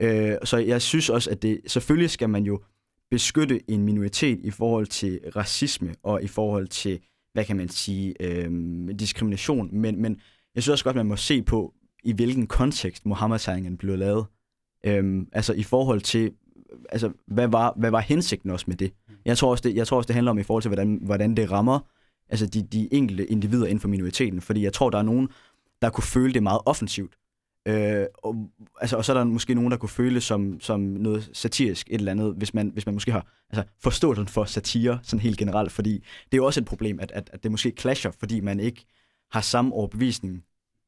Øh, så jeg synes også, at det, selvfølgelig skal man jo beskytte en minoritet i forhold til racisme og i forhold til, hvad kan man sige, øh, diskrimination. Men, men jeg synes også godt, man må se på, i hvilken kontekst Mohammed-tegningen blev lavet. Øhm, altså i forhold til, altså hvad var, hvad var hensigten også med det? Jeg tror også, det, jeg tror også, det handler om i forhold til, hvordan, hvordan det rammer altså de, de enkelte individer inden for minoriteten. Fordi jeg tror, der er nogen, der kunne føle det meget offensivt. Øh, og, altså, og så er der måske nogen, der kunne føle det som, som noget satirisk, et eller andet, hvis man, hvis man måske har altså, forståelsen for satire sådan helt generelt. Fordi det er jo også et problem, at, at, at det måske clasher, fordi man ikke har samme overbevisning.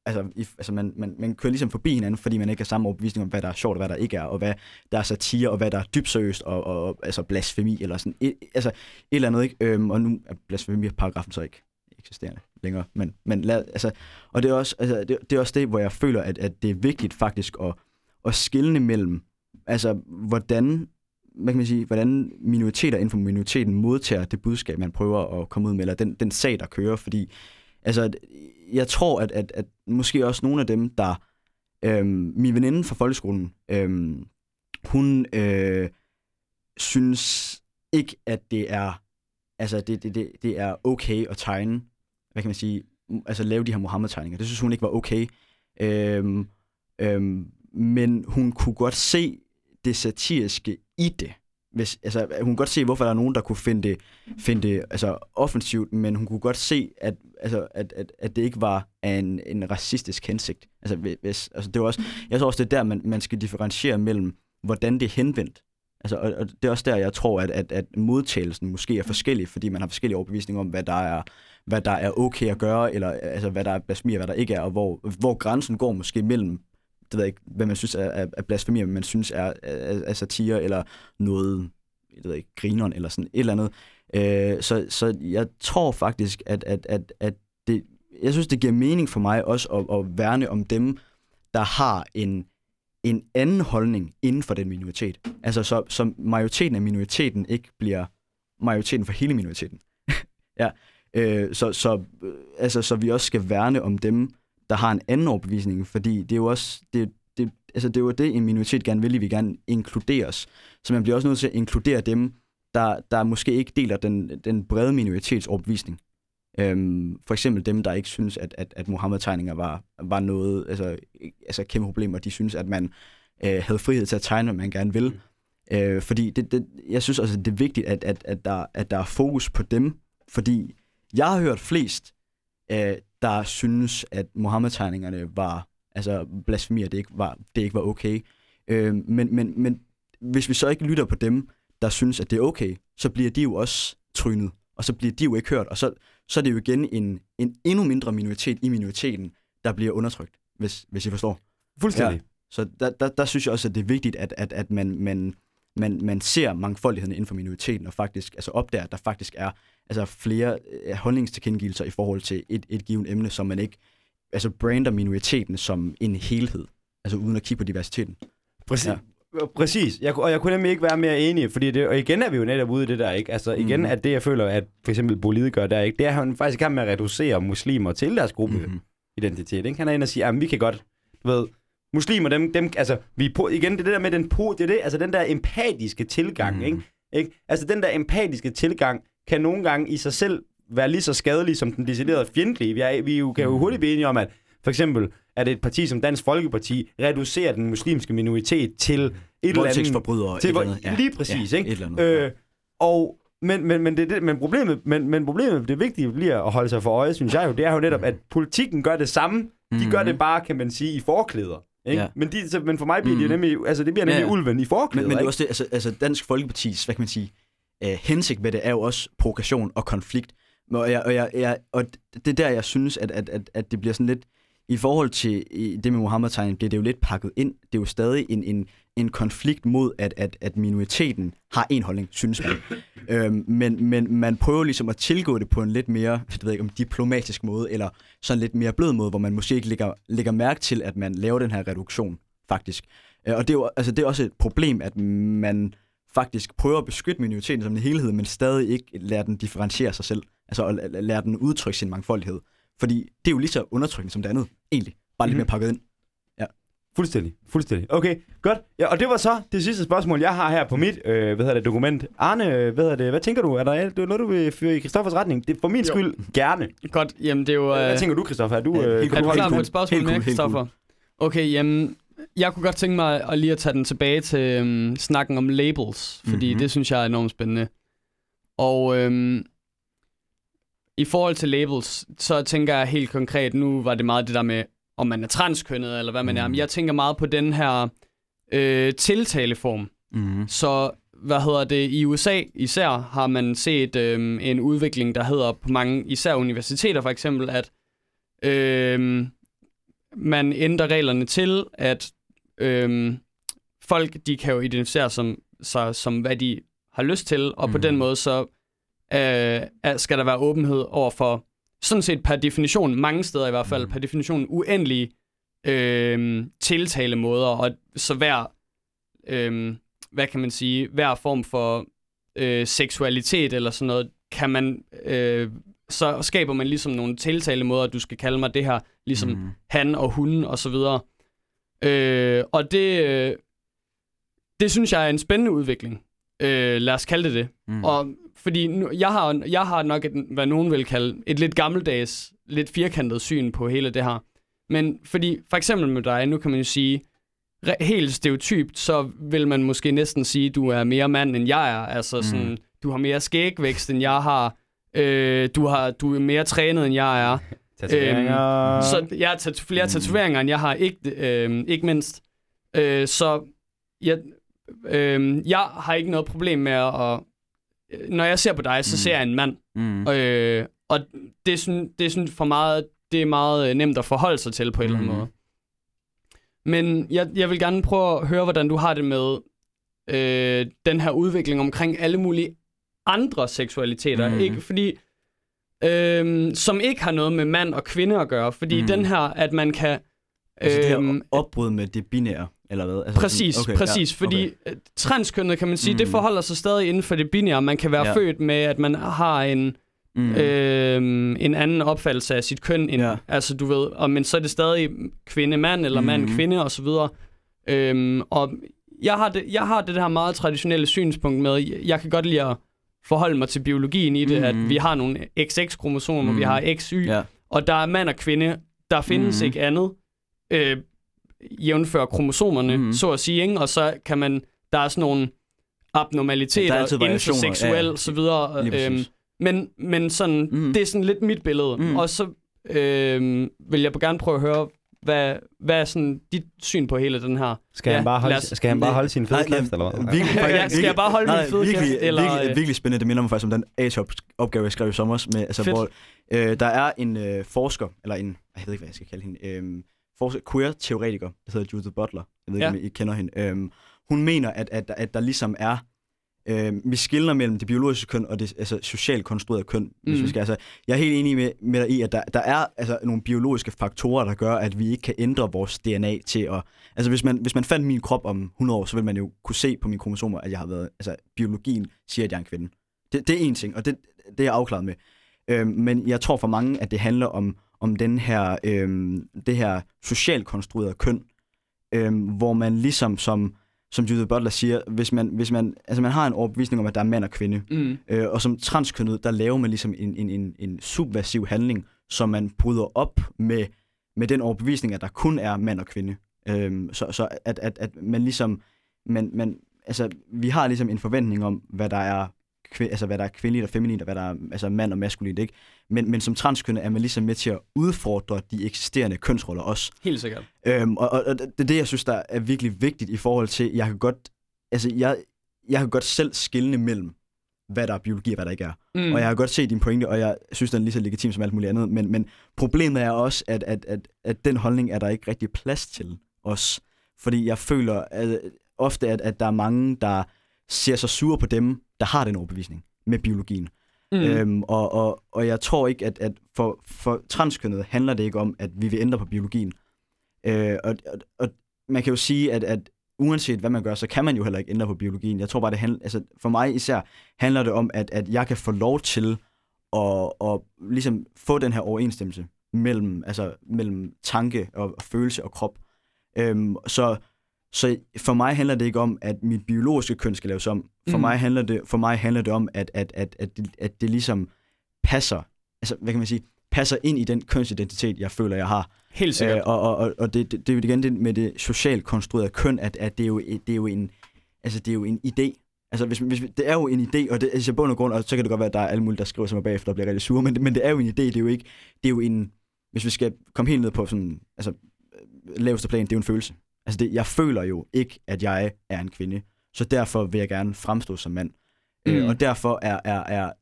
Altså, i, altså man, man, man kører ligesom forbi hinanden, fordi man ikke har samme overbevisning om, hvad der er sjovt og hvad der ikke er, og hvad der er satire, og hvad der er dybt seriøst, og, og altså blasfemi, eller sådan et, altså et eller andet, ikke? Øhm, og nu er blasfemi-paragrafen så ikke eksisterende længere. Men, men lad, altså, og det er, også, altså, det, det er også det, hvor jeg føler, at, at det er vigtigt faktisk at, at skille mellem, altså, hvordan hvad kan man sige, hvordan minoriteter inden for minoriteten modtager det budskab, man prøver at komme ud med, eller den, den sag, der kører, fordi altså, jeg tror, at, at, at måske også nogle af dem, der, øhm, min veninde fra folkeskolen, øhm, hun øh, synes ikke, at det er, altså det, det, det, det er okay at tegne, hvad kan man sige, altså lave de her Mohammed-tegninger. Det synes hun ikke var okay. Øhm, øhm, men hun kunne godt se det satiriske i det. Hvis, altså, hun kunne godt se, hvorfor der er nogen, der kunne finde det, finde det altså, offensivt, men hun kunne godt se, at, altså, at, at, at det ikke var en, en racistisk hensigt. Altså, hvis, altså, det var også, jeg tror også, det er der, man, man skal differentiere mellem, hvordan det er henvendt. Altså, og, og det er også der, jeg tror, at, at, at modtagelsen måske er forskellig, fordi man har forskellige overbevisninger om, hvad der er, hvad der er okay at gøre, eller altså, hvad der er blasfemi og hvad der ikke er, og hvor, hvor grænsen går måske mellem det ved jeg ikke, hvad man synes er, er, er blasfemi, men man synes er, er, er satire, eller noget, jeg ved ikke, grineren, eller sådan et eller andet. Øh, så, så jeg tror faktisk, at, at, at, at det, jeg synes, det giver mening for mig også at, at værne om dem, der har en, en anden holdning inden for den minoritet. Altså, så, så majoriteten af minoriteten ikke bliver majoriteten for hele minoriteten. ja. Øh, så, så, øh, altså, så vi også skal værne om dem, der har en anden overbevisning, fordi det er jo også, det, det, altså det er jo det, en minoritet gerne vil, vi gerne inkluderes. Så man bliver også nødt til at inkludere dem, der, der måske ikke deler den, den brede minoritets overbevisning. Øhm, for eksempel dem, der ikke synes, at, at, at Mohammed-tegninger var, var noget, altså, altså kæmpe problemer. De synes, at man øh, havde frihed til at tegne, hvad man gerne vil. Mm. Øh, fordi det, det, jeg synes også, det er vigtigt, at, at, at, der, at der er fokus på dem, fordi jeg har hørt flest, øh, der synes, at Mohammed-tegningerne var altså blasfemi, det ikke var, det ikke var okay. Øh, men, men, men hvis vi så ikke lytter på dem, der synes, at det er okay, så bliver de jo også trynet, og så bliver de jo ikke hørt, og så, så er det jo igen en, en endnu mindre minoritet i minoriteten, der bliver undertrykt, hvis, hvis I forstår. Fuldstændig. Ja. Så der, der, der synes jeg også, at det er vigtigt, at, at, at man, man, man, man ser mangfoldigheden inden for minoriteten, og faktisk altså opdager, at der faktisk er altså flere øh, holdningstilkendegivelser i forhold til et, et givet emne, som man ikke altså brander minoriteten som en helhed, altså uden at kigge på diversiteten. Præcis. Ja. Præcis, jeg, og jeg kunne nemlig ikke være mere enig, fordi det, og igen er vi jo netop ude i det der, ikke? Altså igen mm-hmm. at det, jeg føler, at for eksempel Bolide gør der, ikke? Det er, han faktisk kan med at reducere muslimer til deres gruppe mm-hmm. identitet, ikke? Han er inde og siger, at vi kan godt, du ved, muslimer, dem, dem altså, vi på, igen, det er det der med den, po, det er det, altså den der empatiske tilgang, mm. ikke? ikke? Altså den der empatiske tilgang kan nogle gange i sig selv være lige så skadelig som den deciderede fjendtlige. Vi, er, vi jo, kan jo hurtigt blive enige om, at for eksempel at et parti som Dansk Folkeparti reducerer den muslimske minoritet til et eller andet... Til, et eller andet. Ja. Lige præcis, ja, ikke? Et eller andet, øh, og men, men, men, det, det, men, problemet, men, men problemet, det vigtige bliver at holde sig for øje, synes jeg jo, det er jo netop, at politikken gør det samme. De mm-hmm. gør det bare, kan man sige, i forklæder. Ikke? Ja. Men, de, så, men for mig bliver mm. det nemlig, altså det bliver nemlig ja. ulven i forklæder. Men, men det er også det, altså, altså Dansk Folkepartis, hvad kan man sige, uh, hensigt med det er jo også provokation og konflikt. Og, jeg, og, jeg, jeg, og det er der, jeg synes, at, at, at, at det bliver sådan lidt, i forhold til det med Mohammed-tegningen, bliver det jo lidt pakket ind. Det er jo stadig en, en, en konflikt mod, at, at, at minoriteten har en holdning, synes man. øhm, men, men man prøver ligesom at tilgå det på en lidt mere, jeg ved ikke om diplomatisk måde, eller sådan lidt mere blød måde, hvor man måske ikke lægger, lægger mærke til, at man laver den her reduktion, faktisk. Øh, og det er, jo, altså, det er også et problem, at man faktisk prøver at beskytte minoriteten som en helhed, men stadig ikke lader den differentiere sig selv. Altså at lade den udtrykke sin mangfoldighed. Fordi det er jo lige så undertrykkende som det andet, egentlig. Bare lidt mm. mere pakket ind. Ja. Fuldstændig. Fuldstændig. Okay, godt. Ja, og det var så det sidste spørgsmål, jeg har her på mit øh, hvad hedder det, dokument. Arne, hvad, hedder det, hvad tænker du? Er der noget, du vil føre i Christoffers retning? Det, for min jo. skyld, gerne. Godt, jamen det er jo... Øh... Hvad tænker du, Christoffer? Er du, øh, er du klar på et spørgsmål med, Christoffer? Okay, jamen, jeg kunne godt tænke mig at lige at tage den tilbage til øhm, snakken om labels, fordi mm-hmm. det synes jeg er enormt spændende. Og øhm, i forhold til labels, så tænker jeg helt konkret, nu var det meget det der med, om man er transkønnet, eller hvad man mm. er. Men jeg tænker meget på den her øh, tiltaleform. Mm. Så hvad hedder det, i USA især har man set øh, en udvikling, der hedder på mange, især universiteter for eksempel, at øh, man ændrer reglerne til, at øh, folk, de kan jo identificere som, sig som, hvad de har lyst til, og mm. på den måde så øh, skal der være åbenhed over for sådan set per definition, mange steder i hvert fald, Mm. per definition uendelige øh, tiltalemåder, og så hver, øh, hvad kan man sige, hver form for øh, seksualitet eller sådan noget, kan man, øh, så skaber man ligesom nogle tiltalemåder, du skal kalde mig det her, ligesom mm. Mhm. han og hun og så videre. Øh, og det, øh, det synes jeg er en spændende udvikling. Øh, lad os kalde det det. Mm. Og fordi nu, jeg, har, jeg har nok et, hvad nogen vil kalde et lidt gammeldags, lidt firkantet syn på hele det her. Men fordi, for eksempel med dig, nu kan man jo sige, helt stereotypt, så vil man måske næsten sige, du er mere mand, end jeg er. Altså sådan, Mm. du har mere skægvækst, end jeg har. Øh, du, har du er mere trænet, end jeg er. Tatoveringer. Så jeg har flere Mm. tatoveringer, end jeg har, ikke, øh, ikke mindst. Øh, så jeg, øh, jeg har ikke noget problem med at... at når jeg ser på dig, så Mm. ser jeg en mand. Mm. Øh, og det er, sådan, det er sådan for meget, det er meget øh, nemt at forholde sig til på en eller anden Mhm. måde. Men jeg, jeg vil gerne prøve at høre, hvordan du har det med øh, den her udvikling omkring alle mulige andre seksualiteter. Mhm. Ikke fordi, øh, som ikke har noget med mand og kvinde at gøre. Fordi Mhm. den her, at man kan... Altså det øhm, her opbrud med det binære, eller hvad? Altså Præcis, sådan- okay, præcis. ja, Fordi okay. transkønnet, kan man sige, mm. det Mm. forholder sig stadig inden for det binære. Man kan være Ja. født med, at man har en, Mm. mm. øhm, en anden opfattelse af sit køn. End, Ja. Altså, du ved, og, men så er det stadig kvinde-mand, eller Mhm. mand-kvinde, og så videre. Øhm, og jeg har, det, jeg har det her meget traditionelle synspunkt med, jeg kan godt lide at forholde mig til biologien i det, mm. At vi har nogle XX-kromosomer, mm. vi har XY, Ja. og der er mand og kvinde. Der findes Mhm. ikke andet, øh, jævnfør kromosomerne, mm. så at sige, ikke? og så kan man, der er sådan nogle Ja, abnormaliteter er altid inden for variationer, seksuel, ja. så videre. Øhm, men, men sådan, mm. det er sådan lidt mit billede. Mm. Og så øhm, vil jeg gerne prøve at høre, hvad, hvad er sådan dit syn på hele den her? Skal, Ja, han bare holde, os- skal han bare holde sin fede kæft, eller hvad? virkelig- Ja, skal jeg bare holde nej, min fede virkelig, kæft, eller, virkelig, virkelig spændende. Det minder mig faktisk om den A-top-opgave, jeg skrev i sommer. Med, altså, Fedt. hvor, øh, der er en øh, forsker, eller en, jeg ved ikke, hvad jeg skal kalde hende, øh, forsker, queer-teoretiker, der hedder Judith Butler. Jeg ved ikke, Ja. om I kender hende. Øh, hun mener, at, at, at der ligesom er Øh, vi skiller mellem det biologiske køn og det altså, socialt konstruerede køn, hvis Mm. vi skal. Altså, jeg er helt enig med, med dig i, at der, der er altså, nogle biologiske faktorer, der gør, at vi ikke kan ændre vores DNA til at... Altså, hvis man, hvis man fandt min krop om 100 år, så vil man jo kunne se på mine kromosomer, at jeg har været... Altså, biologien siger, at jeg er en kvinde. Det, det er en ting, og det, det er jeg afklaret med. Øh, men jeg tror for mange, at det handler om, om den her, øh, det her socialt konstruerede køn, øh, hvor man ligesom som som Judith Butler siger, hvis man, hvis man, altså man har en overbevisning om, at der er mand og kvinde, Mm. øh, og som transkønnet, der laver man ligesom en, en, en, en subversiv handling, som man bryder op med, med den overbevisning, at der kun er mand og kvinde. Øhm, så så at, at, at man ligesom, man, man, altså, vi har ligesom en forventning om, hvad der er kvi, altså hvad der er kvindeligt og feminint, og hvad der er altså mand og maskulint, ikke? Men, men som transkønnet er man ligesom med til at udfordre de eksisterende kønsroller også. Helt sikkert. Øhm, og, og, og det er det, jeg synes, der er virkelig vigtigt i forhold til, jeg kan godt, altså jeg, jeg kan godt selv skille mellem, hvad der er biologi og hvad der ikke er. Mm. Og jeg har godt set din pointe, og jeg synes, den er lige så legitim som alt muligt andet. Men, men problemet er også, at, at, at, at den holdning er der ikke rigtig plads til os. Fordi jeg føler at, ofte, at, at der er mange, der ser sig sure på dem, der har den overbevisning med biologien. Mm. Øhm, og, og, og jeg tror ikke, at, at for, for transkønnet handler det ikke om, at vi vil ændre på biologien. Øh, og, og, og man kan jo sige, at, at uanset hvad man gør, så kan man jo heller ikke ændre på biologien. Jeg tror bare, det handler, altså for mig især handler det om, at, at jeg kan få lov til at, at ligesom få den her overensstemmelse mellem, altså, mellem tanke og, og følelse og krop. Øhm, så, så for mig handler det ikke om, at mit biologiske køn skal laves om. For, Mm. mig, handler det, for mig handler det om, at, at, at, at, det, at det ligesom passer, altså hvad kan man sige, passer ind i den kønsidentitet, jeg føler, jeg har. Helt sikkert. Øh, og og, og, og det, det, det er jo igen det med det socialt konstruerede køn, at, at det, er jo, det, er jo en, altså, det er jo en idé. Altså, hvis, hvis, det er jo en idé, og det, altså, bund og grund, og så kan det godt være, at der er alle mulige, der skriver sig mig bagefter og bliver rigtig sure, men, men det er jo en idé, det er jo ikke, det er jo en, hvis vi skal komme helt ned på sådan, altså, laveste plan, det er jo en følelse. Altså, det, jeg føler jo ikke, at jeg er en kvinde, så derfor vil jeg gerne fremstå som mand. Mm. Mm. Øh, og derfor er, er, er,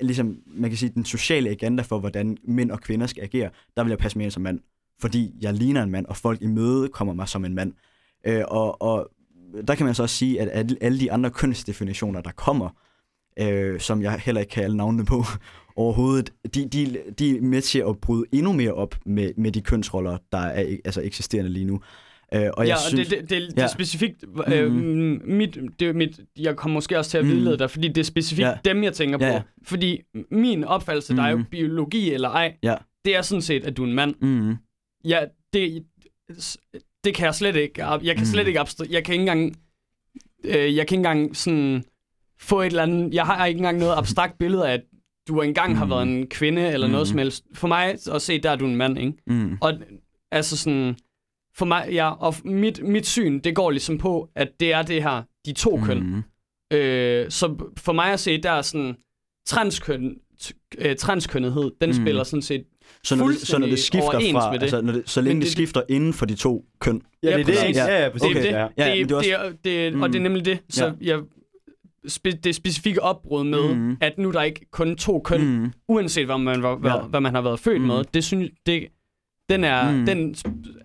ligesom, man kan sige, den sociale agenda for, hvordan mænd og kvinder skal agere, der vil jeg passe mere ind som mand. Fordi jeg ligner en mand, og folk i møde kommer mig som en mand. Øh, og, og der kan man så også sige, at alle- alle de andre kønsdefinitioner, der kommer, øh, som jeg heller ikke kan alle navnene på overhovedet, de, de, de er med til at bryde endnu mere op med, med de kønsroller, der er altså eksisterende lige nu. Øh, og ja, jeg og synes, det, det, det, det ja. er specifikt, øh, Mhm. mit, det mit, jeg kommer måske også til at Mhm. vildlede dig, fordi det er specifikt Ja. dem, jeg tænker Ja, på. ja. Fordi min opfattelse, der er jo Mhm. biologi eller ej, Ja. det er sådan set, at du er en mand. mm, Ja, det, det kan jeg slet ikke, jeg kan slet Mhm. ikke abstra- jeg kan ikke engang, øh, jeg kan ikke engang sådan få et eller andet, jeg har ikke engang noget abstrakt billede af, at du engang har Mhm. været en kvinde eller noget Mhm. som helst. For mig at se, der er du en mand, ikke? mm, Og altså sådan, for mig, ja, og mit, mit syn, det går ligesom på, at det er det her, de to mm. køn. mm, Øh, så for mig at se, der er sådan, transkøn, øh, transkønnethed, den Mm. spiller sådan set, så, når det, så når det skifter fra, med det. altså når det, så længe Men det, det- skifter inden for de to køn. Ja, det er det? Ja, ja, præcis. det er det. Ja. Ja, det, det er også- det, er- og det er Mm. nemlig det. Så Ja. jeg, spe, det specifikke opbrud med, Mm. at nu er der ikke kun to køn, Mm, uanset hvad man, hvad, Ja. ja. hvad man har været født mm. med, det synes det, den er, Mm. den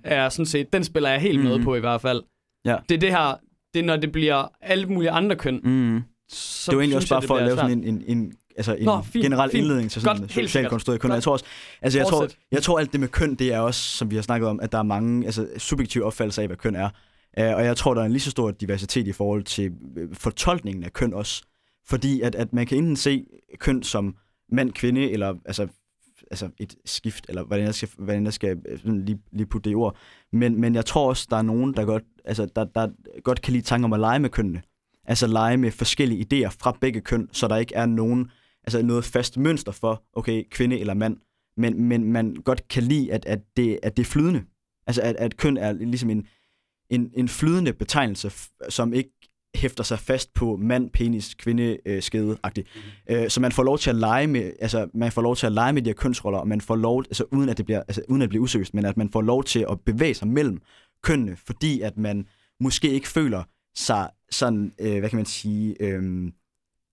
er sådan set, den spiller jeg helt mm. med på i hvert fald. Ja. Det er det her, det er når det bliver alle mulige andre køn, mm. så det var egentlig synes også bare jeg, for at lave sådan svært. en, en, en, altså en Nå, fint, generel fint. indledning til sådan socialt sikkert. konstrueret Godt. Jeg tror også, altså jeg tror, Fortsæt. jeg tror alt det med køn, det er også, som vi har snakket om, at der er mange altså, subjektive opfattelser af, hvad køn er. Uh, og jeg tror, der er en lige så stor diversitet i forhold til øh, fortolkningen af køn også. Fordi at, at man kan enten se køn som mand, kvinde, eller altså, altså et skift, eller hvordan jeg skal, hvordan jeg skal øh, sådan lige, lige putte det ord. Men, men jeg tror også, der er nogen, der godt, altså, der, der godt kan lide tanker om at lege med kønnene. Altså lege med forskellige idéer fra begge køn, så der ikke er nogen, altså noget fast mønster for, okay, kvinde eller mand. Men, men man godt kan lide, at, at, det, at det er flydende. Altså at, at køn er ligesom en, en, en flydende betegnelse, som ikke hæfter sig fast på mand, penis, kvinde, øh, skede agtigt. Øh, så man får lov til at lege med, altså man får lov til at lege med de her kønsroller, og man får lov, altså uden at det bliver, altså uden at det bliver men at man får lov til at bevæge sig mellem kønnene, fordi at man måske ikke føler sig sådan, øh, hvad kan man sige, øh,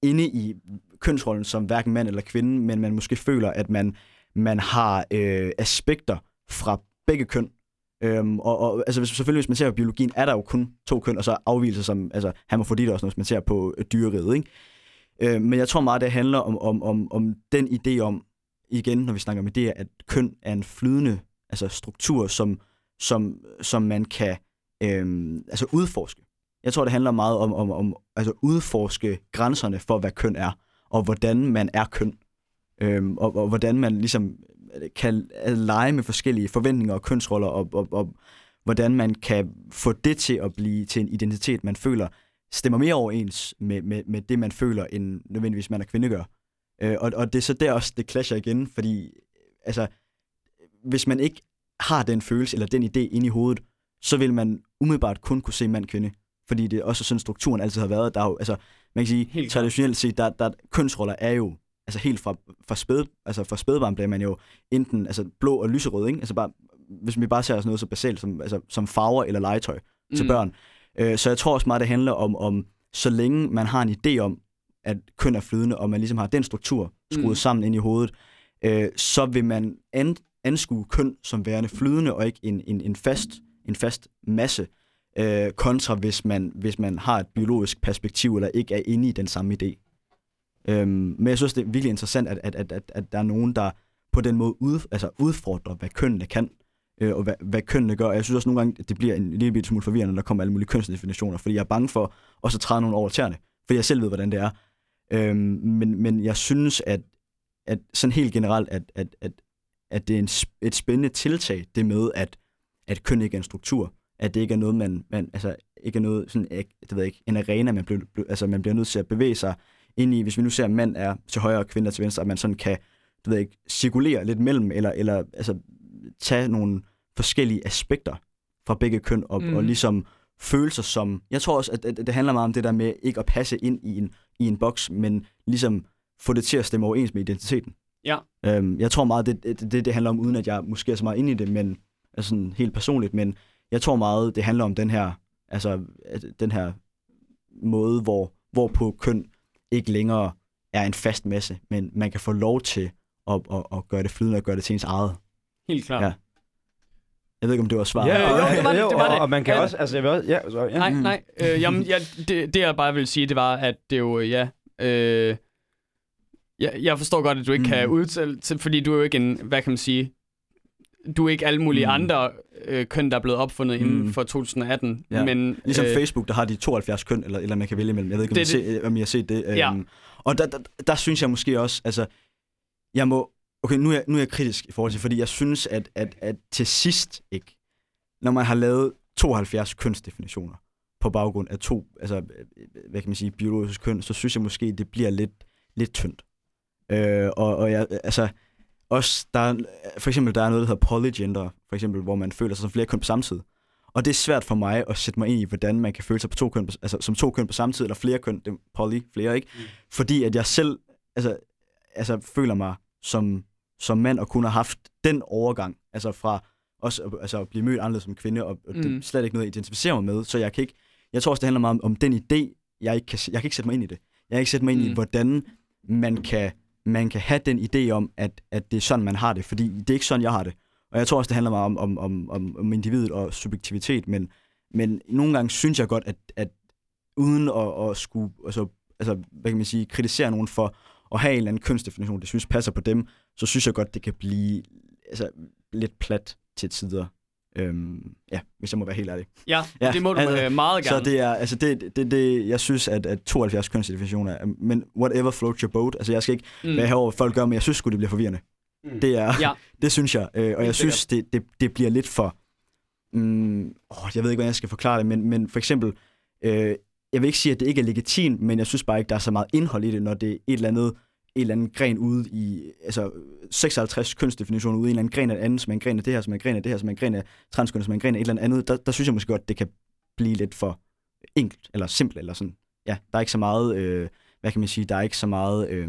inde i kønsrollen som hverken mand eller kvinde, men man måske føler, at man, man har øh, aspekter fra begge køn. Øhm, og, og altså, hvis, selvfølgelig, hvis man ser på biologien, er der jo kun to køn, og så afvielser som altså, hermafrodit også, hvis man ser på øh, dyreriget. Ikke? Øhm, men jeg tror meget, det handler om, om, om, om den idé om, igen, når vi snakker om idéer, at køn er en flydende altså struktur, som, som, som man kan øhm, altså udforske. Jeg tror, det handler meget om, om, om altså udforske grænserne for, hvad køn er, og hvordan man er køn. Øhm, og, og hvordan man ligesom kan lege med forskellige forventninger og kønsroller, og, og, og hvordan man kan få det til at blive til en identitet, man føler stemmer mere overens med, med, med det, man føler, end nødvendigvis man er kvinde gør. Øh, og, og det er så der også, det clasher igen, fordi altså, hvis man ikke har den følelse eller den idé inde i hovedet, så vil man umiddelbart kun kunne se mand-kvinde. Fordi det er også sådan, strukturen altid har været. Der er jo, altså, man kan sige, Helt traditionelt set, der, der kønsroller er jo, altså helt fra, fra, spæd, altså fra spædbarn bliver man jo enten altså blå og lyserød, ikke? Altså bare, hvis vi bare ser sådan noget så basalt som, altså, som farver eller legetøj mm. til børn. Øh, så jeg tror også meget, det handler om, om, så længe man har en idé om, at køn er flydende, og man ligesom har den struktur skruet mm. Mm. sammen ind i hovedet, øh, så vil man an, anskue køn som værende flydende, og ikke en, en, en, fast, en fast masse, øh, kontra hvis man, hvis man har et biologisk perspektiv, eller ikke er inde i den samme idé. Øhm, men jeg synes, det er virkelig interessant, at, at, at, at, at der er nogen, der på den måde ud, altså udfordrer, hvad kønnene kan, øh, og hvad, hvad kønnene gør. Og jeg synes også nogle gange, at det bliver en lille smule forvirrende, når der kommer alle mulige kønsdefinitioner, fordi jeg er bange for også at træde nogle over tæerne, fordi jeg selv ved, hvordan det er. Øhm, men, men jeg synes, at, at sådan helt generelt, at, at, at, at det er en, et spændende tiltag, det med, at, at køn ikke er en struktur. At det ikke er noget, man, man altså ikke er noget, sådan, ikke, det ved jeg ikke, en arena, man, bliver, altså, man bliver nødt til at bevæge sig ind i. Hvis vi nu ser, at mand er til højre og kvinder til venstre, at man sådan kan, du ved ikke, cirkulere lidt mellem, eller, eller altså, tage nogle forskellige aspekter fra begge køn, og, mm. Og ligesom følelser som... Jeg tror også, at, at det handler meget om det der med ikke at passe ind i en, i en boks, men ligesom få det til at stemme overens med identiteten. Ja. Øhm, jeg tror meget, det, det, det, handler om, uden at jeg måske er så meget inde i det, men altså sådan helt personligt, men jeg tror meget, det handler om den her, altså den her måde, hvor, hvorpå køn ikke længere er en fast masse, men man kan få lov til at, at, at gøre det flydende og gøre det til ens eget. Helt klart. Ja. Jeg ved ikke, om det var svaret. Ja, jo, det var det, det var og, det. og man kan Ja. også, altså jeg vil også, ja, så, ja. Nej, nej. Øh, jamen, ja, det, det jeg bare vil sige, det var, at det jo, ja... Øh, jeg, jeg forstår godt, at du ikke mm. kan udtale, fordi du er jo ikke en, hvad kan man sige, du er ikke alle mulige. Mm. andre øh, køn, der er blevet opfundet mm. inden for 2018. Ja. Men, Ligesom øh, Facebook, der har de 72 køn, eller, eller man kan vælge imellem. Jeg ved ikke, om, Det I, se, om I har set det. Ja. Øhm, og der, der, der synes jeg måske også, altså, jeg må, okay, nu er jeg, nu er jeg kritisk i forhold til, fordi jeg synes, at, at, at til sidst, ikke, når man har lavet 72 kønsdefinitioner på baggrund af to, altså, øh, hvad kan man sige, biologisk køn, så synes jeg måske, det bliver lidt, lidt tyndt. Øh, og, og jeg, altså, også, der er, for eksempel, der er noget, der hedder polygender, for eksempel, hvor man føler sig som flere køn på samme tid. Og det er svært for mig at sætte mig ind i, hvordan man kan føle sig på to køn, på- altså, som to køn på samme tid, eller flere køn, det er poly, flere, ikke? Mm. Fordi at jeg selv altså, altså, føler mig som, som mand og kun har haft den overgang, altså fra også at, altså, at blive mødt anderledes som kvinde, og, og det Mm. er slet ikke noget, jeg identificerer mig med, så jeg kan ikke, jeg tror også, det handler meget om, om den idé, jeg ikke kan, jeg kan ikke sætte mig ind i det. Jeg kan ikke sætte mig ind Mm. i, hvordan man kan, man kan have den idé om, at, at det er sådan, man har det, fordi det er ikke sådan, jeg har det. Og jeg tror også, det handler meget om, om, om, om, om individet og subjektivitet, men, men nogle gange synes jeg godt, at, at uden at, at skulle, altså, altså, hvad kan man sige, kritisere nogen for at have en eller anden kønsdefinition, det synes passer på dem, så synes jeg godt, det kan blive altså, lidt plat til tider. Øhm, ja, hvis jeg må være helt ærlig. ja, Ja, det må du altså, øh, meget Så gerne. det er, altså det, det, det, jeg synes, at, at 72 kønsdefinitioner, er- men whatever floats your boat, altså jeg skal ikke mm. være herover, hvad folk gør, men jeg synes sgu, det bliver forvirrende. Mm. Det er, Ja. det synes jeg, øh, og jeg synes, det, det, det bliver lidt for, mm, åh, jeg ved ikke, hvordan jeg skal forklare det, men, men for eksempel, øh, jeg vil ikke sige, at det ikke er legitimt, men jeg synes bare ikke, der er så meget indhold i det, når det er et eller andet, en eller anden gren ude i, altså 56 kønsdefinitioner ude i en eller anden gren af det andet, som er en gren af det her, som er en gren af det her, som er en gren af transkønnet, som er en gren af et eller andet, der, der synes jeg måske godt, det kan blive lidt for enkelt, eller simpelt, eller sådan. Ja, der er ikke så meget, øh, hvad kan man sige, der er ikke så meget øh,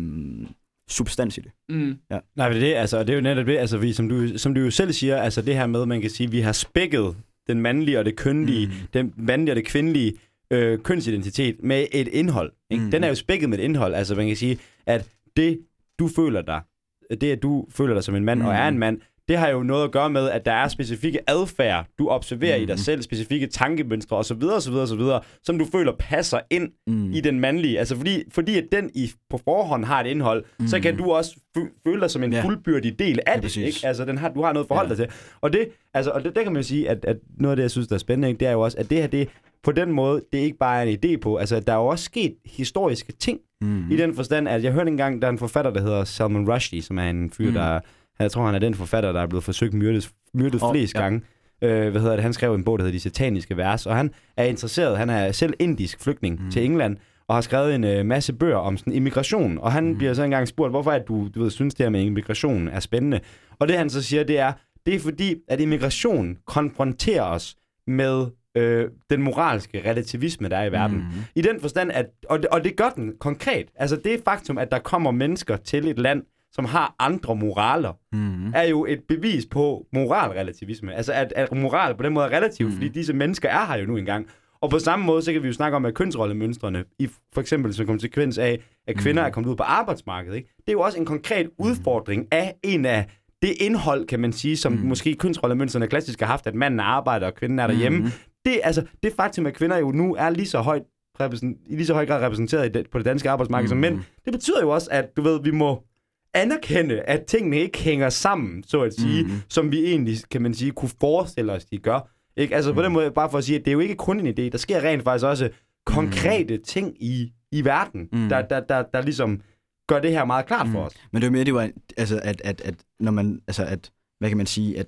substans i det. Mm. Nej, men det, er altså, det er jo netop det, altså, vi, som, du, som du jo selv siger, altså det her med, man kan sige, vi har spækket den mandlige og det kønlige, mm. Den mandlige og det kvindelige øh, kønsidentitet med et indhold. Ikke? Mm. Den er jo spækket med et indhold. Altså man kan sige, at det, du føler dig, det at du føler dig som en mand mm. og Mm. er en mand, det har jo noget at gøre med, at der er specifikke adfærd, du observerer mm. i dig Mm. selv, specifikke tankemønstre osv., osv., osv., som du føler passer ind Mm. i den mandlige. Altså fordi, fordi at den i, på forhånd har et indhold, mm. så Mm. kan du også fø- føle dig som en Ja. fuldbyrdig del af Ja, det. præcis. Ikke? Altså den har, du har noget forhold ja. dig til. Og det, altså, og det, der kan man jo sige, at, at noget af det, jeg synes, der er spændende, ikke, det er jo også, at det her, det på den måde, det er ikke bare en idé på. Altså, der er jo også sket historiske ting Mm. i den forstand, at jeg hørte engang, der er en forfatter, der hedder Salman Rushdie, som er en fyr, Mm. der, jeg tror, han er den forfatter, der er blevet forsøgt myrdet, myrdet oh, flest ja. gange. Øh, hvad hedder det? Han skrev en bog, der hedder De Sataniske Vers, og han er interesseret, han er selv indisk flygtning Mm. til England, og har skrevet en øh, masse bøger om sådan immigration. Og han mm. bliver så engang spurgt, hvorfor at du, du ved, synes, det her med immigration er spændende. Og det han så siger, det er, det er fordi, at immigration konfronterer os med øh, den moralske relativisme, der er i verden. Mm. I den forstand, at, og, det, og det gør den konkret. Altså det faktum, at der kommer mennesker til et land, som har andre moraler, Mm. er jo et bevis på moralrelativisme. Altså at, at moral på den måde er relativ, Mm. fordi disse mennesker er her jo nu engang. Og på samme måde, så kan vi jo snakke om, at kønsrollemønstrene, i for eksempel som konsekvens af, at kvinder Mm. er kommet ud på arbejdsmarkedet, ikke? det er jo også en konkret udfordring af en af det indhold, kan man sige, som mm. måske kønsrollemønstrene klassisk har haft, at manden arbejder, og kvinden er derhjemme. Mm. Det, altså, det faktum, at kvinder jo nu er lige så højt i lige så høj grad repræsenteret på det danske arbejdsmarked mm. som mænd, det betyder jo også, at du ved, vi må anerkende, at tingene ikke hænger sammen, så at sige, Mm. som vi egentlig, kan man sige, kunne forestille os, de gør. Ikke? Altså mm. på den måde, bare for at sige, at det er jo ikke kun en idé, der sker rent faktisk også konkrete mm. ting i, i verden, Mm. der, der, der, der ligesom gør det her meget klart mm. for Mm. os. Men det var mere, det var, altså, at, at, at når man, altså, at, hvad kan man sige, at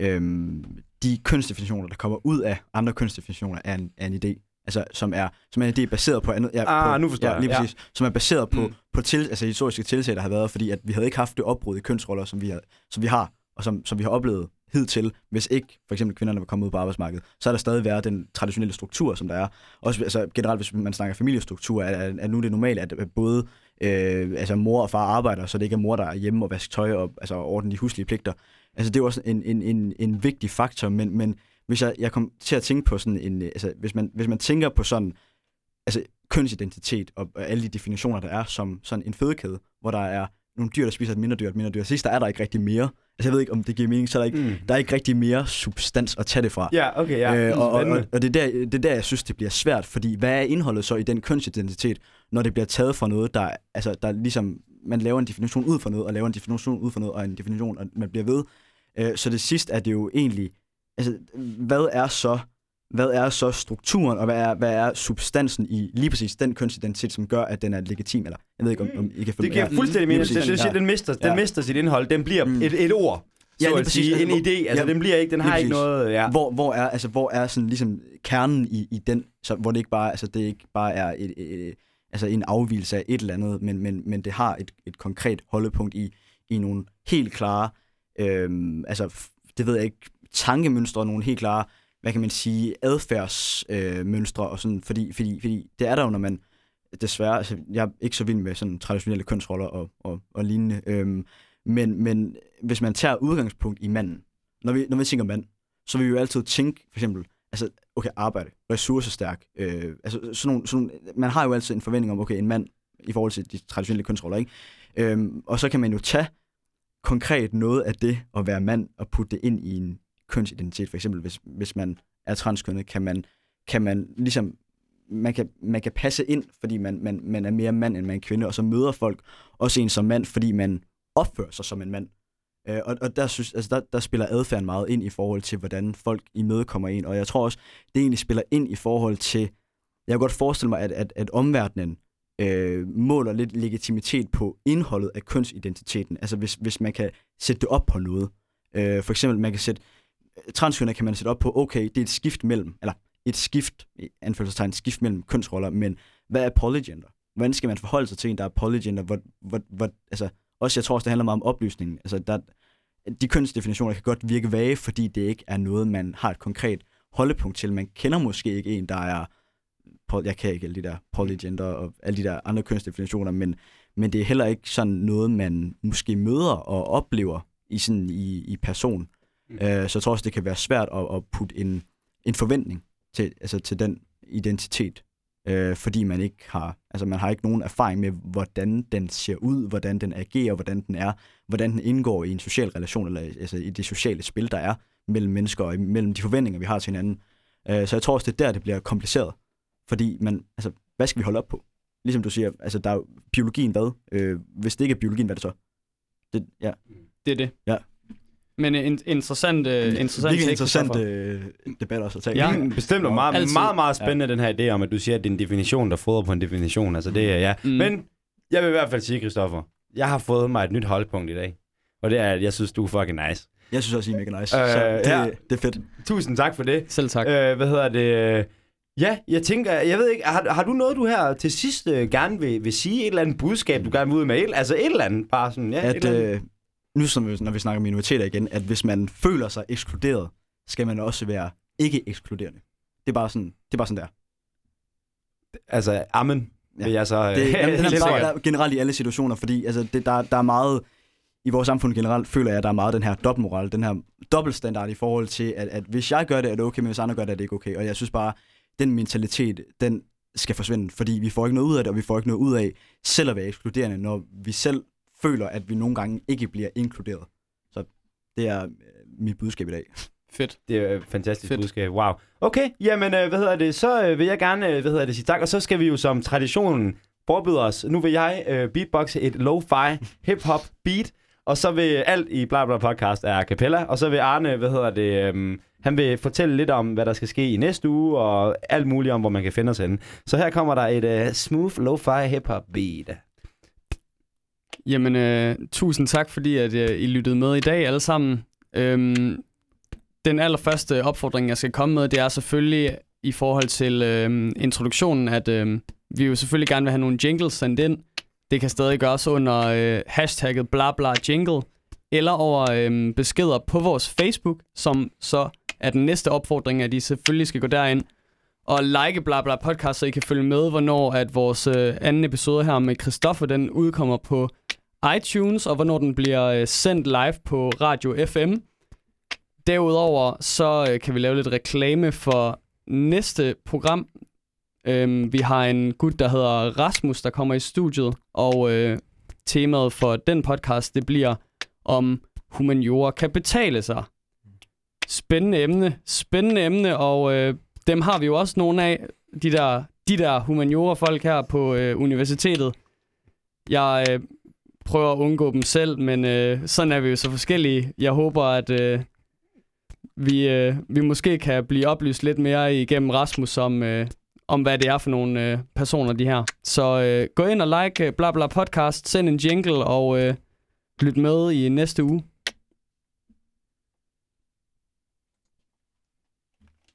øhm, de kønsdefinitioner, der kommer ud af andre kønsdefinitioner, er en, er en idé. Altså, som er, som er en idé baseret på andet. Ja, Ah, på, nu forstår ja, jeg, lige ja. præcis. Som er baseret på, Mm. på til, altså, historiske tiltag, der har været, fordi at vi havde ikke haft det opbrud i kønsroller, som vi har, som vi har og som, som vi har oplevet hidtil, hvis ikke for eksempel kvinderne var kommet ud på arbejdsmarkedet, så er der stadig været den traditionelle struktur, som der er. Også altså, generelt, hvis man snakker familiestruktur, er, er, er nu det normale, at både øh, altså mor og far arbejder, så det ikke er mor, der er hjemme og vasker tøj og altså, ordne de huslige pligter. Altså, det er jo også en, en, en, en vigtig faktor, men, men hvis jeg, jeg kom til at tænke på sådan en, altså, hvis man, hvis man tænker på sådan, altså kønsidentitet og, og alle de definitioner, der er som sådan en fødekæde, hvor der er nogle dyr, der spiser et mindre dyr, et mindre dyr. Sidst der er der ikke rigtig mere. Altså jeg ved ikke, om det giver mening, så er der ikke, Mm. der er ikke rigtig mere substans at tage det fra. Ja, okay, ja. øh, og, og, og, og det, er der, det er der, jeg synes, det bliver svært, fordi hvad er indholdet så i den kønsidentitet, når det bliver taget fra noget, der, altså, der ligesom man laver en definition ud for noget, og laver en definition ud for noget, og en definition, og man bliver ved. Øh, så det sidste er det jo egentlig, altså, hvad er så hvad er så strukturen, og hvad er, hvad er substansen i lige præcis den kønsidentitet, som gør, at den er legitim? Eller, jeg ved ikke, om, om I kan følge Det giver her. fuldstændig Lige mening. præcis. Det synes jeg, Ja. den mister, den Ja. mister sit indhold. Den bliver Mm. et, et ord. Ja, så lige at præcis. sige. En Altså, idé. Altså, ja. den bliver ikke, den har Lige ikke noget... Ja. Hvor, hvor er, altså, hvor er sådan ligesom kernen i, i den, så, hvor det ikke bare, altså, det ikke bare er et, et, et, altså en afvielse af et eller andet, men, men, men det har et, et konkret holdepunkt i, i nogle helt klare, øh, altså det ved jeg ikke, tankemønstre, nogle helt klare, hvad kan man sige, adfærdsmønstre øh, og sådan, fordi, fordi, fordi det er der jo, når man desværre, altså jeg er ikke så vild med sådan traditionelle kønsroller og, og, og lignende, øhm, men, men hvis man tager udgangspunkt i manden, når vi, når vi tænker mand, så vil vi jo altid tænke, for eksempel, altså, okay, arbejde, ressourcestærk, øh, altså sådan nogle, sådan nogle, man har jo altid en forventning om, okay, en mand i forhold til de traditionelle kønsroller, ikke? Øhm, og så kan man jo tage konkret noget af det at være mand og putte det ind i en kønsidentitet, for eksempel hvis, hvis man er transkønnet, kan man, kan man ligesom, man kan, man kan passe ind, fordi man, man, man er mere mand, end man er kvinde, og så møder folk også en som mand, fordi man opfører sig som en mand. Øh, og, og der, synes, altså der, der spiller adfærden meget ind i forhold til, hvordan folk imødekommer en. Og jeg tror også, det egentlig spiller ind i forhold til, jeg kan godt forestille mig, at, at, at omverdenen øh, måler lidt legitimitet på indholdet af kønsidentiteten. Altså hvis, hvis man kan sætte det op på noget. Øh, for eksempel, man kan sætte, transkønner kan man sætte op på, okay, det er et skift mellem, eller et skift, i anførselstegn, skift mellem kønsroller, men hvad er polygender? Hvordan skal man forholde sig til en, der er polygender? Hvor, hvor, hvor, altså, også, jeg tror også, det handler meget om oplysningen. Altså, der, de kønsdefinitioner kan godt virke vage, fordi det ikke er noget, man har et konkret holdepunkt til. Man kender måske ikke en, der er, jeg kan ikke alle de der polygender og alle de der andre kønsdefinitioner, men, men det er heller ikke sådan noget, man måske møder og oplever i, sådan, i, i person. Mm. Uh, så jeg tror også, det kan være svært at, at putte en, en forventning til, altså til den identitet, øh, fordi man ikke har, altså man har ikke nogen erfaring med, hvordan den ser ud, hvordan den agerer, hvordan den er, hvordan den indgår i en social relation, eller altså i det sociale spil, der er mellem mennesker, og mellem de forventninger, vi har til hinanden. Øh, så jeg tror også, det er der, det bliver kompliceret, fordi man, altså, hvad skal vi holde op på? Ligesom du siger, altså der er jo biologien hvad? Øh, hvis det ikke er biologien, hvad er det så? Det, ja. Det er det. Ja. Men en interessant, uh, interessant, Virkelig take, interessant øh, debat også at tage. Ja. Ja, bestemt og meget, Altid. meget, meget spændende, den her idé om, at du siger, at det er en definition, der fodrer på en definition. Altså det er ja. Mm. Men jeg vil i hvert fald sige, Christoffer, jeg har fået mig et nyt holdpunkt i dag. Og det er, at jeg synes, du er fucking nice. Jeg synes også, I er mega nice. Øh, så det, ja. det er fedt. Tusind tak for det. Selv tak. Øh, hvad hedder det? Ja, jeg tænker, jeg ved ikke, har, har du noget, du her til sidst øh, gerne vil, vil sige? Et eller andet budskab, du gerne vil ud med? Et, altså et eller andet, bare sådan, ja. et at eller andet. øh, nu som vi, når vi snakker minoriteter igen, at hvis man føler sig ekskluderet, skal man også være ikke ekskluderende. Det er bare sådan, det er bare sådan der. Altså, amen, Ja. vil jeg så... øh, Det, jamen, den er bare, der, generelt i alle situationer, fordi altså, det, der, der er meget, i vores samfund generelt, føler jeg, at der er meget den her dobbeltmoral, den her dobbeltstandard i forhold til, at, at hvis jeg gør det, er det okay, men hvis andre gør det, er det ikke okay. Og jeg synes bare, den mentalitet, den skal forsvinde, fordi vi får ikke noget ud af det, og vi får ikke noget ud af selv at være ekskluderende, når vi selv føler, at vi nogle gange ikke bliver inkluderet. Så det er øh, mit budskab i dag. Fedt. Det er et fantastisk Fedt. Budskab. Wow. Okay, jamen, øh, hvad hedder det? Så øh, vil jeg gerne, øh, hvad hedder det, sige tak. Og så skal vi jo som traditionen forbyde os. Nu vil jeg øh, beatboxe et lo-fi hip-hop beat. Og så vil alt i Bla Bla Podcast er a cappella. Og så vil Arne, hvad hedder det, øhm, han vil fortælle lidt om, hvad der skal ske i næste uge, og alt muligt om, hvor man kan finde os henne. Så her kommer der et øh, smooth lo-fi hip-hop beat. Jamen, øh, tusind tak, fordi at, øh, I lyttede med i dag alle sammen. Øhm, den allerførste opfordring, jeg skal komme med, det er selvfølgelig i forhold til øh, introduktionen, at øh, vi jo selvfølgelig gerne vil have nogle jingles sendt ind. Det kan stadig gøres under øh, hashtagget bla bla jingle, eller over øh, beskeder på vores Facebook, som så er den næste opfordring, at I selvfølgelig skal gå derind og like bla bla podcast, så I kan følge med, hvornår at vores øh, anden episode her med Christoffer, den udkommer på iTunes, og hvornår den bliver øh, sendt live på Radio FM. Derudover så øh, kan vi lave lidt reklame for næste program. Øhm, vi har en gut, der hedder Rasmus, der kommer i studiet, og øh, temaet for den podcast, det bliver om humaniora kan betale sig. Spændende emne, spændende emne, og øh, dem har vi jo også nogle af, de der, de der humaniora-folk her på øh, universitetet. Jeg øh, prøver at undgå dem selv, men øh, sådan er vi jo så forskellige. Jeg håber, at øh, vi, øh, vi måske kan blive oplyst lidt mere igennem Rasmus om, øh, om hvad det er for nogle øh, personer, de her. Så øh, gå ind og like øh, Blabla bla podcast, send en jingle og øh, lyt med i næste uge.